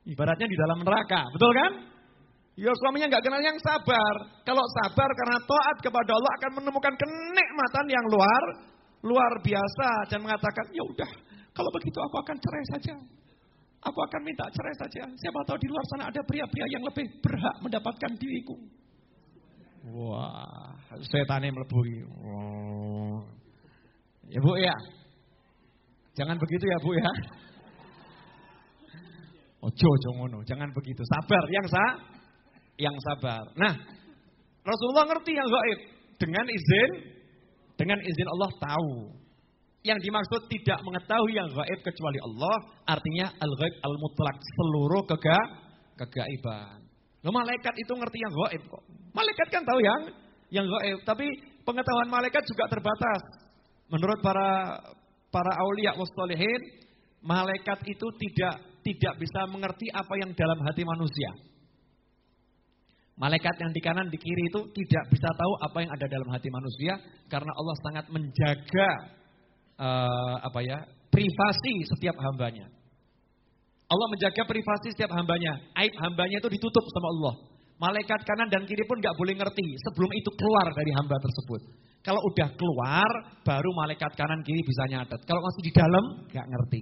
Ibaratnya di dalam neraka, betul kan? Ya suaminya gak kenal yang sabar. Kalau sabar karena taat kepada Allah akan menemukan kenikmatan yang luar luar biasa dan mengatakan, ya udah, kalau begitu aku akan cerai saja. Aku akan minta cerai saja. Siapa tahu di luar sana ada pria-pria yang lebih berhak mendapatkan diriku. Wah, setan yang melebui. Oh. Ya bu ya, jangan begitu ya bu ya. Ojo, ojo ngono, jangan begitu. Sabar, yang sah, yang sabar. Nah, Rasulullah ngerti yang gaib dengan izin dengan izin Allah tahu. Yang dimaksud tidak mengetahui yang gaib kecuali Allah, artinya al-gaib al-mutlak, seluruh kega, kegaiban. Loh, malaikat itu ngerti yang gaib kok. Malaikat kan tahu yang yang gaib, tapi pengetahuan malaikat juga terbatas. Menurut para para aulia wastolehin, malaikat itu tidak tidak bisa mengerti apa yang dalam hati manusia. Malaikat yang di kanan, di kiri itu tidak bisa tahu apa yang ada dalam hati manusia karena Allah sangat menjaga uh, apa ya privasi setiap hambanya. Allah menjaga privasi setiap hambanya. Aib hambanya itu ditutup sama Allah. Malaikat kanan dan kiri pun nggak boleh ngerti sebelum itu keluar dari hamba tersebut. Kalau udah keluar, baru malaikat kanan kiri bisa nyatet. Kalau masih di dalam, nggak ngerti.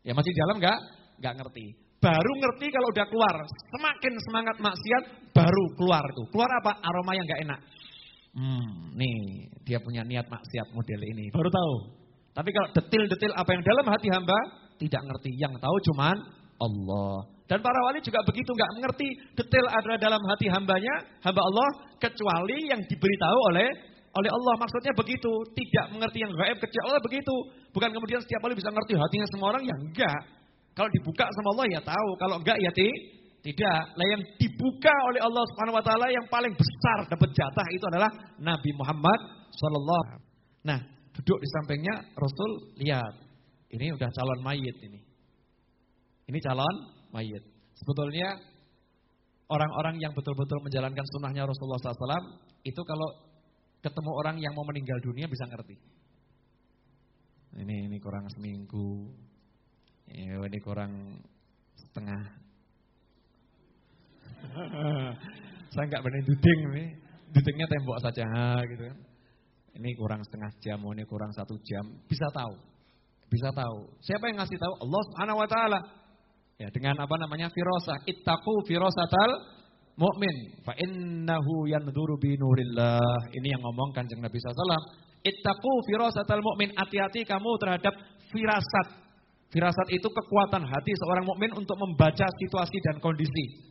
Ya masih di dalam nggak, nggak ngerti. Baru ngerti kalau udah keluar. Semakin semangat maksiat, baru keluar tuh. Keluar apa? Aroma yang gak enak. Hmm, nih dia punya niat maksiat model ini. Baru tahu. Tapi kalau detil-detil apa yang dalam hati hamba, tidak ngerti. Yang tahu cuman Allah. Dan para wali juga begitu, nggak mengerti detail ada dalam hati hambanya, hamba Allah, kecuali yang diberitahu oleh oleh Allah. Maksudnya begitu, tidak mengerti yang gaib kecuali Allah begitu. Bukan kemudian setiap kali bisa ngerti hatinya semua orang, ya enggak. Kalau dibuka sama Allah ya tahu, kalau enggak ya tidak. Lah yang dibuka oleh Allah Subhanahu wa taala yang paling besar dapat jatah itu adalah Nabi Muhammad sallallahu Nah, duduk di sampingnya Rasul lihat. Ini udah calon mayit ini. Ini calon mayit. Sebetulnya orang-orang yang betul-betul menjalankan sunnahnya Rasulullah SAW itu kalau ketemu orang yang mau meninggal dunia bisa ngerti. Ini ini kurang seminggu, Ya, ini kurang setengah. *laughs* Saya nggak berani duding nih. Dudingnya tembok saja gitu kan. Ini kurang setengah jam, ini kurang satu jam. Bisa tahu. Bisa tahu. Siapa yang ngasih tahu? Allah Subhanahu wa taala. Ya, dengan apa namanya? Firasah. Ittaqu firasatal mu'min. Fa innahu yanzuru bi nurillah. Ini yang ngomong Kanjeng Nabi sallallahu Ittaqu firasatal mu'min. Hati-hati kamu terhadap firasat Firasat itu kekuatan hati seorang mukmin untuk membaca situasi dan kondisi.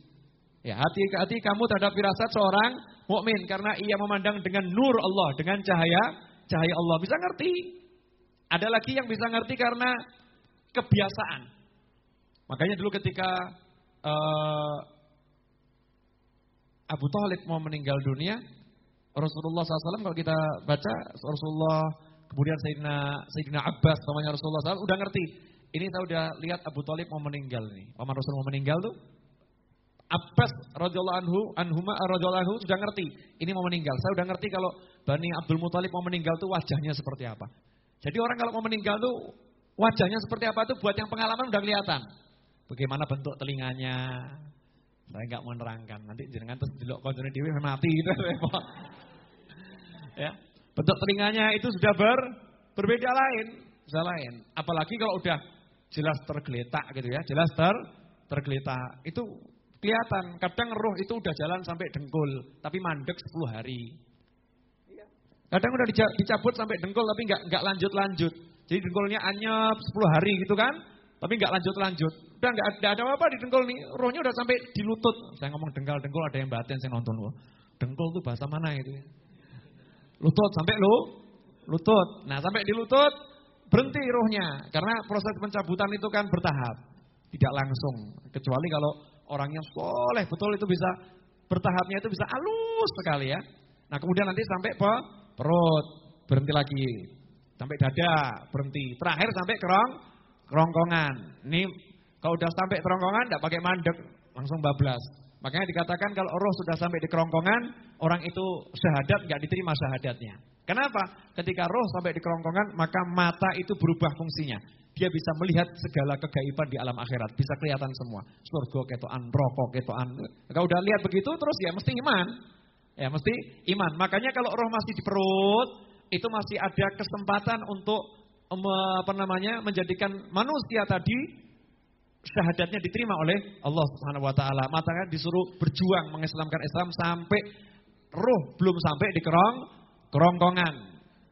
Ya, hati-hati kamu terhadap firasat seorang mukmin karena ia memandang dengan nur Allah, dengan cahaya cahaya Allah. Bisa ngerti. Ada lagi yang bisa ngerti karena kebiasaan. Makanya dulu ketika uh, Abu Talib mau meninggal dunia, Rasulullah SAW kalau kita baca Rasulullah kemudian Sayyidina, Sayyidina Abbas namanya Rasulullah SAW udah ngerti ini saya udah lihat Abu Talib mau meninggal nih. Paman Rasul mau meninggal tuh. Abbas radhiyallahu anhu, anhuma radhiyallahu anhu sudah ngerti. Ini mau meninggal. Saya sudah ngerti kalau Bani Abdul Muthalib mau meninggal itu wajahnya seperti apa. Jadi orang kalau mau meninggal tuh wajahnya seperti apa itu buat yang pengalaman udah kelihatan. Bagaimana bentuk telinganya. Saya nggak mau menerangkan. Nanti jenengan terus delok koncone dhewe mati gitu *laughs* ya. Bentuk telinganya itu sudah ber, berbeda lain, sudah lain. Apalagi kalau udah jelas tergeletak gitu ya, jelas ter tergeletak. Itu kelihatan. Kadang roh itu udah jalan sampai dengkul, tapi mandek 10 hari. Kadang udah dicabut sampai dengkul tapi nggak nggak lanjut-lanjut. Jadi dengkulnya anyep 10 hari gitu kan, tapi nggak lanjut-lanjut. Udah nggak ada apa-apa di dengkul nih, rohnya udah sampai di lutut. Saya ngomong dengkal-dengkul ada yang batin saya nonton loh. Dengkul tuh bahasa mana itu ya? Lutut sampai lu lutut. Nah, sampai di lutut berhenti rohnya karena proses pencabutan itu kan bertahap. Tidak langsung. Kecuali kalau orangnya soleh betul itu bisa bertahapnya itu bisa halus sekali ya. Nah, kemudian nanti sampai pe, perut, berhenti lagi. Sampai dada, berhenti. Terakhir sampai kerong kerongkongan. Ini kalau udah sampai kerongkongan tidak pakai mandek, langsung bablas. Makanya dikatakan kalau roh sudah sampai di kerongkongan, orang itu syahadat nggak diterima syahadatnya. Kenapa? Ketika roh sampai di kerongkongan, maka mata itu berubah fungsinya. Dia bisa melihat segala kegaiban di alam akhirat, bisa kelihatan semua. Surga, ketoan, rokok, ketoan. Kalau udah lihat begitu terus ya mesti iman. Ya mesti iman. Makanya kalau roh masih di perut, itu masih ada kesempatan untuk apa namanya menjadikan manusia tadi syahadatnya diterima oleh Allah Subhanahu wa taala. Makanya disuruh berjuang mengislamkan Islam sampai roh belum sampai di kerong kerongkongan.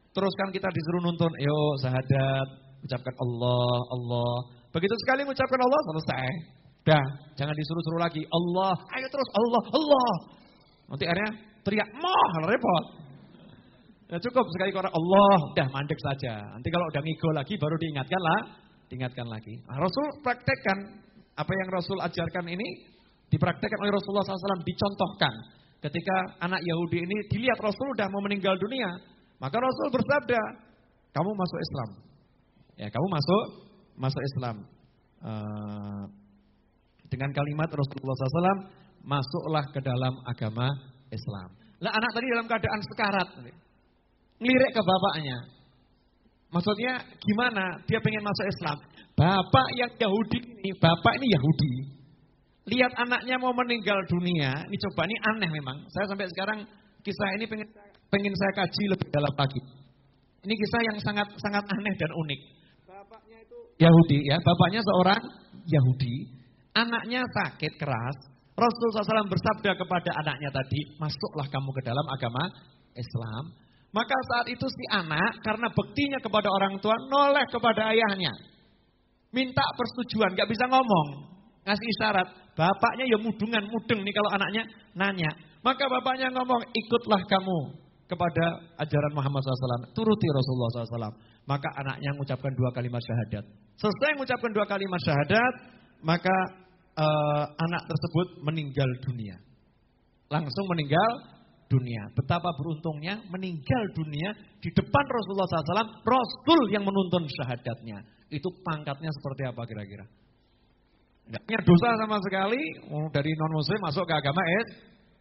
Terus kan kita disuruh nuntun, yo syahadat, ucapkan Allah, Allah. Begitu sekali mengucapkan Allah selesai. Dah, jangan disuruh-suruh lagi. Allah, ayo terus Allah, Allah. Nanti akhirnya teriak, moh, repot. Ya cukup sekali orang Allah, dah mandek saja. Nanti kalau udah ngigo lagi baru diingatkan lah diingatkan lagi. Nah, Rasul praktekkan apa yang Rasul ajarkan ini dipraktekkan oleh Rasulullah SAW, dicontohkan. Ketika anak Yahudi ini dilihat Rasul sudah mau meninggal dunia, maka Rasul bersabda, kamu masuk Islam. Ya, kamu masuk masuk Islam. Uh, dengan kalimat Rasulullah SAW, masuklah ke dalam agama Islam. Lah anak tadi dalam keadaan sekarat, ngelirik ke bapaknya. Maksudnya gimana? Dia pengen masuk Islam. Bapak yang Yahudi ini, bapak ini Yahudi. Lihat anaknya mau meninggal dunia, ini coba ini aneh memang. Saya sampai sekarang kisah ini pengen pengen saya kaji lebih dalam lagi. Ini kisah yang sangat sangat aneh dan unik. Bapaknya itu Yahudi ya, bapaknya seorang Yahudi, anaknya sakit keras. Rasulullah SAW bersabda kepada anaknya tadi, masuklah kamu ke dalam agama Islam. Maka saat itu si anak karena bektinya kepada orang tua noleh kepada ayahnya. Minta persetujuan, gak bisa ngomong. Ngasih isyarat. Bapaknya ya mudungan, mudeng nih kalau anaknya nanya. Maka bapaknya ngomong, ikutlah kamu kepada ajaran Muhammad SAW. Turuti Rasulullah SAW. Maka anaknya mengucapkan dua kalimat syahadat. Selesai mengucapkan dua kalimat syahadat, maka uh, anak tersebut meninggal dunia. Langsung meninggal dunia. Betapa beruntungnya meninggal dunia di depan Rasulullah SAW. Rasul yang menuntun syahadatnya. Itu pangkatnya seperti apa kira-kira? Tidak punya dosa sama sekali. Oh, dari non muslim masuk ke agama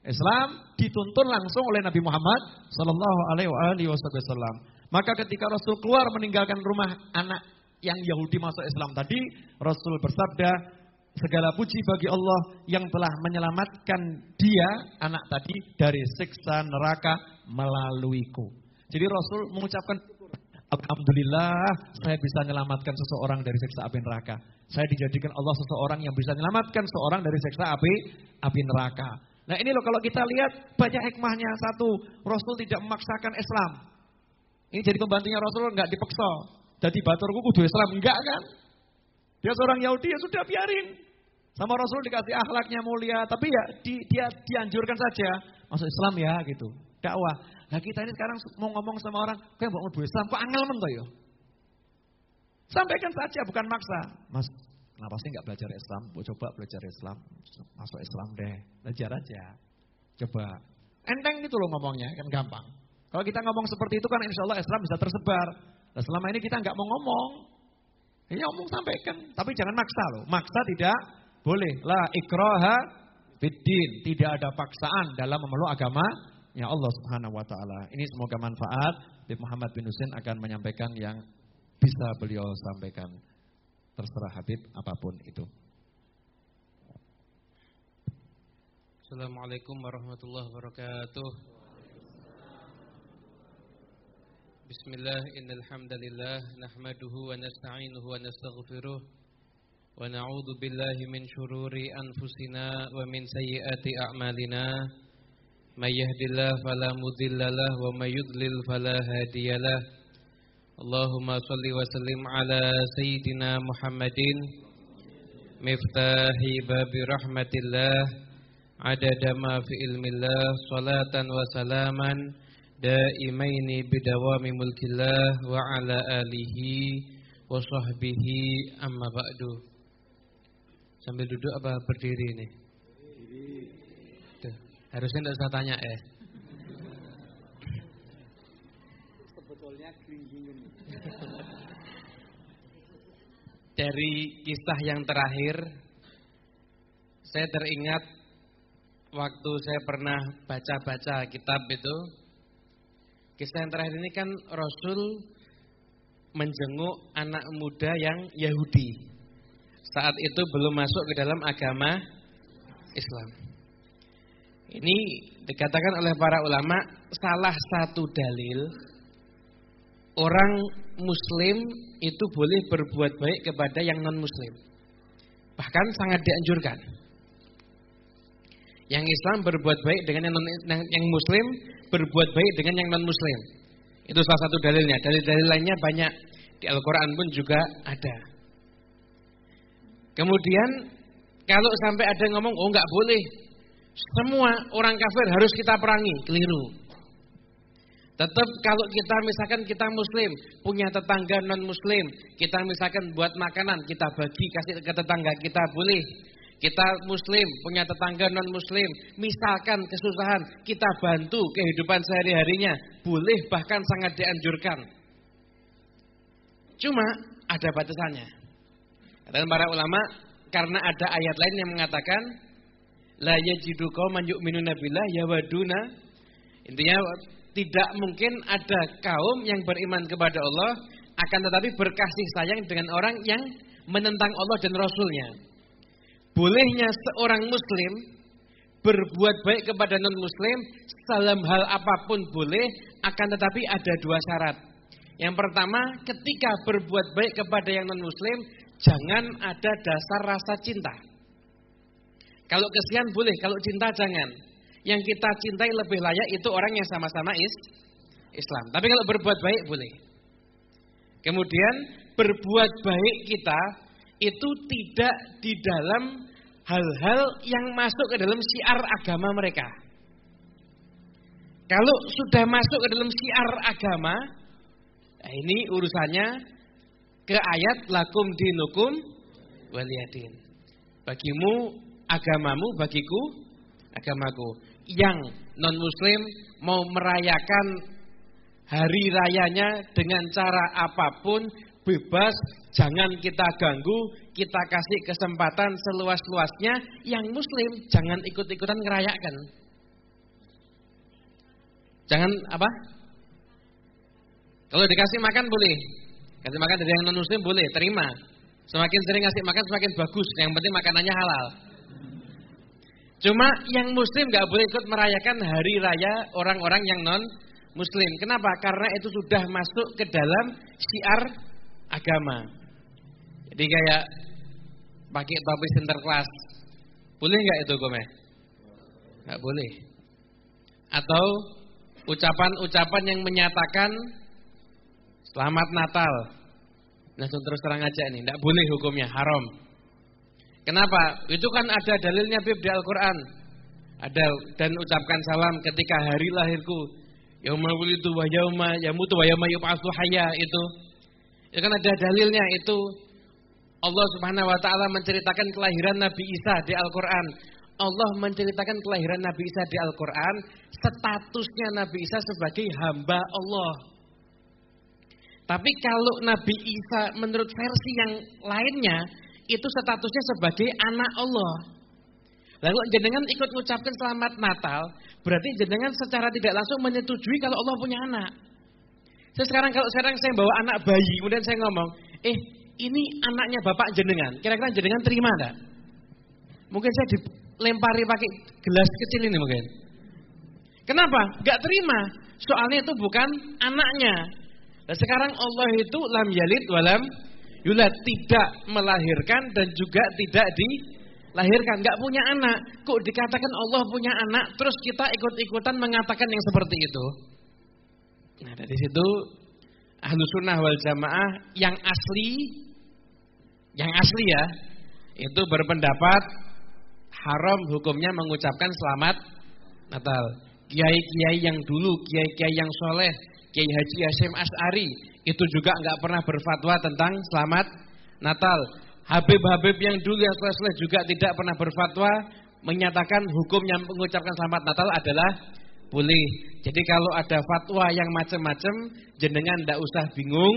Islam dituntun langsung oleh Nabi Muhammad Sallallahu Alaihi Wasallam. Maka ketika Rasul keluar meninggalkan rumah anak yang Yahudi masuk Islam tadi, Rasul bersabda, Segala puji bagi Allah yang telah menyelamatkan dia, anak tadi, dari siksa neraka melaluiku. Jadi Rasul mengucapkan, Alhamdulillah saya bisa menyelamatkan seseorang dari siksa api neraka. Saya dijadikan Allah seseorang yang bisa menyelamatkan seorang dari siksa api api neraka. Nah ini loh kalau kita lihat banyak hikmahnya. Satu, Rasul tidak memaksakan Islam. Ini jadi pembantunya Rasul nggak dipaksa. Jadi batur kuku Islam enggak kan? Dia seorang Yahudi ya sudah biarin. Sama Rasul dikasih akhlaknya mulia, tapi ya di, dia dianjurkan saja masuk Islam ya gitu. Dakwah. Nah kita ini sekarang mau ngomong sama orang, kayak mau Islam, kok angel men ya? Sampaikan saja, bukan maksa. Mas, kenapa sih nggak belajar Islam? Mau coba belajar Islam, masuk Islam deh, belajar aja. Coba. Enteng gitu loh ngomongnya, kan gampang. Kalau kita ngomong seperti itu kan insya Allah Islam bisa tersebar. Nah selama ini kita nggak mau ngomong. Ya ngomong sampaikan, tapi jangan maksa loh. Maksa tidak boleh. La ikraha fiddin, tidak ada paksaan dalam memeluk agama ya Allah Subhanahu wa taala. Ini semoga manfaat. Habib Muhammad bin Husain akan menyampaikan yang bisa beliau sampaikan. Terserah Habib apa pun itu. Assalamualaikum warahmatullahi wabarakatuh. Bismillah innal hamdalillah nahmaduhu wa nasta'inuhu wa nastaghfiruh wa na'udzu billahi min shururi anfusina wa min sayyiati a'malina may yahdihillahu fala mudhillalah wa may yudlil fala hadiyalah Allahumma shalli wa sallim ala sayyidina Muhammadin. Miftahi babi rahmatillah. Adada ma fi ilmillah salatan wa salaman. Daimaini bidawami mulkillah wa ala alihi wa sahbihi amma ba'du. Sambil duduk apa berdiri ini? Tuh, harusnya tidak usah tanya eh sebetulnya dari kisah yang terakhir saya teringat waktu saya pernah baca-baca kitab itu, kisah yang terakhir ini kan Rasul menjenguk anak muda yang Yahudi. Saat itu belum masuk ke dalam agama Islam. Ini dikatakan oleh para ulama salah satu dalil orang muslim itu boleh berbuat baik kepada yang non muslim. Bahkan sangat dianjurkan. Yang Islam berbuat baik dengan yang, non, yang Muslim berbuat baik dengan yang non Muslim. Itu salah satu dalilnya. Dalil-dalil lainnya banyak di Al-Quran pun juga ada. Kemudian kalau sampai ada yang ngomong, oh nggak boleh, semua orang kafir harus kita perangi, keliru. Tetap kalau kita misalkan kita muslim, punya tetangga non muslim, kita misalkan buat makanan, kita bagi kasih ke tetangga kita boleh. Kita muslim, punya tetangga non muslim, misalkan kesusahan, kita bantu kehidupan sehari-harinya, boleh bahkan sangat dianjurkan. Cuma ada batasannya. Dan para ulama karena ada ayat lain yang mengatakan la yajidu qauman yu'minuna billah yawaduna. Intinya tidak mungkin ada kaum yang beriman kepada Allah akan tetapi berkasih sayang dengan orang yang menentang Allah dan Rasulnya bolehnya seorang muslim berbuat baik kepada non muslim dalam hal apa pun boleh akan tetapi ada dua syarat. Yang pertama, ketika berbuat baik kepada yang non muslim jangan ada dasar rasa cinta. Kalau kesian boleh, kalau cinta jangan. Yang kita cintai lebih layak itu orang yang sama-sama is Islam. Tapi kalau berbuat baik boleh. Kemudian berbuat baik kita itu tidak di dalam hal-hal yang masuk ke dalam syiar agama mereka. Kalau sudah masuk ke dalam syiar agama, nah ini urusannya ke ayat lakum dinukum waliyadin. Bagimu agamamu, bagiku agamaku. Yang non muslim mau merayakan hari rayanya dengan cara apa pun bebas, jangan kita ganggu, kita kasih kesempatan seluas-luasnya. Yang muslim jangan ikut-ikutan ngerayakan. Jangan apa? Kalau dikasih makan boleh. Kasih makan dari yang non muslim boleh, terima. Semakin sering kasih makan semakin bagus. Yang penting makanannya halal. Cuma yang muslim gak boleh ikut merayakan hari raya orang-orang yang non muslim. Kenapa? Karena itu sudah masuk ke dalam syiar agama. Jadi kayak pakai topi sinterklas. Boleh nggak itu Gome? Nggak boleh. Atau ucapan-ucapan yang menyatakan selamat Natal. Nah terus terang aja ini, nggak boleh hukumnya, haram. Kenapa? Itu kan ada dalilnya Bib di Al-Quran. Ada dan ucapkan salam ketika hari lahirku. Yauma wulidu wa yauma yamutu wa yauma yub'atsu hayya itu. Ya kan ada dalilnya itu Allah Subhanahu wa taala menceritakan kelahiran Nabi Isa di Al-Qur'an. Allah menceritakan kelahiran Nabi Isa di Al-Qur'an, statusnya Nabi Isa sebagai hamba Allah. Tapi kalau Nabi Isa menurut versi yang lainnya itu statusnya sebagai anak Allah. Lalu jenengan ikut mengucapkan selamat Natal, berarti jenengan secara tidak langsung menyetujui kalau Allah punya anak. Saya sekarang kalau sekarang saya bawa anak bayi, kemudian saya ngomong, eh ini anaknya bapak jenengan, kira-kira jenengan terima enggak? Mungkin saya dilempari pakai gelas kecil ini mungkin. Kenapa? Gak terima. Soalnya itu bukan anaknya. Dan sekarang Allah itu lam yalid walam yulad tidak melahirkan dan juga tidak dilahirkan, nggak punya anak. Kok dikatakan Allah punya anak, terus kita ikut-ikutan mengatakan yang seperti itu? Nah dari situ ahlu sunnah wal jamaah yang asli, yang asli ya, itu berpendapat haram hukumnya mengucapkan selamat Natal. Kiai-kiai yang dulu, kiai-kiai yang soleh, Kiai Haji Hasim As'ari itu juga nggak pernah berfatwa tentang selamat Natal. Habib-habib yang dulu yang soleh juga tidak pernah berfatwa menyatakan hukum yang mengucapkan selamat Natal adalah boleh. Jadi kalau ada fatwa yang macam-macam, jenengan tidak usah bingung,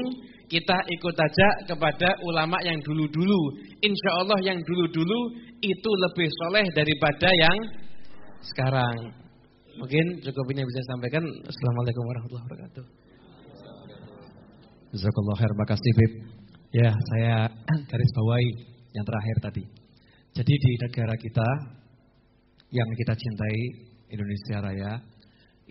kita ikut saja kepada ulama yang dulu-dulu. Insya Allah yang dulu-dulu itu lebih soleh daripada yang sekarang. Mungkin cukup ini bisa sampaikan. Assalamualaikum warahmatullahi wabarakatuh. Jazakallah khair, makasih Bib. Ya, saya garis bawahi yang terakhir tadi. Jadi di negara kita yang kita cintai, Indonesia Raya,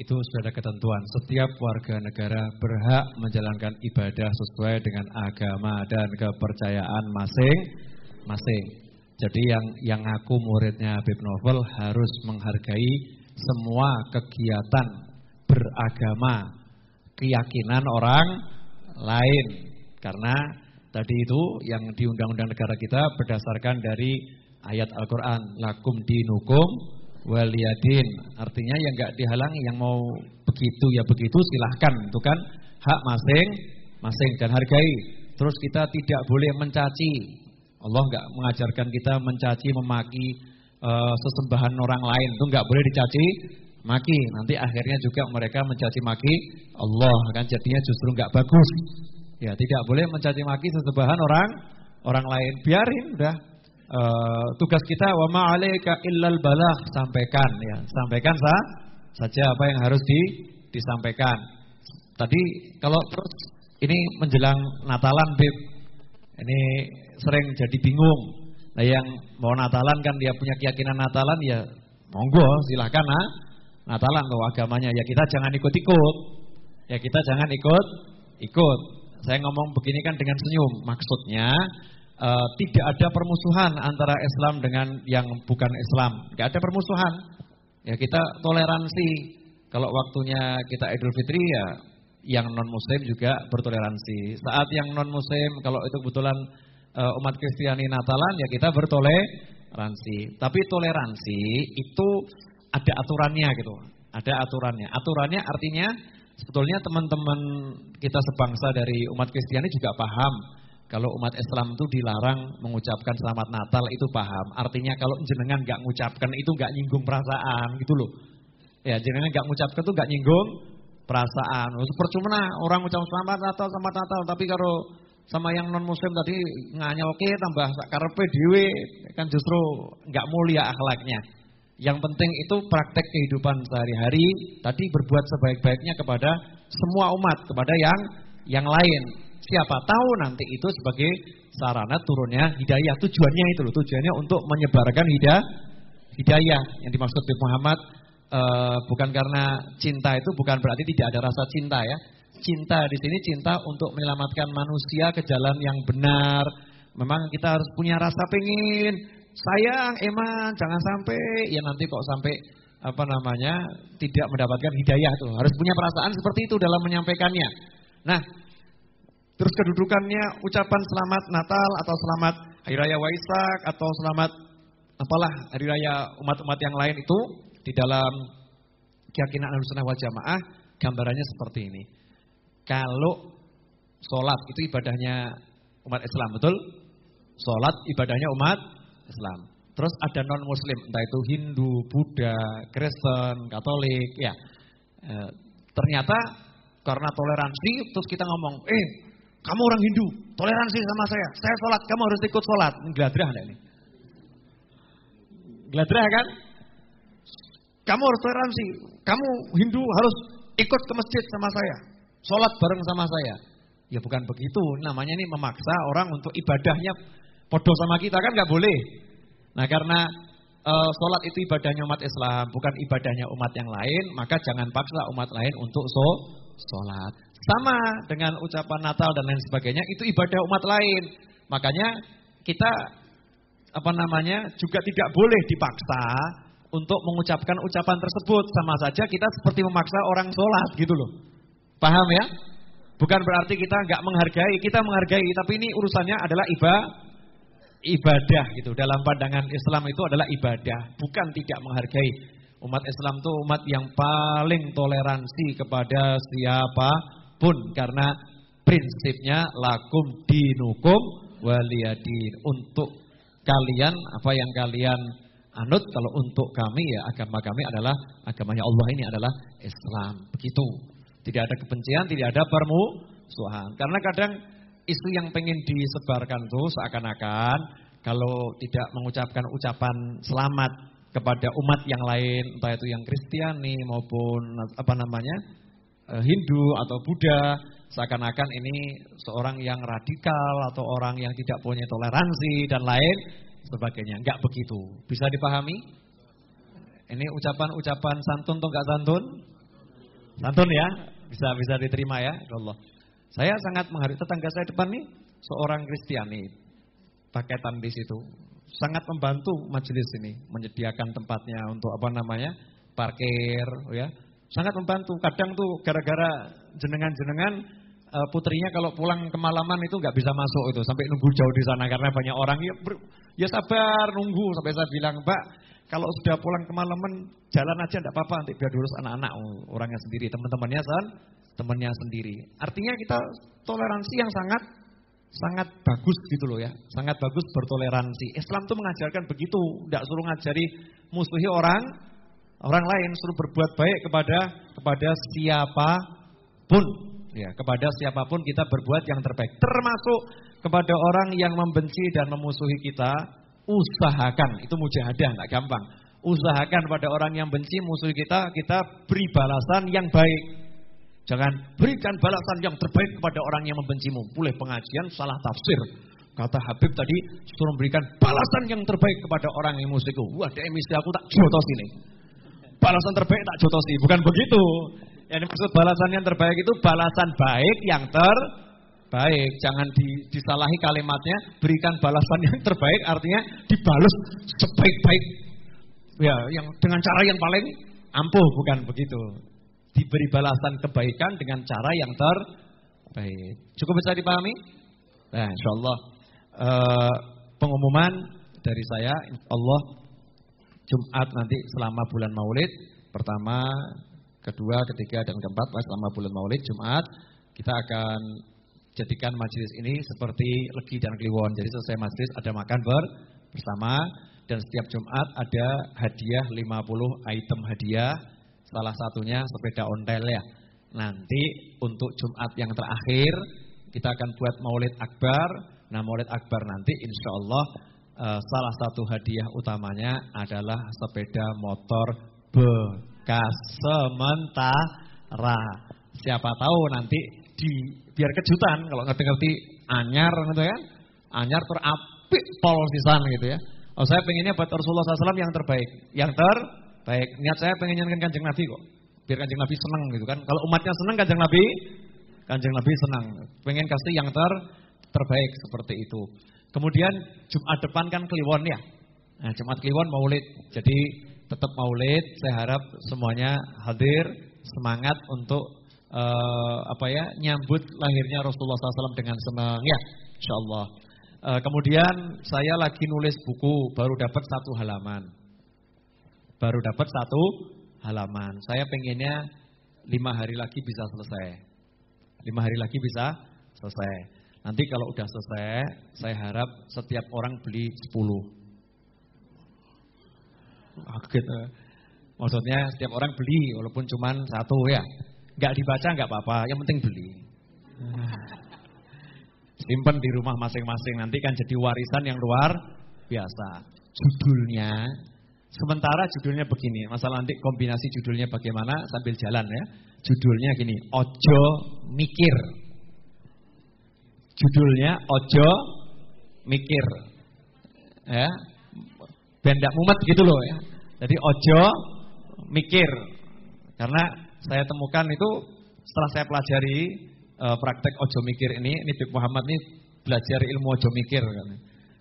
itu sudah ada ketentuan. Setiap warga negara berhak menjalankan ibadah sesuai dengan agama dan kepercayaan masing-masing. Jadi yang yang aku muridnya Habib Novel harus menghargai semua kegiatan beragama, keyakinan orang lain. Karena tadi itu yang di undang-undang negara kita berdasarkan dari ayat Al-Qur'an, lakum dinukum waliyadin. Artinya yang enggak dihalangi, yang mau begitu ya begitu silahkan. Itu kan hak masing-masing dan hargai. Terus kita tidak boleh mencaci. Allah enggak mengajarkan kita mencaci, memaki uh, sesembahan orang lain. Itu enggak boleh dicaci, maki. Nanti akhirnya juga mereka mencaci maki Allah. Kan jadinya justru enggak bagus. Ya, tidak boleh mencaci maki sesembahan orang orang lain. Biarin udah uh, tugas kita wa ma'alaika illal balagh sampaikan ya sampaikan sah saja apa yang harus di, disampaikan tadi kalau terus ini menjelang Natalan Bib ini sering jadi bingung nah yang mau Natalan kan dia punya keyakinan Natalan ya monggo silahkan nah Natalan kalau agamanya ya kita jangan ikut-ikut ya kita jangan ikut ikut saya ngomong begini kan dengan senyum maksudnya uh, tidak ada permusuhan antara Islam dengan yang bukan Islam. Tidak ada permusuhan. Ya kita toleransi. Kalau waktunya kita Idul Fitri ya yang non Muslim juga bertoleransi. Saat yang non Muslim kalau itu kebetulan uh, umat Kristiani Natalan ya kita bertoleransi. Tapi toleransi itu ada aturannya gitu. Ada aturannya. Aturannya artinya sebetulnya teman-teman kita sebangsa dari umat Kristiani juga paham kalau umat Islam itu dilarang mengucapkan selamat Natal itu paham. Artinya kalau jenengan nggak mengucapkan itu nggak nyinggung perasaan gitu loh. Ya jenengan nggak mengucapkan itu nggak nyinggung perasaan. Percuma orang ucap selamat Natal selamat Natal tapi kalau sama yang non muslim tadi oke tambah karepe dhewe kan justru nggak mulia akhlaknya. Yang penting itu praktek kehidupan sehari-hari tadi berbuat sebaik-baiknya kepada semua umat, kepada yang yang lain. Siapa tahu nanti itu sebagai sarana turunnya hidayah. Tujuannya itu loh, tujuannya untuk menyebarkan hidayah. Hidayah yang dimaksud di Muhammad uh, bukan karena cinta itu bukan berarti tidak ada rasa cinta ya. Cinta di sini cinta untuk menyelamatkan manusia ke jalan yang benar. Memang kita harus punya rasa pengen sayang, eman, jangan sampai ya nanti kok sampai apa namanya tidak mendapatkan hidayah tuh. Harus punya perasaan seperti itu dalam menyampaikannya. Nah, Terus kedudukannya ucapan selamat Natal atau selamat Hari Raya Waisak atau selamat apalah Hari Raya umat-umat yang lain itu di dalam keyakinan Ahlussunnah wal Jamaah gambarannya seperti ini. Kalau sholat itu ibadahnya umat Islam, betul? Sholat ibadahnya umat Islam. Terus ada non Muslim, entah itu Hindu, Buddha, Kristen, Katolik, ya. E, ternyata karena toleransi, terus kita ngomong, eh kamu orang Hindu, toleransi sama saya. Saya sholat, kamu harus ikut sholat. Geladrah ini. Gladrah kan? Kamu harus toleransi. Kamu Hindu harus ikut ke masjid sama saya. Sholat bareng sama saya. Ya bukan begitu. Namanya ini memaksa orang untuk ibadahnya podo sama kita kan nggak boleh. Nah karena uh, sholat itu ibadahnya umat Islam, bukan ibadahnya umat yang lain, maka jangan paksa umat lain untuk so, sholat. Sama dengan ucapan Natal dan lain sebagainya, itu ibadah umat lain. Makanya kita apa namanya juga tidak boleh dipaksa untuk mengucapkan ucapan tersebut. Sama saja kita seperti memaksa orang sholat gitu loh. Paham ya? Bukan berarti kita nggak menghargai, kita menghargai, tapi ini urusannya adalah ibadah ibadah gitu. Dalam pandangan Islam itu adalah ibadah, bukan tidak menghargai. Umat Islam itu umat yang paling toleransi kepada siapa pun karena prinsipnya lakum dinukum waliyadin. Untuk kalian apa yang kalian anut kalau untuk kami ya agama kami adalah agamanya Allah ini adalah Islam. Begitu. Tidak ada kebencian, tidak ada permusuhan. Karena kadang isu yang pengen disebarkan tuh seakan-akan kalau tidak mengucapkan ucapan selamat kepada umat yang lain, entah itu yang Kristiani maupun apa namanya eh, Hindu atau Buddha, seakan-akan ini seorang yang radikal atau orang yang tidak punya toleransi dan lain sebagainya. Enggak begitu. Bisa dipahami? Ini ucapan-ucapan santun atau enggak santun? Santun ya? Bisa bisa diterima ya, Allah. Saya sangat menghargai tetangga saya depan nih seorang Kristiani. Paketan di situ. Sangat membantu majelis ini menyediakan tempatnya untuk apa namanya? parkir ya. Sangat membantu. Kadang tuh gara-gara jenengan-jenengan eh, putrinya kalau pulang kemalaman itu nggak bisa masuk itu sampai nunggu jauh di sana karena banyak orang ya, ya sabar nunggu sampai saya bilang Mbak kalau sudah pulang kemalaman jalan aja enggak apa-apa nanti biar diurus anak-anak oh, orangnya sendiri teman-temannya san temannya sendiri. Artinya kita toleransi yang sangat sangat bagus gitu loh ya. Sangat bagus bertoleransi. Islam tuh mengajarkan begitu, tidak suruh ngajari musuhi orang orang lain, suruh berbuat baik kepada kepada siapa pun. Ya, kepada siapa pun kita berbuat yang terbaik. Termasuk kepada orang yang membenci dan memusuhi kita, usahakan. Itu mujahadah, enggak gampang. Usahakan pada orang yang benci musuhi kita, kita beri balasan yang baik. Jangan berikan balasan yang terbaik kepada orang yang membencimu. Boleh pengajian salah tafsir. Kata Habib tadi suruh berikan balasan yang terbaik kepada orang yang musikku. Wah, dia mesti aku tak jotos ini. Balasan terbaik tak jotosi, bukan begitu. Yang dimaksud balasan yang terbaik itu balasan baik yang terbaik. Jangan di, disalahi kalimatnya, berikan balasan yang terbaik artinya dibalas sebaik-baik. Ya, yang dengan cara yang paling ampuh, bukan begitu diberi balasan kebaikan dengan cara yang terbaik. Cukup bisa dipahami? Nah, insya Allah uh, pengumuman dari saya, Allah Jumat nanti selama bulan Maulid pertama, kedua, ketiga dan keempat selama bulan Maulid Jumat kita akan jadikan majelis ini seperti legi dan kliwon. Jadi selesai majelis ada makan ber bersama dan setiap Jumat ada hadiah 50 item hadiah Salah satunya sepeda ontel ya. Nanti untuk Jumat yang terakhir kita akan buat Maulid Akbar. Nah Maulid Akbar nanti insya Allah uh, salah satu hadiah utamanya adalah sepeda motor bekas sementara. Siapa tahu nanti di biar kejutan kalau ngerti-ngerti anyar gitu ya. Anyar terapik pol sisan gitu ya. Oh saya pengennya buat Rasulullah SAW yang terbaik. Yang ter Baik, niat saya pengen nyanyikan kanjeng Nabi kok. Biar kanjeng Nabi senang gitu kan. Kalau umatnya senang kanjeng Nabi, kanjeng Nabi senang. Pengen kasih yang ter terbaik seperti itu. Kemudian Jumat depan kan Kliwon ya. Nah, Jumat Kliwon Maulid. Jadi tetap Maulid. Saya harap semuanya hadir, semangat untuk uh, apa ya nyambut lahirnya Rasulullah SAW dengan senang ya, Insya Allah. Uh, kemudian saya lagi nulis buku, baru dapat satu halaman baru dapat satu halaman. Saya pengennya lima hari lagi bisa selesai. Lima hari lagi bisa selesai. Nanti kalau udah selesai, saya harap setiap orang beli sepuluh. Kaget. Eh. Maksudnya setiap orang beli walaupun cuma satu ya. Gak dibaca gak apa-apa, yang penting beli. Simpan di rumah masing-masing nanti kan jadi warisan yang luar biasa. Judulnya Sementara judulnya begini, masalah nanti kombinasi judulnya bagaimana sambil jalan ya. Judulnya gini, ojo mikir. Judulnya ojo mikir. Ya. Bendak mumet gitu loh ya. Jadi ojo mikir. Karena saya temukan itu setelah saya pelajari e, praktek ojo mikir ini, ini Muhammad ini belajar ilmu ojo mikir kan.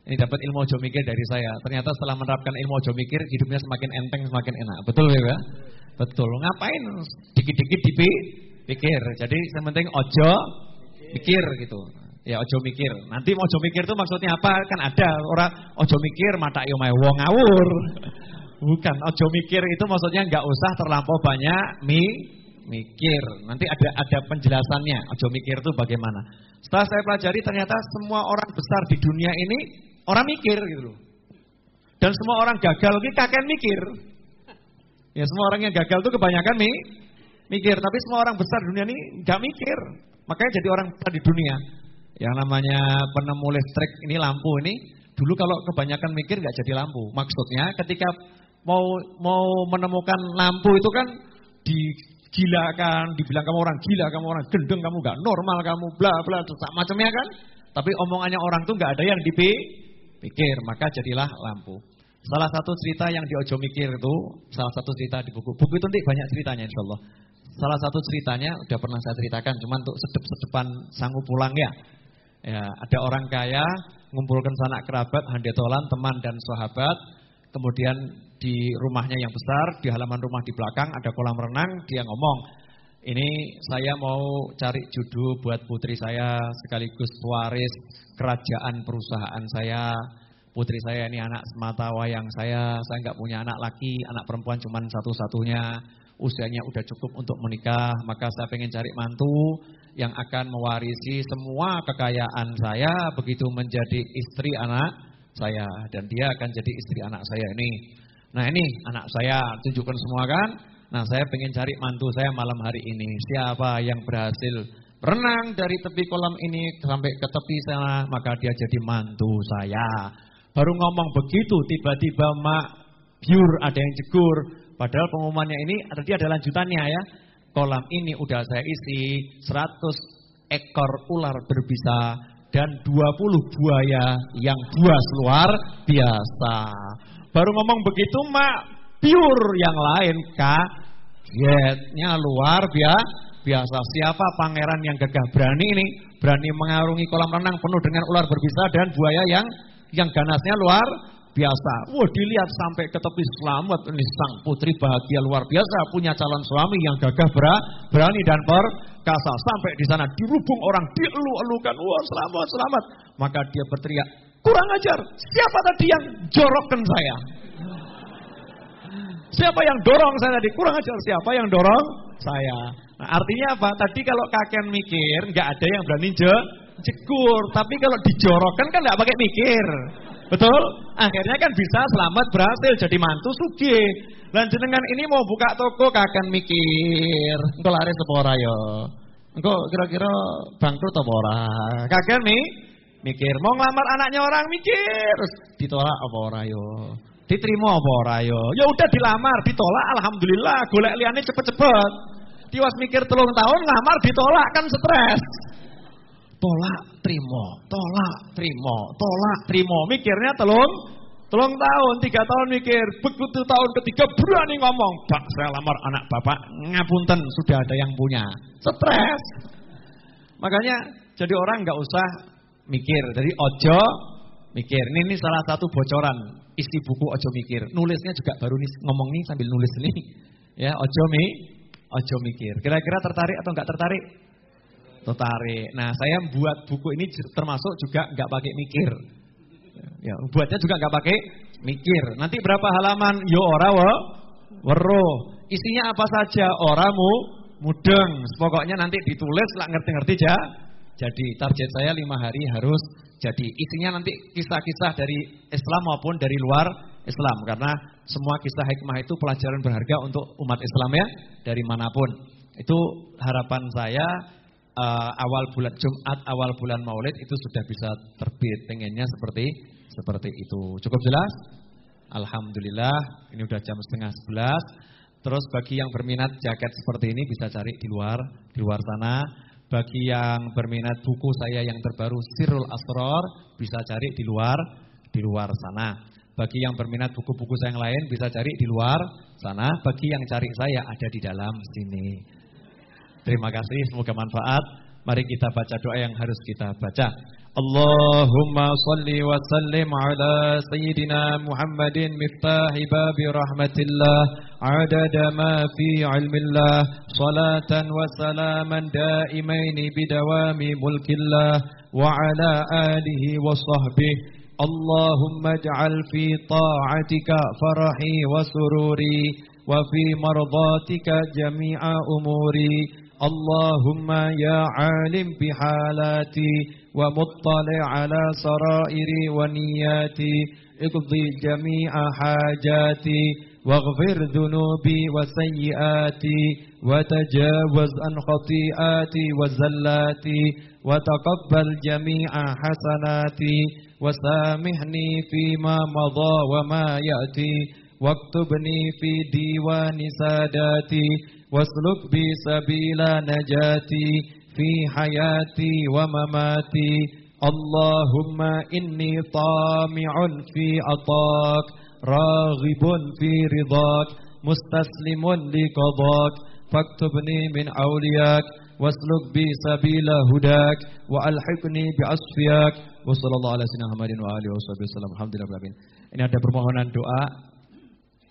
Ini dapat ilmu ojo mikir dari saya. Ternyata setelah menerapkan ilmu ojo mikir, hidupnya semakin enteng, semakin enak. Betul ya? Betul. Ngapain dikit-dikit dipikir. Jadi yang penting ojo mikir gitu. Ya ojo mikir. Nanti ojo mikir itu maksudnya apa? Kan ada orang ojo mikir mata yo wong ngawur. Bukan, ojo mikir itu maksudnya nggak usah terlampau banyak mi mikir. Nanti ada ada penjelasannya. Ojo mikir itu bagaimana. Setelah saya pelajari ternyata semua orang besar di dunia ini orang mikir gitu loh. Dan semua orang gagal ini kakek mikir. Ya semua orang yang gagal itu kebanyakan mi mikir, tapi semua orang besar di dunia ini nggak mikir. Makanya jadi orang besar di dunia. Yang namanya penemu listrik ini lampu ini dulu kalau kebanyakan mikir nggak jadi lampu. Maksudnya ketika mau mau menemukan lampu itu kan digilakan, dibilang kamu orang gila, kamu orang gendeng, kamu nggak normal, kamu bla bla, macamnya kan. Tapi omongannya orang tuh nggak ada yang dipikir, maka jadilah lampu. Salah satu cerita yang di Ojo Mikir itu, salah satu cerita di buku. Buku itu nanti banyak ceritanya insya Allah. Salah satu ceritanya udah pernah saya ceritakan, cuma untuk sedep-sedepan sanggup pulang ya. Ya, ada orang kaya ngumpulkan sanak kerabat, handetolan, teman dan sahabat. Kemudian di rumahnya yang besar, di halaman rumah di belakang ada kolam renang, dia ngomong, ini saya mau cari judul buat putri saya sekaligus pewaris kerajaan perusahaan saya. Putri saya ini anak semata wayang saya, saya nggak punya anak laki, anak perempuan cuma satu-satunya. Usianya udah cukup untuk menikah, maka saya pengen cari mantu yang akan mewarisi semua kekayaan saya begitu menjadi istri anak saya dan dia akan jadi istri anak saya ini. Nah ini anak saya tunjukkan semua kan. Nah saya pengen cari mantu saya malam hari ini. Siapa yang berhasil berenang dari tepi kolam ini sampai ke tepi sana, maka dia jadi mantu saya. Baru ngomong begitu, tiba-tiba mak biur ada yang jegur. Padahal pengumumannya ini tadi ada lanjutannya ya. Kolam ini udah saya isi 100 ekor ular berbisa dan 20 buaya yang buas luar biasa. Baru ngomong begitu mak pure yang lain kagetnya luar biasa biasa. Siapa pangeran yang gagah berani ini? Berani mengarungi kolam renang penuh dengan ular berbisa dan buaya yang yang ganasnya luar biasa. Wah dilihat sampai ke tepi selamat ini sang putri bahagia luar biasa punya calon suami yang gagah berani dan perkasa sampai di sana dirubung orang dielu-elukan wah selamat selamat maka dia berteriak kurang ajar siapa tadi yang jorokkan saya Siapa yang dorong saya tadi? Kurang ajar siapa yang dorong saya. Nah, artinya apa? Tadi kalau kakek mikir, nggak ada yang berani je, jekur. Tapi kalau dijorokkan kan nggak pakai mikir. Betul? Akhirnya kan bisa selamat berhasil jadi mantu sugi. Lanjut dengan ini mau buka toko kakek mikir. Engkau lari sepora yo. Engkau kira-kira bangkrut apa ora? Kakek mi mikir. Mau ngelamar anaknya orang mikir. Ditolak apa ora yo? Diterima apa ora yo? Ya udah dilamar, ditolak alhamdulillah, golek liyane cepet-cepet. Tiwas mikir telung tahun ngamar ditolak kan stres. Tolak, terima, tolak, terima, tolak, terima. Mikirnya telung telung tahun, tiga tahun mikir. Begitu tahun ketiga berani ngomong, Pak saya lamar anak bapak, ngapunten sudah ada yang punya. Stres. Makanya jadi orang nggak usah mikir. Jadi ojo mikir. Ini, ini salah satu bocoran isi buku ojo mikir. Nulisnya juga baru nih ngomong nih sambil nulis ini. Ya, ojo mi, ojo mikir. Kira-kira tertarik atau enggak tertarik? Tertarik. Nah, saya buat buku ini termasuk juga enggak pakai mikir. Ya, buatnya juga enggak pakai mikir. Nanti berapa halaman? Yo ora wo, wero. Isinya apa saja? Oramu mudeng. Pokoknya nanti ditulis lah ngerti-ngerti aja. Jadi target saya lima hari harus jadi isinya nanti kisah-kisah dari Islam maupun dari luar Islam karena semua kisah hikmah itu pelajaran berharga untuk umat Islam ya dari mana pun. Itu harapan saya uh, awal bulan Jumat, awal bulan Maulid itu sudah bisa terbit. Pengennya seperti seperti itu. Cukup jelas? Alhamdulillah, ini udah jam setengah sebelas. Terus bagi yang berminat jaket seperti ini bisa cari di luar, di luar sana. Bagi yang berminat buku saya yang terbaru Sirul Asror bisa cari di luar, di luar sana. Bagi yang berminat buku-buku saya yang lain bisa cari di luar sana. Bagi yang cari saya ada di dalam sini. Terima kasih, semoga manfaat. Mari kita baca doa yang harus kita baca. اللهم صل وسلم على سيدنا محمد مفتاح باب رحمة الله عدد ما في علم الله صلاة وسلاما دائمين بدوام ملك الله وعلى آله وصحبه اللهم اجعل في طاعتك فرحي وسروري وفي مرضاتك جميع أموري اللهم يا عالم بحالاتي ومطلع على سرائري ونياتي اقضي جميع حاجاتي واغفر ذنوبي وسيئاتي وتجاوز عن خطيئاتي وزلاتي وتقبل جميع حسناتي وسامحني فيما مضى وما يأتي واكتبني في ديوان ساداتي wasluk bi sabila najati fi hayati wa mamati. Allahumma inni tami'un fi atak raghibun fi ridak mustaslimun li من faktubni min awliyak wasluk bi sabila hudak wa alhiqni bi asfiyak. Wa sallallahu ala sayyidina Muhammadin wa alihi wa sahbihi ini ada permohonan doa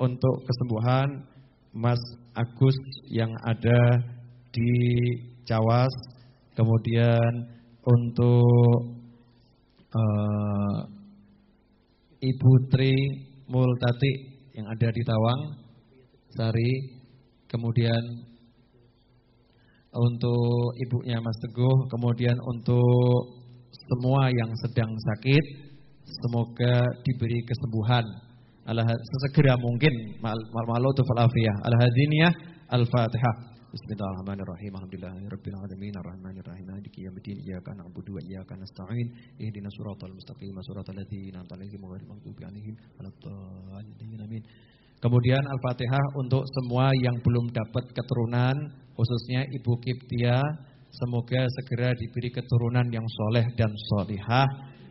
untuk kesembuhan. Mas Agus yang ada di Cawas Kemudian untuk uh, Ibu Tri Multati yang ada di Tawang Sari. Kemudian untuk ibunya Mas Teguh, kemudian untuk semua yang sedang sakit, semoga diberi kesembuhan. Sesegera mungkin. Ma'alutuf al-afiyah. Al-hadiniyah al-fatihah. Bismillahirrahmanirrahim. Alhamdulillahirabbil alamin arrahmanir rahim maliki yaumiddin iyyaka na'budu wa iyyaka nasta'in ihdinas siratal mustaqim siratal ladzina an'amta 'alaihim ghairil maghdubi 'alaihim waladdallin amin. Kemudian Al-Fatihah untuk semua yang belum dapat keturunan khususnya Ibu Kiptia semoga segera diberi keturunan yang soleh dan solihah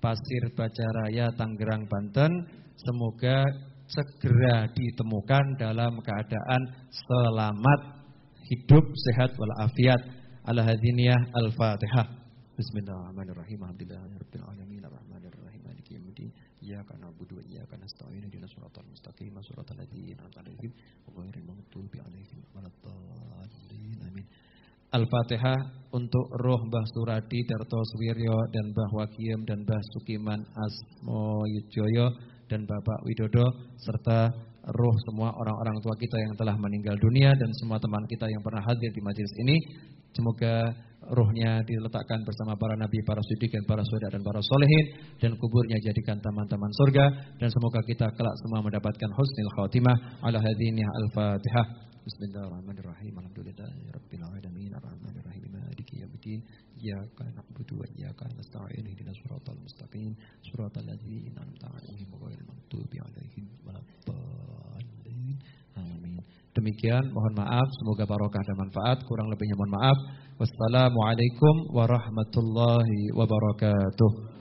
Pasir Bacaraya, Tangerang, Banten, semoga segera ditemukan dalam keadaan selamat, hidup, sehat, walafiat. Al-Hadiniyah Al-Fatihah. Bismillahirrahmanirrahim. Alhamdulillahirabbil alamin arrahmanirrahim maliki yaumiddin. Iyyaka na'budu wa iyyaka nasta'in ihdinas siratal mustaqim siratal ladzina an'amta 'alaihim ghairil maghdubi alaihim waladdallin. Amin. Al-Fatihah untuk roh Mbah Suradi Darto Swiryo dan Mbah Wakiem dan Mbah Sukiman Asmo Yudjoyo dan Bapak Widodo serta roh semua orang-orang tua kita yang telah meninggal dunia dan semua teman kita yang pernah hadir di majelis ini. Semoga rohnya diletakkan bersama para nabi, para siddiq dan para saudara dan para solehin dan kuburnya jadikan taman-taman surga dan semoga kita kelak semua mendapatkan husnul khatimah ala hadiniyah al-fatihah Bismillahirrahmanirrahim. Alhamdulillahirabbil alamin. Arrahmanirrahim maliki yaumiddin. Iyyaka na'budu wa iyyaka nasta'in. Ihdinas siratal mustaqim. Siratal ladzina an'amta 'alaihim ghairil maghdubi 'alaihim waladdallin. Amin. Demikian mohon maaf. Semoga barokah dan manfaat. Kurang lebihnya mohon maaf. Wassalamualaikum warahmatullahi wabarakatuh